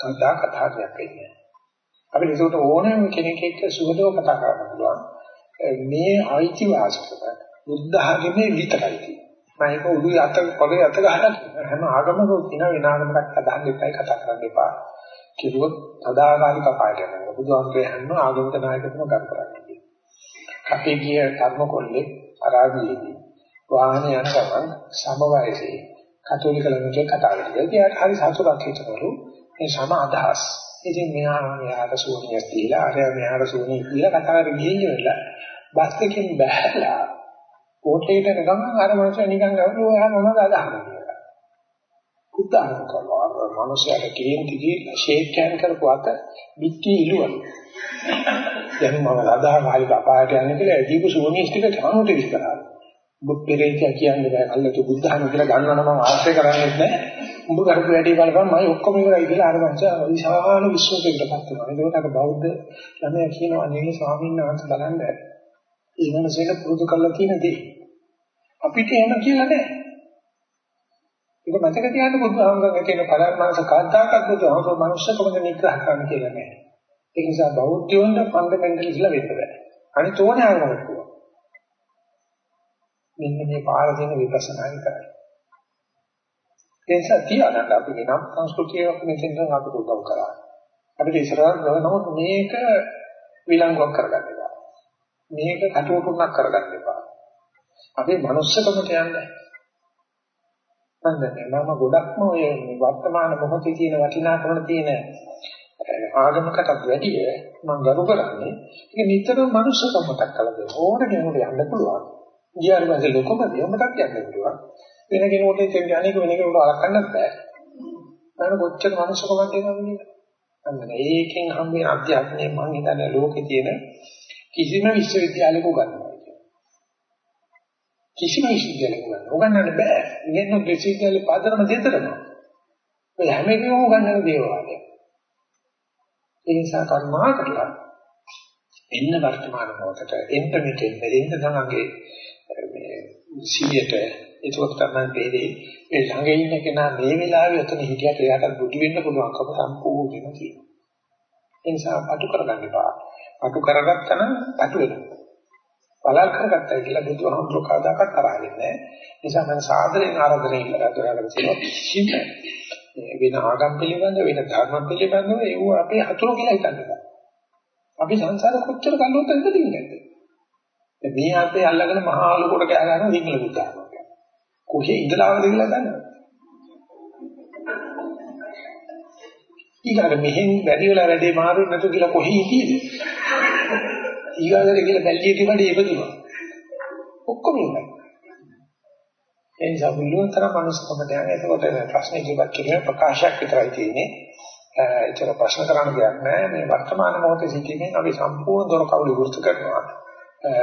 කවදා කතා කරන්නේ. අපිට ඒකට ඕනෑම කෙනෙක් එක්ක සුවදව කතා කරන්න පුළුවන්. මේ අයිතිවාසිකම බුද්ධ ආගමේ විතරයි තියෙන්නේ. මම ඒක උඩු අත පොළේ අත ගහලා හැම ආගමකම තියෙන වෙන ආගමකට අදහන් දෙපයි කතා කරන්න එපා. කිව්වොත් සදාකාලික අපායට යනවා. බුදුහාමුදුරේ හැම ආගමික නායකතුම ගන්න කරන්නේ. අපේ ගිය ධර්ම කොල්ලේ අරාබියේදී වාහනේ යන ගමන් සම වයසේ කතෝලික ළමයි කතා කරලා ඉතින් හරි සතුටක් හිතවලු මේ සම අදහස් ඉතින් මෙහා මෙහාට සෝනියක් දීලා අර මෙහාට සෝනියක් දීලා කතා කරගෙන ගිහින් ඉවරලා බස් එකෙන් බැහැලා කෝටේට ගමන් අර මනුස්සයා නිකන් ගවලු ඔයා මොනවද අදහන්නේ කියලා. උදාහරණ කරනවා අර මනුස්සයාට කේන්තිගේ ෂේක් කෑන් කරපු අත පිටි ඉලුවලු. දැන් මම ලදා කාලේ අපායට යන්නේ කියලා දීපු සෝනියක් ටික කනුට විස්තරා. ඔබ පෙරේතිය කියන්නේ බෑ අල්ලතු බුද්ධහම කියලා ගන්නවා නම් ආශ්‍රය කරන්නේ නැහැ. උඹ කරපු වැඩේ බලපන් මම ඔක්කොම ඉවරයි කියලා අර මංසා විශාල විශ්වාසයකටපත් වෙනවා. ඒකට අර බෞද්ධ ළමයා කියනවා නේ ස්වාමීන් වහන්සේ බලන්න. ඒ මනසේට පුරුදු කරලා තියෙන දේ. අපිට එහෙම කියලා නැහැ. ඒක මතක තියාගන්න බුදුහාමුදුරන්ගේ තියෙන පරමාර්ථ කාන්තාකත් බුදුහාමුදුර මනුෂ්‍යකමද නිග්‍රහ කරන්න කියලා නැහැ. ඒ නිසා බෞද්ධයන්ට ෆන්ඩමෙන්ටල්ස්ලා වෙන්න බෑ. අනිත් ඕනේ ආගමක් මෙන්න මේ පාර දෙන විපස්සනා විතරයි. ඒ නිසා තියාගන්න අපි නම් සංස්කෘතියක් මෙතෙන් අපිට උදව් කරා. අපිට ඉස්සරහට නමුත් මේක විලංගුවක් කරගන්න එපා. මේක කටුවකුණක් කරගන්න එපා. අපේ මනුස්සකමට යන්න. නැන්දනේ මම ගොඩක්ම ඔය වර්තමාන මොහොතේ තියෙන වටිනාකම තියෙන ආගමකටත් වැඩිය මම ගරු කරන්නේ ඒක නිතරම මනුස්සකමට කළ දෙන්න ඕන කෙනෙකුට යන්න පුළුවන්. ගියාට පස්සේ ලොකම දේ මටත් යන්න පුළුවන්. වෙන කෙනෙකුට ඉතින් අනේක වෙන කෙනෙකුට අලකන්නත් බෑ. අන්න කොච්චර මනුස්සකමක් දෙනවද කියන්නේ. අන්න ඒකෙන් හම් වෙන අධ්‍යාත්මයේ මම හිතන්නේ ලෝකේ තියෙන කිසිම විශ්වවිද්‍යාලයක උගන්වනවා කියන්නේ. කිසිම විශ්වවිද්‍යාලයක උගන්වන්න බෑ. ඉගෙන විශ්වවිද්‍යාලේ පාදරම දෙතරම. ඔය හැම එකම උගන්වන දේවල්. ඒ නිසා කර්මා කරලා එන්න වර්තමාන මොහොතට එන්න මෙතෙන් එන්න තමගේ මේ 100ට ඒකත් තමයි තේරෙන්නේ මේ ළඟ ඉන්න කෙනා මේ වෙලාවේ එතන හිටියට එයාට බුදු වෙන්න පුළුවන්කම සම්පූර්ණයෙන්ම තියෙනවා. ඒ නිසා අටු කරගන්න එපා. අටු කරගත්තා නම් අටු වෙනවා. බලල් කරගත්තා කියලා බුදුහාමුදුරුවෝ කවදාකවත් තරහින් නැහැ. නිසා මම සාදරයෙන් ආරාධනය කරලා තියෙනවා කිසිම වෙන ආගම් පිළිබඳ වෙන ධර්ම පිළිබඳව ඒව අපේ හතුරු කියලා හිතන්නේ අපි සංසාර කොච්චර කල්ලොත් ඉඳින්නේ නැද්ද? මේ ආතේ අල්ලගෙන මහා ලොකුට කෑ ගන්නවා සිංහල බුද්ධාගම. කොහේ ඉඳලාවද කියලා දන්නවද? ඊගාට මෙහෙන් වැඩි වෙලා වැඩේ මාරු නැතු කියලා කොහේ හිටියේද? ඊගාට කියලා බැල්ලියට වැඩි ඉපදුනා. ඔක්කොම ඉන්නේ. ඒ නිසා මුලින්තර මනුස්සකම දැන එතකොට ප්‍රශ්නේ ජීවත් කිරීම ප්‍රකාශයක් විතරයි තියෙන්නේ. ඒතර ප්‍රශ්න කරන්න දෙයක් නැහැ. මේ වර්තමාන මොහොතේ සිටීමෙන් අපි සම්පූර්ණ දොර කවුළු විවෘත කරනවා.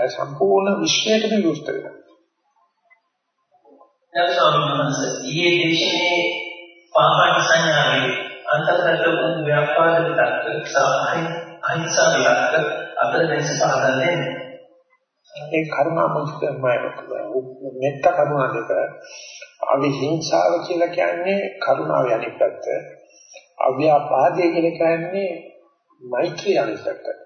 සම්පූර්ණ විශ්වයට විවෘත වෙනවා. දැන් ස්වාමීන් වහන්සේ ඊයේ දේශනේ පාපන සංඥාවේ අන්තර්ගත වූ ව්‍යාපාද විතක්ක සාහින් අහිංසා විතක්ක අතර වෙනස පහදා දෙන්නේ. ඒ කරුණා මුස්තමයි මෙත්ත කරුණා දෙක අවිහිංසාව කියලා කියන්නේ කරුණාව යන්නේ පැත්ත. අව්‍යාපාදය කියලා කියන්නේ මෛත්‍රිය පැත්ත.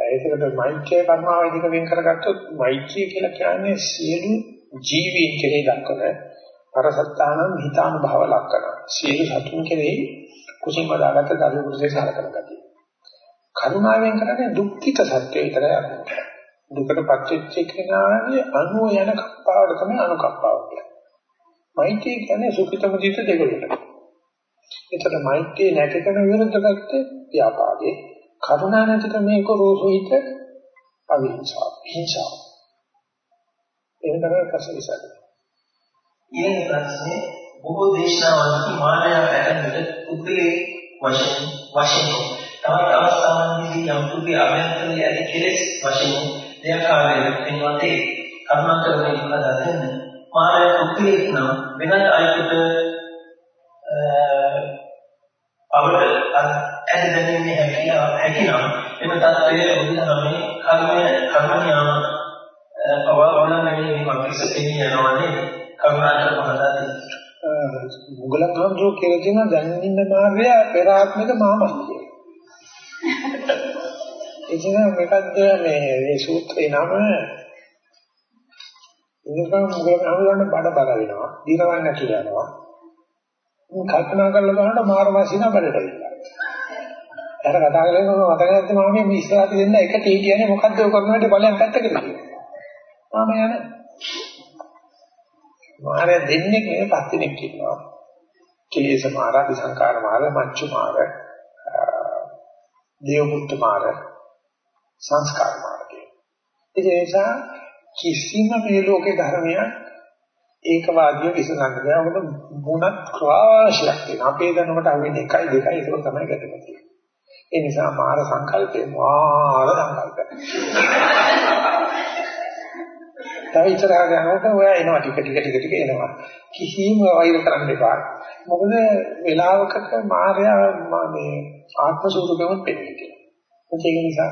ඒකට මෛත්‍රිය කරුණාව දෙක වෙන් කරගත්තොත් මෛත්‍රිය කියලා කියන්නේ සියලු ජීවීන් කෙරෙහි දක්වන පරසත්තානම් හිතානුභව ලක්කන. සියලු සතුන් කෙරෙහි කුසීම දාගත දරු කුසේ සලකන ගතිය. කරුණාවෙන් කරන්නේ දුක්ඛිත සත්‍ය විතරයි අරන්නේ. දුකටපත් වෙච්ච කෙනාගේ අනුව යන කප්පාවට තමයි අනුකම්පාව කියන්නේ. මෛත්‍රිය කියන්නේ සුඛිතම දිට දෙකකට. එතකොට මෛත්‍රිය නැති කරන විරුද්ධ පැත්තේ ව්‍යාපාදේ කරුණා නැතික මේක රෝසුහිත අවිහිංසාව. හිංසාව. එහෙම තමයි ප්‍රශ්න විසඳන්නේ. ඊළඟ ප්‍රශ්නේ බොහෝ දේශනාවන්හි මානව පැහැදිලිට පුද්ගලයේ වශයෙන් වශයෙන් තවත් අවස්ථාවන්හිදී යම් පුද්ගල අභ්‍යන්තරයේ ඇති කෙලෙස් වශයෙන් දෙයකාරයෙන් පින්වත්නි කර්මන්තර වෙනවා දෙන්න මානව පුද්ගලයෙක් නම් වෙනත් අයෙකුට අපට ඇද දැනීමේ හැකියාව හැකිනම් එම තත්ත්වයේ බුදුදහමේ කර්මය කර්මනියම පවවලන්නේ මක්කස තේනිය යනවා නේද කරුණාකර පහදා දෙන්න. මුගලන් හඳුෝ කියලා තියෙන දැනින්න මාර්ගය පෙර ආත්මික මාමස් කියලා. එකින මේකත් මේ මේ සූත්‍රේ නම ඉනිකම් මුගලන් හඳුනන බඩ බල වෙනවා. දිරවන්න කියලා යනවා. කල්පනා කරලා බලනකොට මාර වශයෙන් බඩට එනවා. අර කතා කරනකොට මතක නැද්ද මම මේ ඉස්සරහට දෙන්න එක තී කියන්නේ මොකද්ද ඔය කරනකොට බලයන් පැත්තකට කියලා. මම යන මාරය දෙන්නේ මේ පස් දිනක් ඉන්නවා. කෙලෙස මාර, විසංකාර මාර, මච්චු මාර, දේවමුක්ත මාර, සංස්කාර මාර කියන. ඒ නිසා කිසිම මේ ලෝකේ ධර්මයක් ඒකවාදීව විසඳන්න බෑ. මොකද මුණත් ක්‍රාශයක් තියෙනවා. අපේ දැනුමට අහුවෙන්නේ එකයි දෙකයි ඒක තමයි ගැටෙන්නේ තියෙන්නේ. ඒ නිසා මාර සංකල්පේ මාර සංකල්පය. තව ඉතරහට යනකොට ඔයා එනවා ටික ටික ටික ටික එනවා. කිසිම වෛර කරන්න එපා. මොකද වෙලාවකට මායя මේ ආත්ම ස්වරූපෙම පෙන්නේ කියලා. ඒක නිසා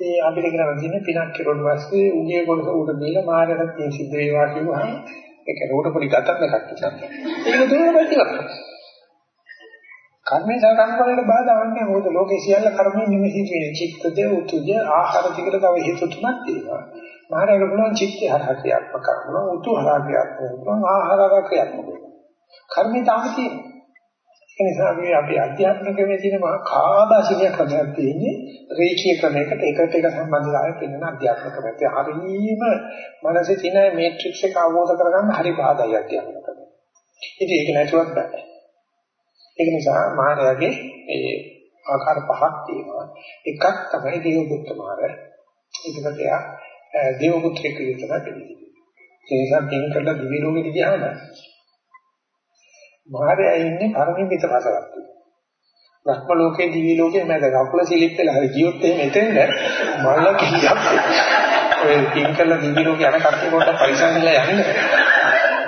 ඒ අපිට කරන්න තියෙන පිනක් කෙරුවට පස්සේ උගේ කොටස උඩ දීලා මායයට මේ සිද්ධ වේවා කියුවා. ඒක රෝඩ පොඩි ගතක් එකක් තියෙනවා. ඒක දුරම පිටියක්. කර්මේ සාකම් වලට බාධා වන්නේ මොකද ලෝකේ සියල්ල කර්මයෙන් නිමිති වෙන චිත්තද උතුජ ආහාර ටිකට තව හේතු තුනක් තියෙනවා. මහරජා පුළුවන් චිත්තය හරහා ක්‍රියාත්මක කරනවා උතු හරහා ක්‍රියාත්මක කරනවා ආහාර හරහා ක්‍රියාත්මක කරනවා. කර්මේ තාම තියෙනවා. ඒ නිසා මේ අපි අධ්‍යාත්මිකයේ තියෙන මහා කාදාසිනිය ක්‍රමයක් තියෙන්නේ රේඛීය ක්‍රමයකට එකට එක සම්බන්ධතාවයක් තියෙන අධ්‍යාත්මික ක්‍රමයක්. හරීම මනසේ තියෙන මේට්‍රික්ස් එක අවබෝධ කරගන්න හරි බාධායි අධ්‍යාත්මික ක්‍රමය. ඉතින් ඒක නැතුවත් බෑ. ඒක නිසා මහරජාගේ ඒ ආකාර පහක් තියෙනවා. එකක් තමයි දේවබුද්ධ මාර. ඒකට එයා දේවපුත්‍රයෙක් විදිහට තමයි ඒ නිසා පින් කරලා දිවි ලෝකෙට ගියාම මාරයා ඉන්නේ පරිමිත රසවත්. රත්ම ලෝකේ දිවි ලෝකේ මැද කකුල සිලිප් වෙලා හරි ගියොත් එහෙම එතෙන්ද මල්ල කියක්. ඔය පින් කරලා දිවි ලෝකේ යන කට්ටිය කොට පරිසම් වෙලා යන්නේ.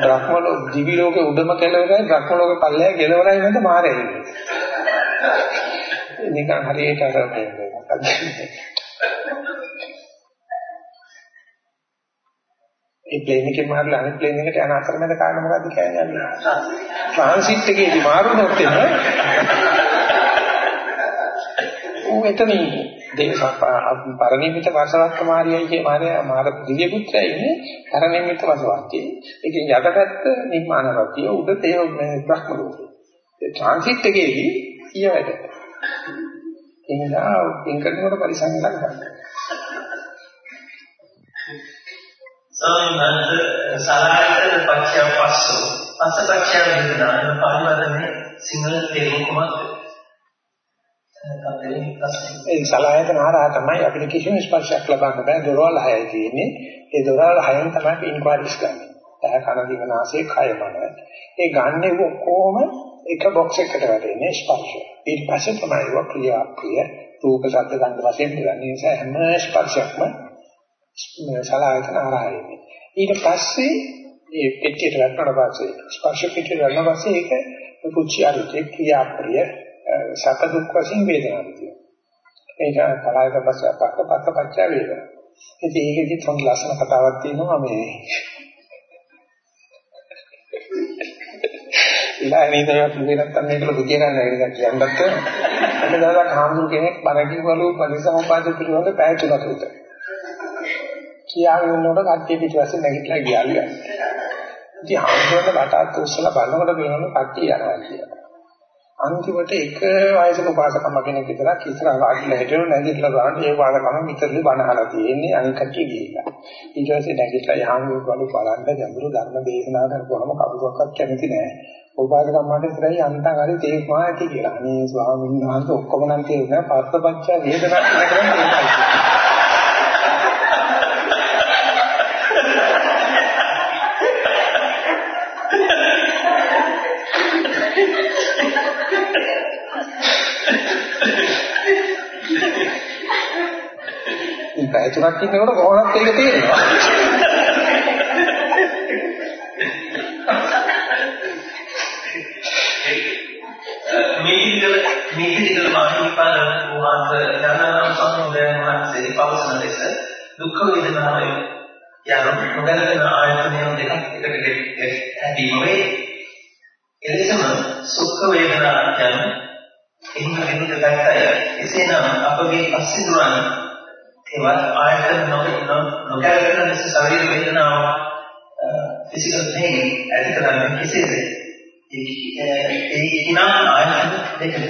බ්‍රහ්ම ලෝක දිවි ලෝකේ උඩම කෙළවරයි බ්‍රහ්ම ලෝකේ පල්ලෙහා කෙළවරයි නැද මාරයා ඉන්නේ. නිකන් හරියට අර මේ ඒ ප්ලේන් එකේ මාරලා අනිත් ප්ලේන් එකට යන අතරමැද කාරණා මොකද්ද කියන්නේ? ට්‍රාන්සිට් එකේදී මාරුනොත් එන ඌ එතන දේශප පරිණිමිත වසවත් කුමාරියයි කිය මාර්යා මාර දිව්‍ය පුත්‍රයා ඉන්නේ පරිණිමිත වසවත්ටි. ඒකෙන් යටපැත්ත නිර්මාණ රතිය උඩ තේ බ්‍රහ්ම ලෝකේ. ඒ ට්‍රාන්සිට් එකේදී ඊයවට. එනිසා ඉන්කර්නේට පරිසංගලක් ගන්නවා. ස්වාමීන් සලායතන පච්චය පස්සෝ පස්ස පච්චය වේදනා පරිවර්තනේ සිංහල තේරුම කොහොමද? ඒ සලායතන ආරහ තමයි අපිට කිසිම ස්පර්ශයක් ලබන්න බෑ දොරවල් හයයි තියෙන්නේ. ඒ දොරවල් හයෙන් තමයි ඉන්ක්වයරිස් ගන්න. ඇහ කන දිව නාසය කය මන. ඒ ගන්න කොහොම එක බොක්ස් එකකට වැටෙන්නේ ස්පර්ශය. ඊට පස්සේ තමයි ඒක ක්‍රියා ක්‍රිය රූප ශබ්ද ගන්ධ වශයෙන් දෙන්නේ. ඒ නිසා හැම ස්පර්ශයක්ම සලායතන ආරහයයි. ඊට පස්සේ මේ පෙට්ටියට වැටෙනවා පස්සේ ස්පර්ශ පෙට්ටියට වැටෙනවා පස්සේ ඒක රුචි අරුචි ක්‍රියා ක්‍රිය සැප දුක් වශයෙන් වේදනාවක් තියෙනවා. ඒක කලයක පස්සේ අපක්ක පක්ක පච්චා වේදනා. ඉතින් ඒකෙදි තොන් ලස්සන කතාවක් තියෙනවා මේ ඉලා නේදයක් දෙන්නත් මේකල බුදිය ගන්න එක කියන්නත් අද දවසක් හාමුදුරු කෙනෙක් බණ කිව්වලු පරිසම්පාද පිළිවෙල පැය තුනක් විතර. කියාගෙන ඉන්නකොට කට්ටිය පිටිපස්සේ නැගිටලා ගියාලු. ඉතින් හාමුදුරුවෝ කටත් උස්සලා බලනකොට බලනකොට කට්ටිය යනවා කියලා. අන්තිමට එක වයසක උපාසකම කෙනෙක් විතරක් ඉස්සරහ වාඩිලා හිටියු නැගිටලා බලන්න ඒ වාදකම විතරලු බණ අහලා තියෙන්නේ අනික කට්ටිය ගිහිල්ලා. ඊට පස්සේ නැගිටලා යහන් වල බලන්න ගැඹුරු ධර්ම දේශනා කරපුවම කවුරක්වත් කැමති නෑ. උපාසකම්මට ඉතරයි අන්තං හරි තේක්මා ඇති කියලා. අනේ ස්වාමීන් වහන්සේ ඔක්කොම නම් තේරුණා පස්සපච්ච වේදනා කියලා තුනක් ඉන්නකොට කොහොමද ඒක තේරෙනවා මේ විදිහට මේ විදිහට මානසිකාරණ වහන්ස ඥානනම් සම්මුදයන් වහන්සේ පවසන ලෙස දුක් වේදනාව යන නොගැලපෙන ආයතනයන් දෙකක් එකට ඇදීම වේ. එලෙසම සුඛ වේදනා යන එහිම වෙනුද දැක්කය. එසේනම් අපගේ පස්සිදුරන් ඒවත් ආයතන නොකැලපෙන ලෙස ශරීර වේදනාව ෆිසිකල් පේන් ඇති කරන්නේ කෙසේද? ඒ කිනා ආයතන දෙකද?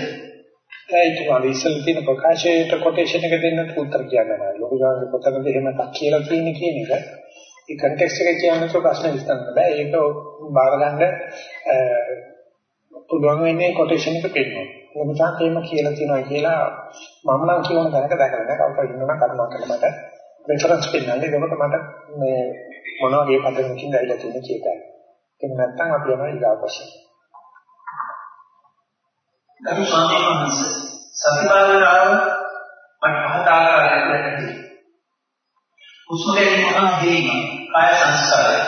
ඒක වගේ ඉස්සෙල් තියෙන ප්‍රකාශයට කොටේෂන් එක දෙන්න උත්තර කියන්න නෑ. ලොකු ගාන පොතකද එහෙම තක් කියලා තියෙන කියන එක ඒ කන්ටෙක්ස්ට් එක කියන්නේ ප්‍රශ්න විස්තරන්න බෑ. ඒක බාර ගන්න පුළුවන් වෙන්නේ කොටේෂන් එක පෙන්නනවා. මොකද එහෙම කියලා තියෙනවා කියලා මම නම් කියන දැනක දැකලා නැහැ. කවුරු ඉන්නවා කරුණා කරලා මට රෙෆරන්ස් පෙන්නන්නේ. ඒකට මට මේ මොන වගේ පදනකින් ඇවිල්ලා තියෙන චේතය. ඒක නැත්තම් අපි යනවා ඊගා ප්‍රශ්න. ගරු ස්වාමීන් වහන්සේ සතිපාලනාව මට පහත ආකාරයකට ඇති. හුස්ම ගැනීම හා දීම කාය සංස්කාරය.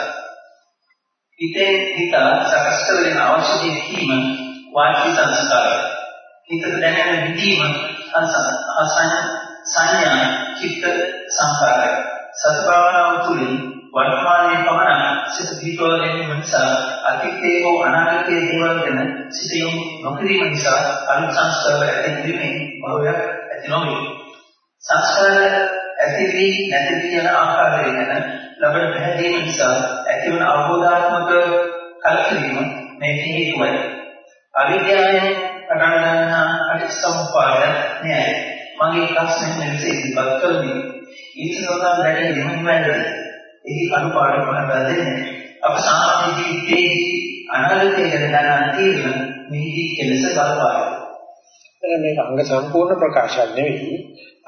හිතේ හිත සකස් කරගෙන අවශ්‍ය දේ කීම වාචික සංස්කාරය. හිතට දැනෙන විදීම සංඥා චිත්ත සංකාරය. සත්‍භාවනාව තුළින් වර්තමානයේ පමණ සිත පිටව ගැනීම නිසා අතීතයේ හෝ අනාගතයේ දේවල් ගැන සිත යොමු නොකිරීම නිසා අලුත් සංස්කාර ඇතිවීමේ භවයක් ඇති නොවේ. සංස්කාර ඇති වී නැති වී යන ආකාරය ගැන ලබන පැහැදීම නිසා ඇතිවන අවබෝධාත්මක කලකිරීම මේ හේතුවයි. අවිද්‍යාවෙන් පටන් ගන්නා අටිසම්පාද නෑ. මගේ ප්‍රශ්නේ මෙලෙස ඉදිරිපත් කරමි. ඊසනෝදා වැඩි නිමවැද. එහි අනුපාඩු මහතා දෙන්නේ. අප සාමාන්‍ය ජීවිතයේ අනාගතය ගැන දන්නා තීරණ මෙහිදී කෙලස බලපායි. මේක අංග සම්පූර්ණ ප්‍රකාශයක් නෙවෙයි.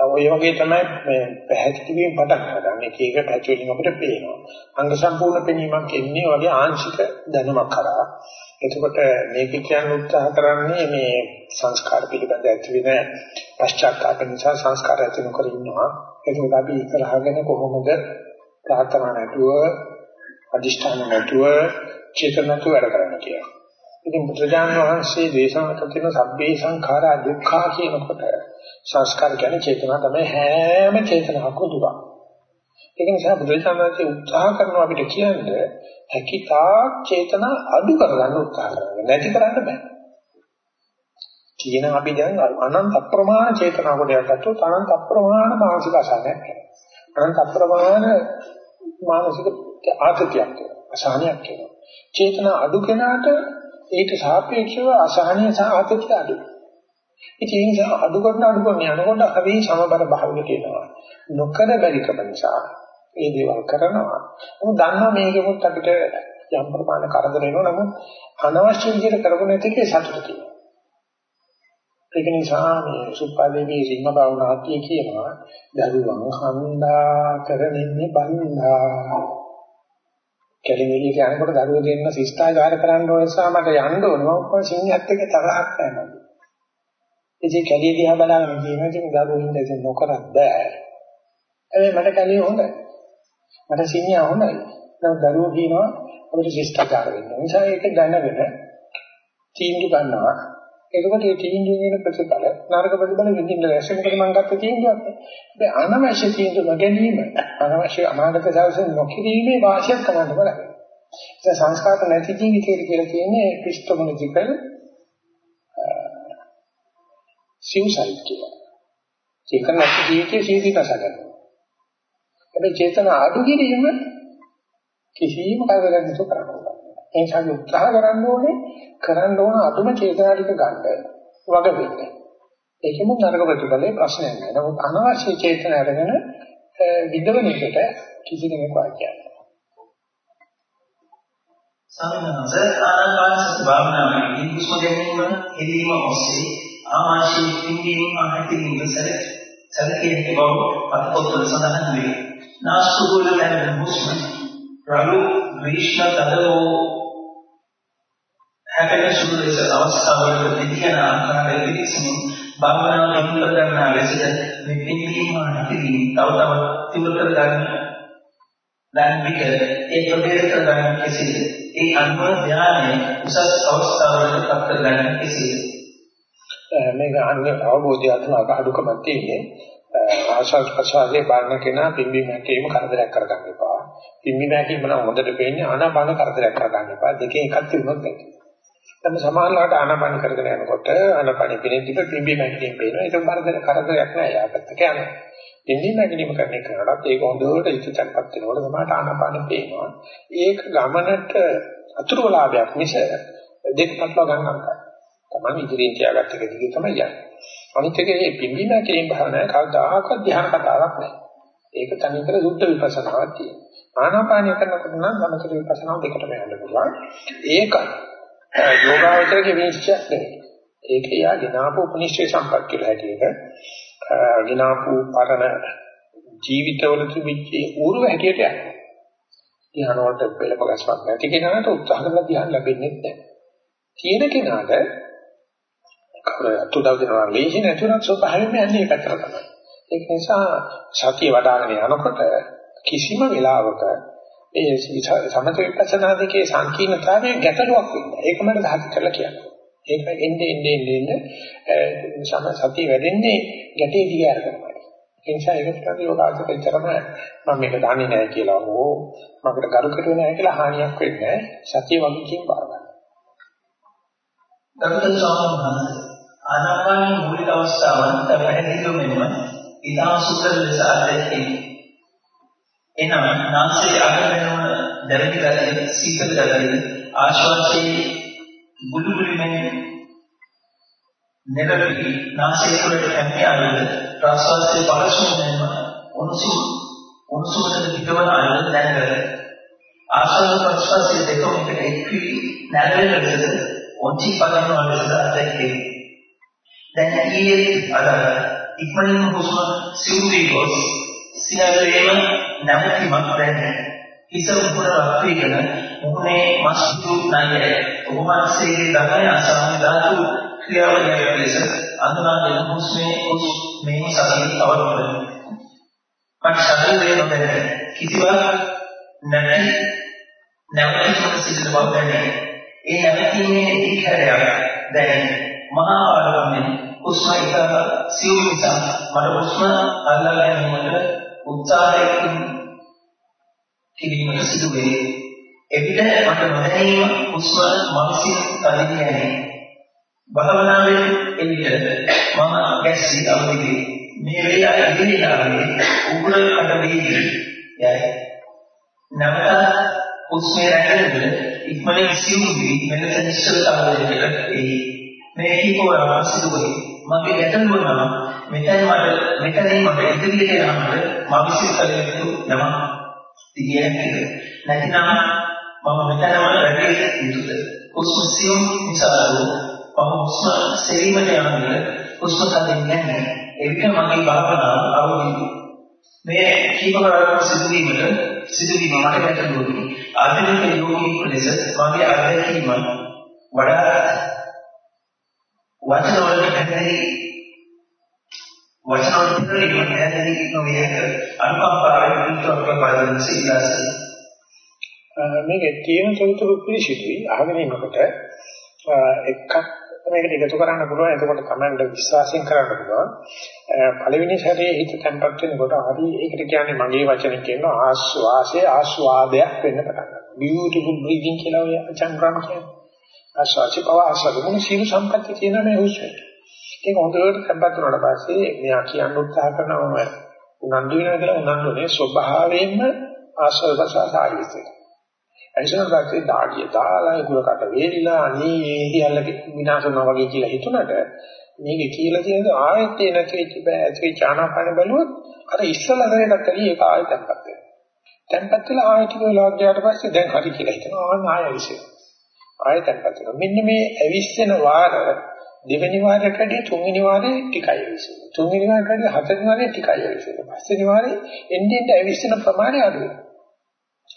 ඔය වගේ තමයි මේ පැහැදිලි වීම පටන් ගන්න. මේක එක පැච් වලින් අපිට පේනවා. අංග සම්පූර්ණ පෙනීමක් එන්නේ වගේ ආංශික දැනුමක් කරා. එතකොට මේක කියන්න උත්සාහ කරන්නේ මේ සංස්කාර පිළිබඳ ඇති වෙන පශ්චාත්තාප නිසා සංස්කාර ඇති නොකර ඉන්නවා. ඒකත් අපි ඉස්සරහගෙන කොහොමද ප්‍රාර්ථනා නැතුව අදිෂ්ඨාන නැතුව චේතන නැතුව වැඩ කරන්න කියලා. ඉතින් බුදුජාන විශ්ේ දේශනා කරන සබ්බේ සංඛාරා දුක්ඛා කියනකොට සංස්කාර කියන්නේ චේතනා තමයි හැම චේතනාවක දුක. ඒක නිසා බුදුසසුනේ උත්සාහ කරනවා අපිට කියන්නේ හැකිතා චේතනා අඩු කරගන්න උත්සාහ කරනවා. නැති කරන්න බෑ. කියන අපි දැන් අනන්ත අප්‍රමාණ චේතනා කොටයක් ගත්තොත් අනන්ත අප්‍රමාණ මානසික අසහනයක් අනන්ත අප්‍රමාණ මානසික ආතතියක් අසහනයක් වෙනවා. චේතනා අඩු කෙනාට ඊට සාපේක්ෂව අසහනය සහ ආතතිය අඩුයි. ඉතින් ඒ නිසා අඩු කරන අඩු කරන යනකොට අපි සමබර භාවයකට එනවා. නොකර බැරි කම නිසා මේ දේවල් කරනවා. මොකද දන්නවා මේකෙමුත් අපිට යම් ප්‍රමාණ කරදර වෙනවා. නමුත් අනවශ්‍ය විදිහට කරපො නැති එකේ සතුට තියෙනවා. ඒක නිසා මේ සුප්පාදේවී සිංහ භාවනාතිය කියනවා දරුවන් හඳා කරන්නේ බන්දා කැලිමිලි කියනකොට දරුවෝ දෙන්න ශිෂ්ටාචාර කරන්න ඕන නිසා මට යන්න ඕන මම කොහොම සිංහත් එක්ක තරහක් නැහැ ඉතින් කැලිය දිහා බලාගෙන කියනවා ඉතින් දරුවෝ ඉන්න ඉතින් නොකරත් බෑ ඒ මට කැලිය හොඳයි මට සිංහා හොඳයි නමුත් දරුවෝ කියනවා අපිට ශිෂ්ටාචාර වෙන්න නිසා ඒක දැනගෙන තීන්දුව ගන්නවා එතකොට මේ තීන්දුව වෙන ප්‍රතිඵල නරක ප්‍රතිඵල විඳින්න ලැස්ති මොකද මම ගත්ත තීන්දුවක්. ඒ අනවශ්‍ය තීන්දුව ගැනීම අනවශ්‍ය අනාගත දවසේ නොකිරීමේ වාසියක් කරන්න බලන්න. ඒ සංස්කාර නැති ජීවිතයක කියලා කියන්නේ ක්‍රිස්තොමොලොජිකල් සිව්සයිඩ් කියලා. චේතන නැති ජීවිතයේ සීදීකස කරනවා. හැබැයි චේතන අඩු කිරීම කිසිම කරදරයක් නැතුව කරන්න ඒ නිසා උත්සාහ කරන්න ඕනේ කරන්න ඕන අතුම චේතනා ටික ගන්න වග වෙන්න. ඒකෙම නරක ප්‍රතිඵලයේ ප්‍රශ්නයක් නෑ. නමුත් අනවශ්‍ය චේතනා අරගෙන විදවන එකට කිසි කෙනෙක් වාක්‍යයක් නෑ. සමනස ආනාපානසති භාවනාවේදී හුස්ම ගැනීම එදීම ඔස්සේ ආමාශී පිම්බීම අහතින් ඉවසර සැලකෙන බව පොත්වල සඳහන් වේ. නාස්තුගුල දැනෙන හුස්ම රළු ග්‍රීෂ්ම තදෝ හැකෙන සුළු ලෙස අවස්ථාවලට දෙතියන ආකාරයේ පිළිසින් භාවනාව නිමුල කරනා ලෙසද මේ පිළිගීම නැතිවීම තව තවත් තිවර කර ගන්න දැන් විට ඒ ප්‍රභේද කර ගන්න කෙසේද ඒ අනුව ධ්‍යානය උසස් අවස්ථාවලට පත් කර ගන්න කෙසේද මේක අන්‍ය අවබෝධය අතන අඩුකමක් තියෙන්නේ. ආශාස් ප්‍රසාරේ බලන කෙනා පිම්බි මැකීම කරදරයක් කරගන්න එපා පිම්බි මැකීම නම් හොඳට පේන්නේ ආනාපාන කරදරයක් කරගන්න එපා දෙකේ එකක් තිබුණොත් ඇති දැන් සමානලාට ආනපන කරගෙන යනකොට ආනපන පිළිදිප පිම්බි මැකිලින් පේනවා. ඒක බරදර කරදරයක් නෑ. යාපත්තක යනවා. පිම්බි මැකිලිම කරන එකනටත් ඒක හොඳට ඉච්ඡතන්පත් වෙනකොට තමයි ආනපන පේනවා. ඒක ගමනට අතුරු ලාභයක් මිස දෙකකට ගන්න අංකයි. තමයි ඉදිරියෙන් තියාගත්ත එක දිගේ තමයි යන්නේ. අනිත් එකේ මේ පිම්බි මැකිලින් භාවනාවේ කවදාහක්වත් ධ්‍යාන කතාවක් නෑ. ඒක තනිකර සුද්ධ විපස්සනාවක් තියෙනවා. ආනාපානය කරනකොට නම් සමථ විපස්සනාව දෙකටම යන්න පුළුවන්. ඒකයි යෝගාවචරයේ විනිශ්චයක් නෙවෙයි. ඒක යා ගినాපු උපනිශ්චය සම්පත් කියලා හැටියට ගినాපු පරණ ජීවිතවල තිබිච්ච ඌරුව හැටියට යනවා. ධ්‍යාන වලට පෙළපගස්වක් නැති කෙනාට උත්සාහ කරලා ධ්‍යාන ලැබෙන්නේ නැහැ. තියෙන කෙනාට අතුදව දෙනවා ලේසි නැතුණත් ස්වභාවයෙන්ම යන්නේ ඒ පැත්තට තමයි. ඒක නිසා සතිය වඩ아가න යනකොට කිසිම වෙලාවක ඒ සමථ විපස්සනා දෙකේ සංකීර්ණතාවයේ ගැටලුවක් වෙනවා. ඒක මම දහත් කරලා කියනවා. ඒක එන්නේ එන්නේ එන්නේ සම සතිය වැඩෙන්නේ ගැටේ දිග අරගෙනමයි. ඒ නිසා ඒක තමයි යෝගාචරයතරම මම මේක දන්නේ නැහැ කියලා හෝ මකට කරු කරුවේ නැහැ කියලා හානියක් වෙන්නේ සතිය වගකීම් බාර ගන්න. දරුතන් ස්වාමීන් වහන්සේ ආනාපානී මූලික අවස්ථාවන් පැහැදිලිවම මෙන්න ඉතා සුතර ලෙස අධ්‍යයනය එනම් නාසයේ අග වෙනවන දැරි ගතිය සීතල ගතිය ආශ්වාසයේ බුදුබුලිමෙන් නෙරපි නාසයේ තුළට පැමිණ ආයුධ ප්‍රාශ්වාසයේ පරසුම් වෙනම උණුසුම් උණුසුමට පිටවන ආයුධ දැනගල ආශ්වාස ප්‍රාශ්වාසයේ දෙකම එකට එක්වි නැරෙන ලෙස ඔච්චි පදනවල ලෙස අධ්‍යක්ෂේ දැන් ඊයේ අද ඉක්මනින් හුස්ම සිවුරි ගොස් සියල්ලේම නැවතීමක් දැනේ. හිස උඩ රත්වීගෙන මුහුණේ මස්තු නැය. ඔබවන්සේගේ දහය අසාමි ධාතු ක්‍රියාවලිය ලෙස අඳුනාගෙන හුස්මේ උස් මේ සතිය තවරවල. මට ශරීරයේ නොදැන කිසිවක් නැති නැවතීමක සිදුව බව දැනේ. ඒ නැවතීමේ ඉඛරයක් දැනේ. මහා ආරම්භයේ හුස්ම එක සිව් නිසා මට හුස්ම අල්ලා ගැනීමට උත්සාහයකින් කිරීමට සිදු වේ. එවිට මට නොදැනීම හුස්ම මනසින් තදින් යන්නේ. භවනාවෙන් එවිට මම ගැස්සී අවදිවේ. මේ වේලාව ඉදිරියාවේ උගුර අඩ වේවි. යයි. නැවත හුස්මේ රැඳෙනකොට ඉක්මනින් සිවුම් වී මෙලෙස නිශ්චලතාවයකට එයි. මේ කීපවරම සිදු වේ. මගේ ගැටලුව නම් මෙතන මට මෙතනින් මට ඉදිරියට යන්නට මම විශ්ින් කළ යුතු යමක් දිගිය හැකිද? නැතිනම් මම මෙතනම වැඩි යුතුද? හුස්ම සියුම් නිසා මම හුස්ම සෙවීමට යන්නේ හුස්ම තදින් නැහැ. එවිට මගේ භාවනාව අවුලයි. මේ කීපවරක් සිදුවීමට සිදුවීම මට ගැටලුවකි. ආධුනික යෝගීන් ලෙස මගේ අත්දැකීම වඩා වචන වලට පැහැදිලි වචන වලට පැහැදිලි නොවේ අනුකම්පාවෙන් විතරක් බලන සීලාස මේකේ තියෙන තොරතුරු පිළිසිතුයි අහගෙන ඉන්නකොට එකක් මේකට එකතු කරන්න පුළුවන්. එතකොට තමයි විශ්වාසයෙන් කරන්න පුළුවන්. පළවෙනි සැරේ හිත තැම්පත් වෙනකොට හරි ඒකට කියන්නේ මගේ වචන කියනවා ආස්වාසය ආස්වාදයක් වෙන්න පටන් ගන්නවා. beautiful breathing කියලා ඔය චංග්‍රාම කියන්නේ ආස්වාසි පව ආස්වාද මොන සීල සම්පත්‍ය කියන මේ හුස්ම ඒක හොඳට තැම්පත් වුණාට පස්සේ මෙයා කියන්න උත්සාහ කරනවම උනන්දු වෙනවා කියලා උනන්දුනේ ස්වභාවයෙන්ම ආස්වාද ප්‍රසආසාරි විදිහට ඇයිසන දැක්කේ දාඩිය දාලා කුලකට වේලිලා අනේ හියල්ල විනාශ වෙනවා වගේ කියලා හිතුණට මේක කියලා තියෙන ආයෙත් නැති වෙච්ච බෑ ඇති වෙච්ච ආනාපාන බලුවොත් අර ඉස්සලා කරේකට ඇලි ඒක ආයෙත් tempත් වෙනවා. tempත් වෙලා ආයෙත් වෙලා ගියාට පස්සේ දැන් හරි කියලා හිතනවා ආන ආයෙ විශ්ේ. ආයෙත් tempත් වෙනවා. මෙන්න මේ ඇවිස්සෙන වාර දෙවෙනි වාරයට වැඩි තුන්වෙනි වාරේ ටිකයි විශ්ේ. තුන්වෙනි වාරයට වැඩි හතරවෙනි වාරේ ටිකයි විශ්ේ. පස්වෙනි වාරේ එන්නේ එන්නේ ඇවිස්සෙන ප්‍රමාණය අඩු වෙනවා.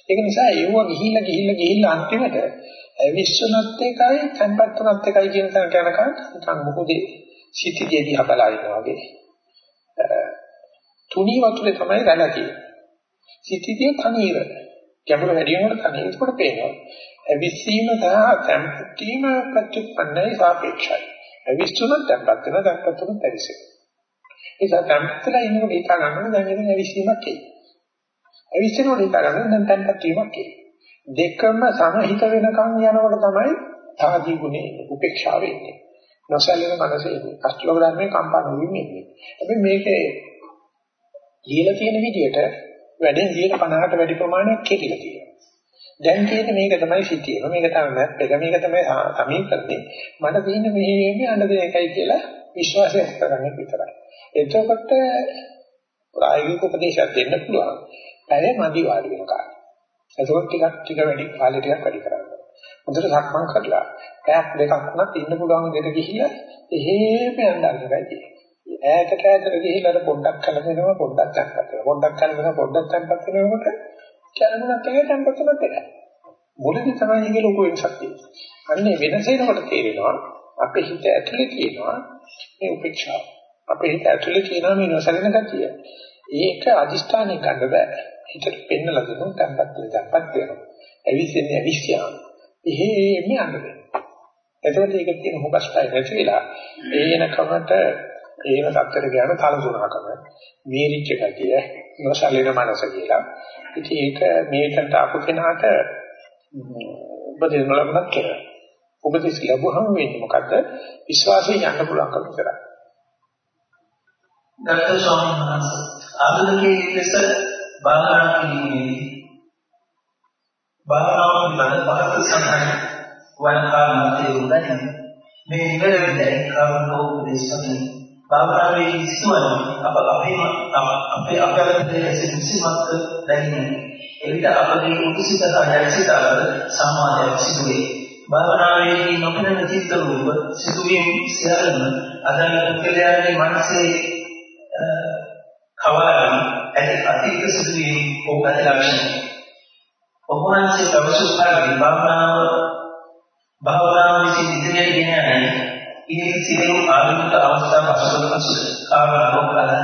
ඒක නිසා ඒව ගිහිල්ලා ගිහිල්ලා ගිහිල්ලා අන්තිමට විශ්වනත් එකයි tempත්තුනත් එකයි කියන තැනට යනකම් නිකන් මොකද සිටිජේදී හබලා ඉන්නවා වගේ තුනී වතුරේ තමයි රැළ තියෙන්නේ සිටිජේ තනීර ගැඹුර වැඩි වෙනකොට තනීර ඒකට පේනවා අවිස්සීම සහ tempත්ීම ප්‍රතිපන්නයි සාපේක්ෂයි අවිස්සුනත් tempත් වෙන tempත්තුනත් ඇවිස්සෙන ඒ නිසා tempත්ලා ඉන්නකොට හිතා ගන්න දැන් ඉතින් අවිස්සීමක් එයි ඇවිස්සෙනකොට හිතා ගන්න දැන් තැම්පත් වීමක් දෙකම සමහිත වෙනකන් යනකොට තමයි තාදී ගුණේ උපේක්ෂාව වෙන්නේ. නොසැලෙන මනසේ ඉන්නේ. අෂ්ටලෝග්‍රාමයේ කම්පන වෙන්නේ. හැබැයි මේකේ ලියලා තියෙන විදිහට වැඩෙන් 50කට වැඩි ප්‍රමාණයක් කෙටිලා තියෙනවා. දැන් තියෙන්නේ මේක තමයි සිටියම මේක තමයි මැප් එක මේක තමයි සමීකරණේ මට තියෙන්නේ මෙහි වෙන්නේ අඬ දෙන එකයි කියලා විශ්වාසය කරගන්න විතරයි. එතකොට ප්‍රායෝගික උපදේශයක් දෙන්න පුළුවන්. පැය මදි වාඩි වෙන කාලේ. එතකොට ටිකක් ටික වැඩි කාලේ ටිකක් වැඩි කරන්න. හොඳට සක්මන් කරලා පැයක් දෙකක් වුණත් ඉන්න පුළුවන් දෙක ගිහිල්ලා එහෙම යන්න අරගෙයි. ඈතට ඈතට ගිහිල්ලා පොඩ්ඩක් කලකිනවා පොඩ්ඩක් තැම්පත් වෙනවා. පොඩ්ඩක් කලකිනවා පොඩ්ඩක් තැම්පත් වෙනකොට කලමුණත් එක තැම්පත් වෙනත් එකයි. මුලදී තමයි මේක ලොකු වෙනසක් තියෙන්නේ. අන්නේ වෙනසේනකොට තේරෙනවා අපේ හිත ඇතුලේ තියෙනවා මේ උපේක්ෂාව. අපේ හිත ඇතුලේ තියෙනවා මේ නොසලෙන ගතිය. ඒක අදිෂ්ඨානය ගන්න බෑ. හිතට පෙන්නලා දෙනවා තැම්පත් වෙලා තැම්පත් වෙනවා. ඇවිස්සෙන්නේ ඇවිස්සියාම. එහෙම යන්නේ. එතකොට ඒක තියෙන හොබස්ටයි නැති වෙලා ඒන කමට ඒන තත්තර ගියාම තලසුණාකම මේරිච්ච ගතිය නොසලින මනස කියලා. ඉතින් ඒක මේකට ආපු කෙනාට උපදෙස් නොලබනත් කියලා. උපදෙස් ලැබුවම වෙන්නේ මොකද්ද? විශ්වාසයෙන් යන්න පුළුවන්කම විතරයි. ගරු ස්වාමීන් වහන්සේ ආධුනිකයෙක් ලෙස භාවනා කිරීමේදී භාවනාව පිළිබඳ පහත සඳහන් වන කාරණා තේරුම් මේ නිවැරදියි කරුණෝ උපදේශකයි භාවනාවේ ඉස්තුවන අප අපේම අපේ අපරදේ සිසිමත් දැනෙන්නේ එවිට අපගේ උපසිත කායසිත අතර සමාධියක් සිදුවේ භාවනාවේදී නොපෙනෙන චිත්ත රූප සිදුවීම් සියල්ලම අදාළ පුද්ගලයාගේ මනසේ කවරම් ඇති අතීත සිදුවීම් ඕකත් ලක්ෂණ. ඔබවහන්සේ ප්‍රවසුකාරී භාවනාව භාවනාව විසින් ඉදිරියට ගෙන යන්නේ ඉහි සියලු ආධුනික අවස්ථා පසුබිම පසුද කාරණා ඔක්කලා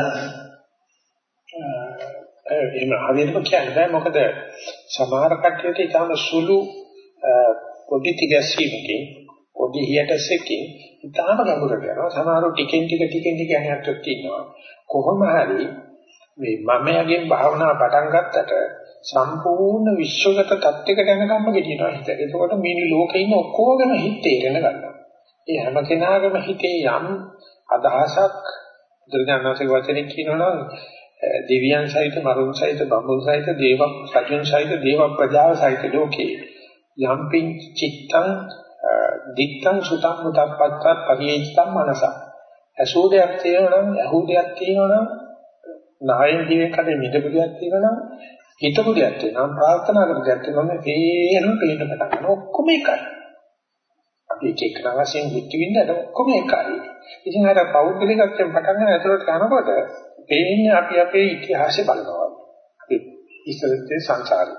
එහෙම හරියටම කියන්න බෑ මොකද සමහර කට්ටියට ඊටම සුළු පොඩි තිගැස්සීමකින් පොඩි හියටසකින් ඊටම ගැඹුරට යනවා සමහරව ටිකෙන් ටික ටිකෙන් ටික යනකට තියෙනවා කොහොම හරි මේ මමයාගෙන් භාවනාව පටන් ගත්තට සම්පූර්ණ විශ්වගත තත්යකට යනකම්ම ගෙනියනවා හිත. එතකොට මේ ලෝකේ ඉන්න ඔක්කොගම හිත තේරෙන ගන්නවා. ඒ හැම කෙනාගේම හිතේ යම් අදහසක් දුර්ඥානසික වචනේ කියනවනම් දෙවියන් සහිත මරුන් සහිත බඹුන් සහිත දේව සජුන් සහිත දේව ප්‍රජාව සහිත ලෝකේ යම්පින් චිත්තං දිත්තං සුතං මුතප්පත්ත පරිේෂ්ඨං මනස. අසෝදයක් තියෙනවනම් අහුදයක් තියෙනවනම් නායෙන් දිවෙන් කඩේ මිදපු දෙයක් තියෙනවා නම් හිතපු දෙයක් වෙනවා ප්‍රාර්ථනා කරපු දෙයක් වෙනවා තේරෙන පේන්න පටන් ගන්න ඔක්කොම එකයි. අපි එක එක වශයෙන් බුද්ධ විඳලා ඔක්කොම එකයි. ඉතින් අර පෞද්ගලිකත්වයෙන් පටන් ගන්න ඇතුළට යනකොට පේන්නේ අපි අපේ ඉතිහාසය බලනවා. අපි ඉස්සරහේ සංසාරේ.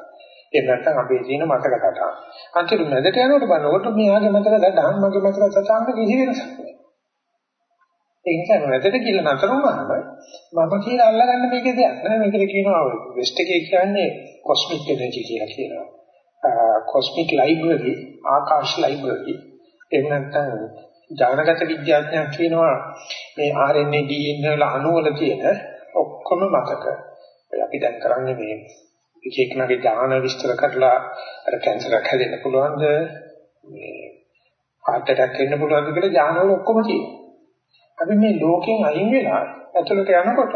ඒ නැත්නම් අපේ ජීන මතක කතා. අන්තිම මැදට යනකොට බලනකොට මෙයාගේ මතක දඩහන් මගේ මතක සතාන්න කිසි වෙනසක් නැහැ. ඒ නිසා මැදට කියලා නතර වුණාම මම කියලා අල්ලගන්න මේකේ දෙයක් නෑ මේකට කියනවා වෙස්ට් එකේ කියන්නේ කොස්මික් එනර්ජි කියලා කියනවා. කොස්මික් ලයිබ්‍රරි ආකාශ ලයිබ්‍රරි එහෙම නැත්නම් ජානගත විද්‍යාඥයන් කියනවා මේ RNA DNA වල අණු වල තියෙන ඔක්කොම මතක. අපි දැන් කරන්නේ මේ එක එකනගේ ඥාන විස්තර කරලා අර කැන්සර් එකක් හැදෙන්න පුළුවන්ද මේ heart attack එන්න පුළුවන්ද කියලා ඥාන වල ඔක්කොම තියෙනවා. අපි මේ ලෝකෙන් අයින් වෙලා ඇතුළට යනකොට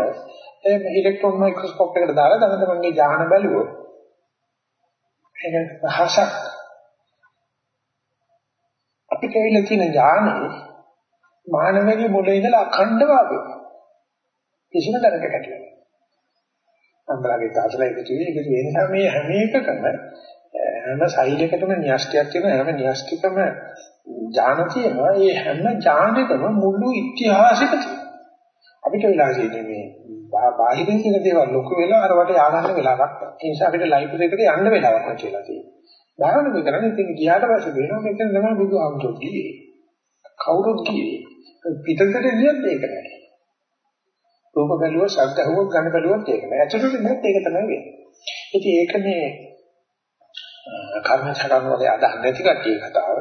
ඒ ඉලෙක්ට්‍රෝන මයික්‍රොස්කෝප් එකට දාලා තමයි තමන්ගේ ඥාන බැලුවොත් ඒක රහසක් අපිට ඇවිල්ලා තියෙන ඥානෙ මානවයේ මුල ඉඳලා අඛණ්ඩව ආවේ කිසිම දැනක කැටියක් අම්බලාගේ තාතලා එකතු වෙන්නේ එකතු වෙන නිසා මේ හැම එකකම හැම සෛලයකටම න්‍යෂ්ටියක් තියෙනවා හැම න්‍යෂ්ටිකම ඥාන තියෙනවා. ඒ හැම ඥානයකම මුළු ඉතිහාසෙක තියෙනවා. අපිට වෙලා තියෙන්නේ මේ බාහිරින් තියෙන දේවල් ලොකු වෙලා අරවට ය아가න්න වෙලාවක් නැහැ. ඒ නිසා අපිට ලයිබ්‍රරි එකට යන්න වෙලාවක් නැහැ කියලා තියෙනවා. භාවනා මේ කරන්නේ ඉතින් ගියාට පස්සේ වෙනවා මෙතන තමයි බුදු ආමතුත් ගියේ. කවුරුත් ගියේ. පිටතට ගියත් ඒක නෑ. රූප බැලුව, ශබ්ද ඇහුව, ගඳ බැලුවත් ඒක නෑ. ඇතුළට ගියත් ඒක තමයි වෙන්නේ. ඉතින් ඒක මේ කර්ම සකම් වල අදහන් නැති කට්ටිය කතාව.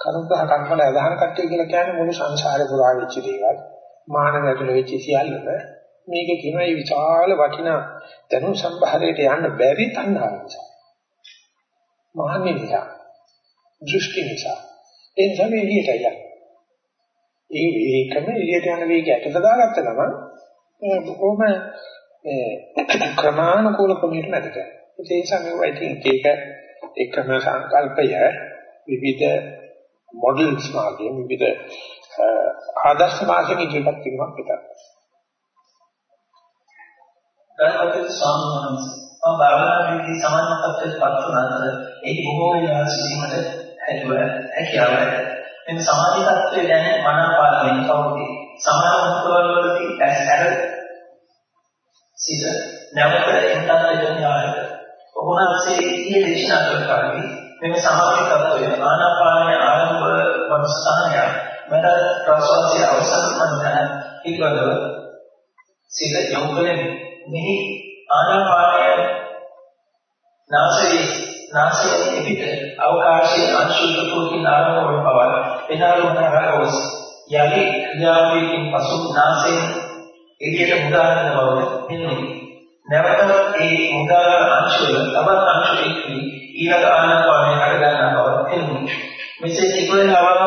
කර්ම සහ කර්ම වල අදහන් කට්ටිය කියලා කියන්නේ මුළු සංසාරේ පුරා වෙච්ච දේවල්. මානව ඇතුළේ වෙච්ච සියල්ලම මේක කියන මේ විශාල වටිනා දැනුම් සම්භාරයට යන්න බැරි තණ්හාව නිසා. මහන්නේ නිසා දෘෂ්ටි නිසා. ඒ නිසා මේ එළියට යනවා ඒ ඒකම එළියට යන වේගය ඇටට දාගත්ත ගමන් බොහොම ක්‍රමානුකූල ක්‍රමයකට නැදට ඒ නිසා මේ I think ඒක එකම සංකල්පය විවිධ මොඩල්ස් මාර්ගයෙන් විවිධ ආදර්ශ මාර්ගයෙන් ඉදිරිපත් කිරීමක් විතරයි. ගණපති ස්වාමීන් වහන්සේ මම භාවනාවේදී සමාන තත්ත්වයට පත් වුණාට ඒක බොහෝ වෙලා සිටීමට හැකියාව හැකියාව. මේ සමාධි තත්ත්වය ගැන මනපාලනය කවුරුද? සමාන මුත්‍රවල වලදී ඇස් ඇර සිට නැවත එන්ටාන යෝනියාට ඔබවහන්සේ ඊයේ දේශනා කළ කාලේ මේ සමාධි තත්ත්වය ආනාපානය ආරම්භ වන ස්ථානය මට ප්‍රසවාසයේ අවසන් වන පිටවල සිට යොමු කළේ මෙහි ආනාපානය නාසයේ නාසයේ පිට අවකාශයේ අංශුල්කෝකින් ආරම්භ වන බව එනාලුම හරවස් යලි ක්‍රියාවකින් පසු නාසයෙන් එළියට මුදාගෙන බව පෙනුනි නැවත ඒ මුදාගත් අංශුවල තවත් අංශුවකින් ඊළඟ ආනාපානය හට ගන්නා බව පෙනුනි මෙසේ ටික වේලාවක්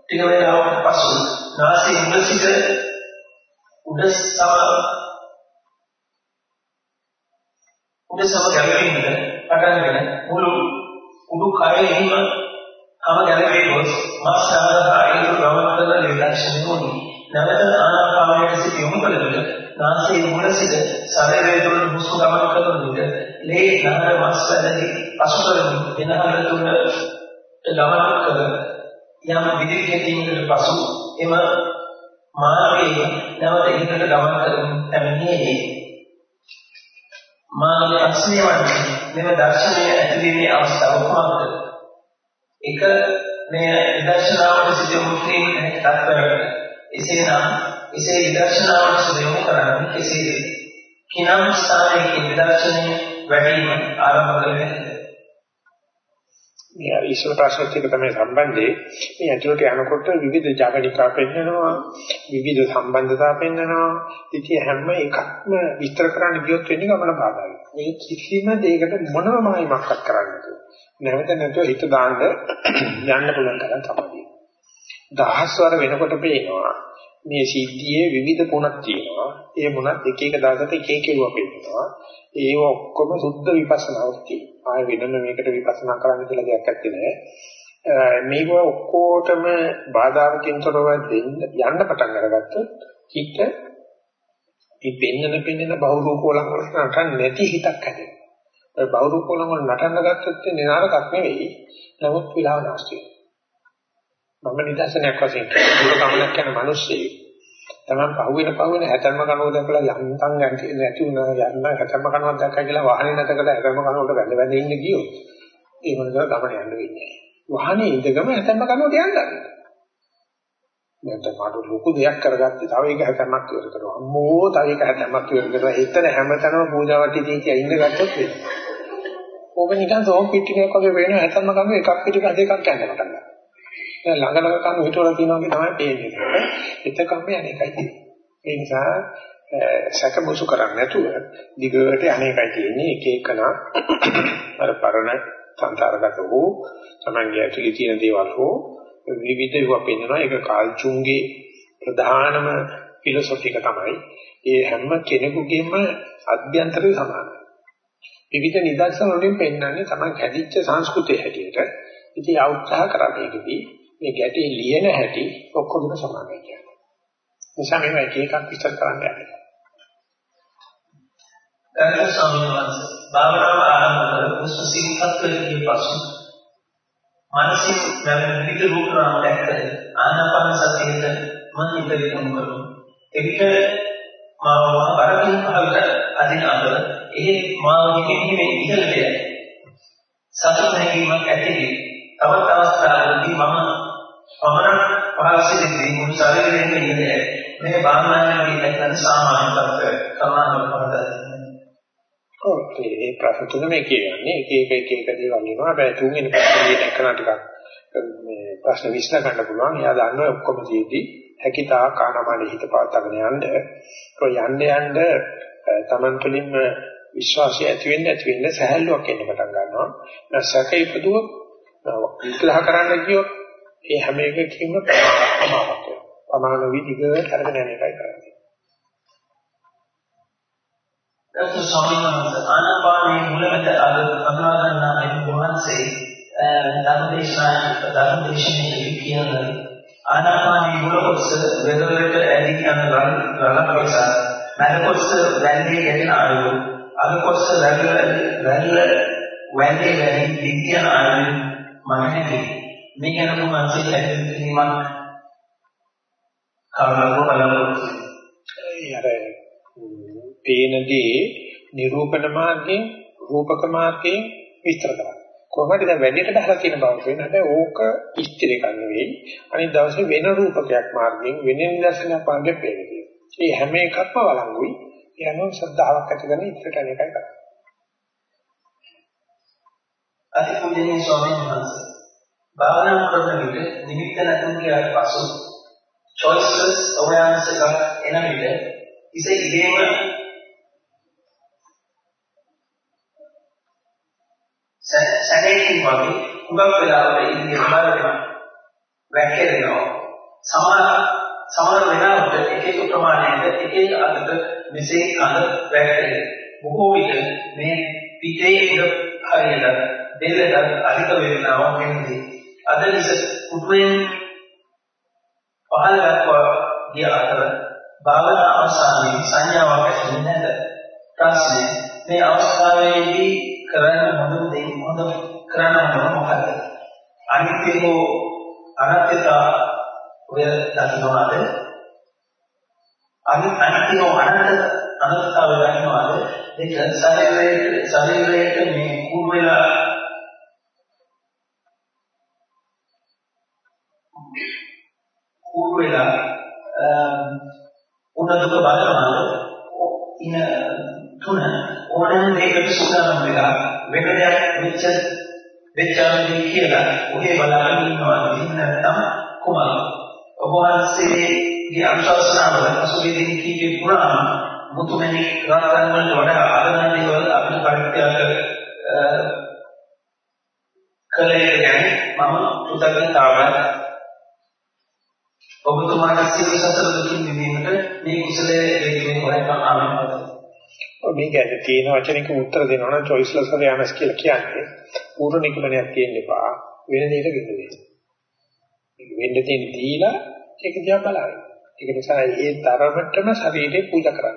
ටික වේලාවක් පසු නාසයේ මුල සිට උඩ සම උඩ සම ගැලපෙන්නට පටන්ගෙන මුළු උඩු කයෙහිම තම ගැලපේ ගොස් මස් සමග ආයුධ ගමන් කරන නිර්ලක්ෂණය වුණි. නැවත ආනාපානයට සිට යොමු කළ විට නාසයේ මුල සිට ශරීරය තුළ හුස්ම ගමන් කරන විට ලේ නහර මස් වැදදී පසු කරමින් වෙනහර තුළ ගමන් කර යම් විදිහකින් පසු එම මාර්ගයේ නැවත ඉහළට ගමන් කරමින් පැමිණියේ මාගේ ප්‍රශ්නය වන්නේ මෙම දර්ශනය ඇතිවීමේ අවස්ථාව කොහොමද? එක මේ විදර්ශනාවට සිදු යොමු කිරීමේ තත්ත්වයකට එසේනම් එසේ විදර්ශනාවට සිදු යොමු කරන්නේ කෙසේද? කිනම් ස්ථානයකින් විදර්ශනය වැඩිම ආරම්භ කරන්නේ මේ ඊශ්වර ප්‍රශ්නත් එක්ක තමයි සම්බන්ධේ. මේ ඇතුළට යනකොට විවිධ ජාගනිකා පෙන්වනවා, විවිධ සම්බන්ධතා පෙන්වනවා. ඉතින් හැම එකක්ම විස්තර කරන්න ගියොත් වෙන්නේ ගමන බාධායි. මේ කිසිම දෙයකට මොනම මායිමක්වත් කරන්න බෑ. නැවත නැතුව හිත දාන්න යන්න පුළුවන් තරම් තමයි. දහස්වර වෙනකොට පේනවා මේ සිද්ධියේ විවිධ ගුණක් තියෙනවා. ඒ මොනත් එක එක දවසට එක එක ඒවා පෙන්නනවා. ඒ ඔක්කොම සුද්ධ විපස්සනාවක් තියෙනවා. ආය වෙනම මේකට විපස්සනා කරන්න කියලා දෙයක් නැත්තේ. මේක ඔක්කොටම බාධාකින් තොරව දෙන්න යන්න පටන් අරගත්තොත් හිත මේ පෙන්නන පෙන්නන බහුරූප වලන් වලට නටන්න නැති හිතක් හැදෙනවා. ඒ බහුරූප වලන් වල නටන්න ගත්තොත් නරකක් නෙවෙයි. නමුත් විලාව නැස්ති. මම නිදර්ශනයක් වශයෙන් දුර ගමනක් යන මිනිස්සෙක් තමන් පහුවෙන පහුවෙන හැතැම්ම කනුව දැකලා යන්තම් නැති වුණා යන්න හැතැම්ම කනුවක් දැක්කා කියලා වාහනේ නැත කළා හැතැම්ම කනුවට වැඳ වැඳ ඉන්න ගියොත් ඒ මොනදා ගමන යන්න වෙන්නේ නැහැ. වාහනේ ඉඳගම හැතැම්ම කනුවට යන්න ගන්නවා. නැත්නම් මට ලොකු දෙයක් කරගත්තේ තව එක හැතැම්මක් ඉවර කරනවා. අම්මෝ තව එක හැතැම්මක් ඉවර කරනවා. එතන හැමතැනම පූජාවටි තියකිය ඉන්න ගත්තොත් වෙනවා. ඕක නිකන් සෝම් පිටිකයක් වගේ වෙන හැතැම්ම කනුව එකක් පිටික දෙකක් යන්න පටන් ගන්නවා. දැන් ළඟ ළඟ කනුව හිටවලා තියෙනවා වගේ තමයි පේන්නේ. එතකම යන්නේ එකයි තියෙන්නේ. ඒ නිසා සැකබසු කරන්නේ නැතුව දිගට අනේකයි තියෙන්නේ. එක එකනා අර පරණ සංසාරගත වූ තමන්ගේ ඇතුලේ තියෙන දේවල් හෝ විවිධ ඒවා පෙන්වනවා. ඒක කාල්චුන්ගේ ප්‍රධානම ෆිලොසොෆි එක තමයි. ඒ හැම කෙනෙකුගේම අභ්‍යන්තරය සමානයි. විවිධ නිදර්ශන වලින් පෙන්වන්නේ තමයි හැදිච්ච සංස්කෘතිය හැටියට. ඉතින් අවුත්සාහ කරන්නේකදී මේ ගැටේ ලියන හැටි ඔක්කොම සමානයි කියන්නේ. නිසා මේවා එක එකක් විස්තර කරන්න යන්නේ. ගරු ස්වාමීන් වහන්සේ භාවනාව ආරම්භ කර උස්ම සිහිපත්වලදී පසු මානසික විවිධ රූප නාම දැක්ක ආනාපාන සතියට මම ඉදිරි යමු කරු එවිට මාව බරකින් පහළට අදින අතර ඒ මාව නිකෙන්නේ ඉහළට යයි. සතර නැගීමක් ඇතිවි. තවත් අවස්ථාවකදී මම පමණ පහළ සිටින්නේ මුළු ශරීරයෙන් ඉන්නේ මේ භාවනාවේ ඉන්න සාමාන්‍ය තත්ත්වය කමාන පහදා ඔව් ඒ ප්‍රශ්න තුන මේ කියන්නේ එක එක එක එක දේවල් වෙනවා. හැබැයි තුන්වෙනි ප්‍රශ්නේ දෙකන ටිකක් මේ ප්‍රශ්න විශ්ල ගන්න පුළුවන්. එයා දන්නවා ඔක්කොම තියෙදි හැකිතා කාණමාන හිත පාතගෙන යන්න. කො යන්න යන්න Taman තුළින්ම විශ්වාසය ඇති වෙන්න ඇති වෙන්න සහැල්ලුවක් එන්න පටන් ගන්නවා. නැසක ඉපදුවොත් විග්‍රහ කරන්න කියොත් ඒ හැම එකකින්ම ප්‍රමාණයක් වෙනවා. ප්‍රමාණ විදිහට අරගෙන යන එකයි කරන්නේ. දවස් ස්වාමීන් වහන්සේ ආනාපානයේ මුලමෙත අද අඳුනා ගන්නා මේ වහන්සේ ධර්මදේශනා ධර්මදේශනයේ කියන ආනාපානයේ මුල කොටස වෙනවලට ඇදී යන රන් රන කොටස මැද කොටස වැන්නේ ගැටෙන අයුරු අග කොටස වැල්ල වැල්ල වැන්නේ වැනි දිග්ගන අයුරු මම හැදී මේ ගැන පැහැදිලි කිරීමක් කවදාවත් බලන්න අර පේනදී නිරූපණ මාර්ගයෙන් රූපක මාර්ගයෙන් විස්තර කරා. කොහොමද දැන් වැඩියට බහලා තියෙන බව වෙන හැබැයි ඕක ඉස්තිර එකක් නෙවෙයි. අනිත් දවසේ වෙන රූපකයක් මාර්ගයෙන් වෙන නිදර්ශනයක් මාර්ගයෙන් පේනවා. මේ හැම එකක්ම වළංගුයි. අනුව ශ්‍රද්ධාවක් ඇති කරගෙන ඉස්සරට යන එකයි කරන්නේ. අතිපූජනීය ස්වාමීන් වහන්සේ භාවනා කරන විට නිමිත්ත නැතුම් කියාට පසු choiceless awareness එක එන විට ඉසේ ඉබේම සැකේකින් වගේ උගක් වෙලාවට ඉන්නේ බලනවා වැක්කෙනවා. සමාන සමාන වෙනාවට එක එක ප්‍රමාණයකට එක එක අතට මෙසේ කඳ වැක්කෙනවා බොහෝ විට මේ පිටේ උඩ හරියට දෙලට අධික වේදනාවක් වෙනදී අද ලෙස කුටුවෙන් පහළ දක්වා ගිය අතර භාවනා අවසානයේ සංඥාවක් ඇති වෙන්නේ නැත ප්‍රශ්නේ මේ අවස්ථාවේදී කරන්න හොඳ දේ හොඳ කරන්න හොඳ මොකක්ද? අනිත්‍ය හෝ අනත්‍යතා ඔය දකින්නවාද? අනිත්‍ය හෝ අනන්ත අනත්තතාව දකින්නවාද? ඒක ශරීරයේ ශරීරයේ මේ කුරු වෙලා කුරු වෙලා උනදුක බලනවා ඉන තුන. ඕනෑම දෙයකට සූදානම් වෙලා වෙන දෙයක් වෙච්ච වෙච්චාමදී කියලා ඔහේ බලාගෙන ඉන්නවා ඉන්න නැත්නම් කුමක් ඔබ වහන්සේගේ අනුශාසනාවල පසුගිය දින කීපේ පුරාම මුතුමැණි රත්තරන් වලට වඩා අදනම් දේවල් අපිට පරිත්‍යාග කළේ ගැන මම කෘතඥතාවයක් ඔබතුමාට සිල් සතර දුකින් මිදීමට මේ කුසලයේ හේතුවෙන් වරකම් ආරම්භ මේක ඇද තියෙන වචනික උත්තර දෙනවා නම් choiceless awareness කියලා කියන්නේ පූර්ව නිගමනයක් තියෙන්න එපා වෙන දෙයකට ගෙන්න දෙන්න. මේක වෙන්න තියෙන දීලා ඒක දිහා බලන්න. ඒක නිසා ඒ තරමටම ශරීරේ පූජා කරන්න.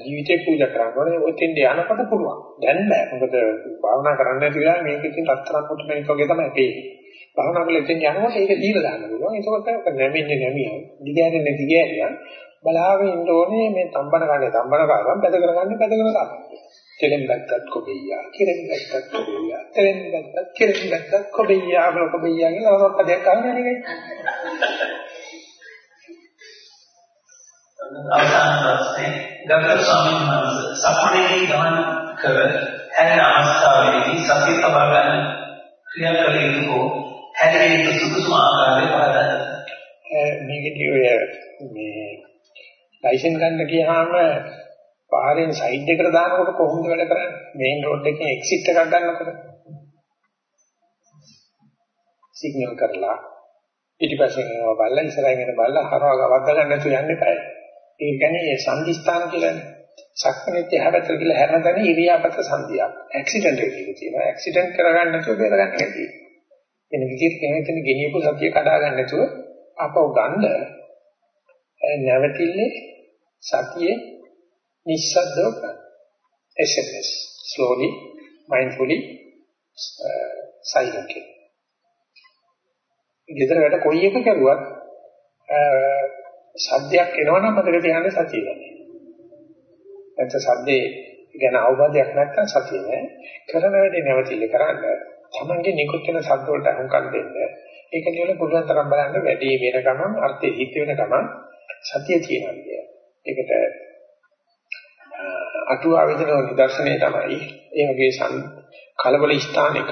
ජීවිතේ පූජා කරන්න ඕනේ. ඔතෙන් යනකොට පුළුවන්. දැන් බෑ. මොකද භාවනා කරන්න නැති වෙලාව මේක ඉතින් රත්තරන් කොට මේක වගේ තමයි පේන්නේ. භාවනා කරලා එතෙන් යනකොට ඒක දීලා දාන්න පුළුවන්. ඒකත් නැමෙන්නේ නැමියන්. දිගෑරෙන්නේ දිගෑරියන්. බලාගෙන ඉන්න ඕනේ මේ තම්බන කන්නේ තම්බන කාරම් පැද කරගන්නේ පැද කරගන්න. කෙලෙන් දැක්කත් කොබෙයියා, කෙලෙන් දැක්කත් කොබෙයියා, කෙලෙන් දැක්කත් කෙලෙන් දැක්කත් කොබෙයියා, කොබෙයියා කියලා අවස්ථා දෙකක් අහන්නේ නේ. අවසාන ප්‍රශ්නේ ගරු ස්වාමීන් වහන්සේ සක්මණේදී ගමන කර හැරෙන අවස්ථාවේදී සතිය තබා ගන්න ක්‍රියා කළ යුතු හෝ හැරෙන යුතු සුදුසුම ආකාරය පහදා මේකදී ඔය මේ ලයිසන් ගන්න ගියාම පාරෙන් සයිඩ් එකට දානකොට කොහොමද වැඩ කරන්නේ මේන් රෝඩ් එකේ එක්සිට් එකක් ගන්නකොට සිග්නල් කරලා පිටිපස්සෙන් යනවා බලලා ඉස්සරහින් එන බලලා හරව වද්දා ගන්න නැතුව යන්න එපා ඒ කියන්නේ සංදිස්ථාන කියලානේ. සක්මණේත් හැබැයි කියලා හැරෙන තැන ඉරියාපත සංදියක්. ඇක්සිඩන්ට් එකක් තියෙනවා. ඇක්සිඩන්ට් කරගන්න නැතුව බේරගන්න හැටි. එන විදිහට කෙනෙක් ගෙනියපු සතිය කඩා ගන්න නැතුව අපව ගන්න නැවතිල්ලේ සතියේ නිස්සද්දව ගන්න. SMS slowly mindfully uh, silently. ගෙදර වැඩ කොයි එක කරුවත් සද්දයක් එනවනම් මතක තියාගන්න සතිය ගන්න. නැත්නම් සද්දේ ගැන අවබෝධයක් නැත්නම් සතිය නෑ. කරන වැඩේ නැවතිල්ල කරන්න. තමන්ගේ නිකුත් වෙන සද්ද වලට අහුම්කම් දෙන්න. ඒක නිවල පුළුවන් තරම් බලන්න වැඩි වෙන ගමන් අර්ථය හිත වෙන ගමන් සතිය තියෙනවා කියන්නේ. ඒකට අටුවා විදින නිදර්ශනය තමයි ඒ වගේ කලබල ස්ථානික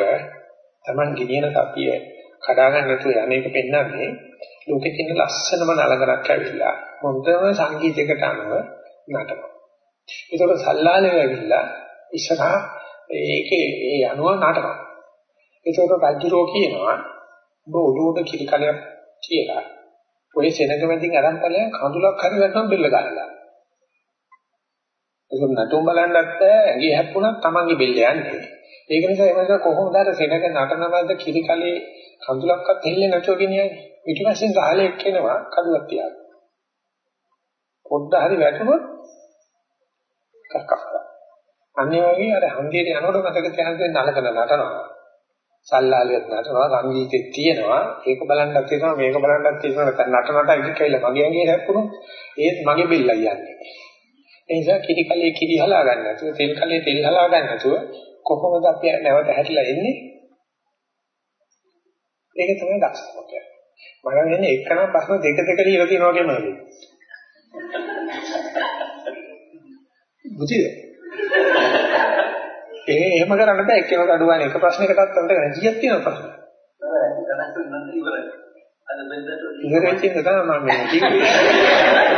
තමන් ගෙනියන සතිය කඩා ගන්න නැතුව යන්නේක පෙන්වන්නේ ලෝකෙ තියෙන ලස්සනම නලගරක් ඇවිල්ලා හොඳම සංගීතයකට අනුව නටනවා. ඒකට සල්ලාලේ ඇවිල්ලා ඉස්සරහා ඒකේ ඒ අනුව නටනවා. ඒකට රජුරෝ කියනවා ඔබ ඔළුවට කිරි කලයක් කියලා. ඔය සෙනඟ මැදින් අරන් ඵලයන් කඳුලක් හරි වැටෙනවා බෙල්ල ගන්නවා. ඒක නටුම් බලන්නත් ඇඟේ හැප්පුණා තමන්ගේ බෙල්ල යන්නේ. ඒක නිසා එමස කොහොමද අර සෙනඟ නටනවද කිරි කලේ කඳුලක්වත් හෙල්ලෙන්නේ නැතුව ගෙනියන්නේ. ඊට පස්සේ ගහලේ එක්කෙනවා කඩුවක් තියාගෙන. පොඩ්ඩ හරි වැටුනොත් කක්කප්පා. අන්නේ වගේ අර හන්දියට යනකොට මතක තියාගන්න නලකන නටනවා. සල්ලාලියත් නටනවා සංගීතෙත් තියෙනවා. ඒක බලන්නත් තියෙනවා මේක බලන්නත් තියෙනවා. නැත්නම් නට නට ඉඳි කියලා මගේ ඇඟේ හැප්පුණොත් ඒත් මගේ බෙල්ලයි යන්නේ. ඒ නිසා කිරි කලේ කිරි හලා ගන්න නැතුව තෙල් කලේ තෙල් හලා ගන්න නැතුව කොහොමද අපි නැවත හැරිලා එන්නේ? ඒක තමයි දක්ෂකම කියන්නේ. මම කියන්නේ එකම ප්‍රශ්න දෙක දෙක ලියලා තියෙනවා වගේම නෙවෙයි. බුද්ධිද? ඒ එහෙම කරන්න බෑ එක්කෙනෙක් අඩුවන එක ප්‍රශ්නයකටත් අන්ත ගන්න කීයක් තියෙනවද ප්‍රශ්න? ඉවරයි කියන තමයි මම මේ කිව්වේ.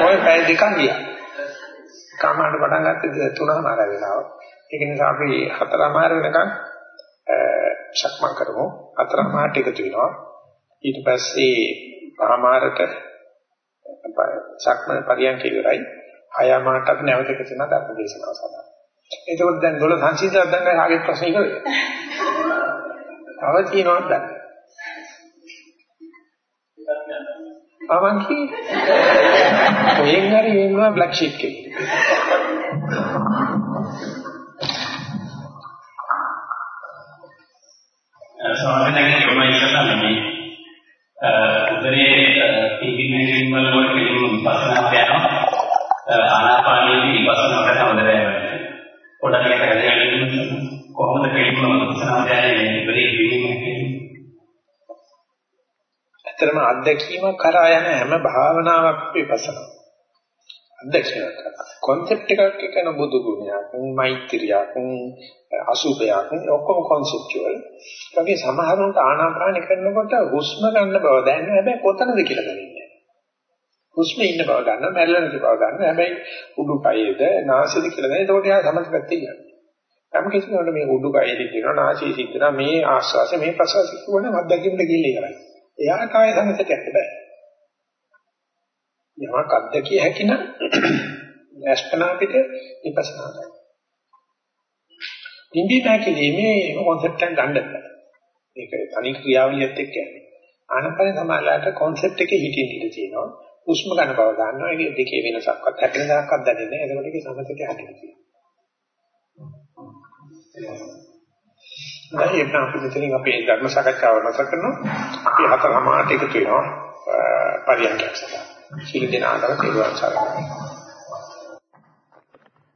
ඔය පැය දෙකක් ගියා. කමාඩ පටන් ගත්තේ තුනමාර වෙලාව. ඒක නිසා අපි හතරමාර වෙනකන් ශක්මන් කරමු. හතරමාරට එකතු වෙනවා. ඊට පස්සේ පහමාරට ශක්මන් පරියන්ක ඉවරයි. හයමාරට අපි නැවත එකතු වෙනවා ධර්ම දේශනාව සඳහා. එතකොට දැන් 12 සංසිද්ධියක් දැන් ආගේ ප්‍රශ්න ඉවරයි. තව තියෙනවද දැන්? අවන්කි ඔයෙන් හරි වෙනවා බ්ලැක් ෂීට් එකේ. ස්වාමීන් වහන්සේ යොමු මේ උදරයේ පිළිගැනීම් වල වල පිළිගැනීම් විපස්සනාට යනවා ආනාපානයේ විපස්සනාවට හොඳට යනවා පොඩක් එක හැදෙන්න කොහොමද පිළිගැනීම් විපස්සනාට යන්නේ උදරයේ පිළිගැනීම් ඇත්තටම අත්දැකීම කරා යන හැම භාවනාවක් විපස්සනා. අත්දැකීමක් කරා. concept එකක් එකන බුදු ගුණයක්, මෛත්‍රියක්, අසුභයක් ඔක්කොම conceptual. ඒකේ සමහරුන්ට ආනාපාන කරනකොට හුස්ම ගන්න බව දැනෙන්නේ හැබැයි කොතනද කියලා දන්නේ හුස්ම ඉන්න බව ගන්න, මැරෙලා නැති බව ගන්න. හැබැයි උඩුකයේද, නාසයේද කියලා දැනෙන්නේ. ඒකට එයා සමථ පැත්තේ යන්නේ. නම් කිසි කෙනෙකුට මේ උඩුකයේද කියනවා, නාසයේ සිද්ධන මේ ආස්වාස, මේ ප්‍රසවාස කියවන අත්දැකීමට ගිහිල්ලා ඉවරයි. එයා කාය සමථයට යන්න බෑ. යමක් අත්දැකිය හැකි නම් අස්පනා පිට විපස්සනා කරනවා. නිදි පැකිලීමේ කොන්සෙප්ට් එක ගන්න බෑ. ඒක තනි ක්‍රියාවලියත් එක්ක යන්නේ. ආනපන සමාලයට කොන්සෙප්ට් එකේ හිතින් ඉඳී තියෙනවා. උස්ම ගන්න බව දන්නවා. ඒක දෙකේ වෙනසක්වත් හැපෙන දායක්වත් දැනෙන්නේ නැහැ. ඒකට ඒක සමතේ හැදෙන්නේ. දැන් එන්න අපි මෙතනින් අපේ ධර්ම සාකච්ඡාව නැවත කරනවා. අපි හතරමාරට එකතු වෙනවා පරියන්කයක් සඳහා. සීල දෙනාටම පිළිවන් සාකච්ඡා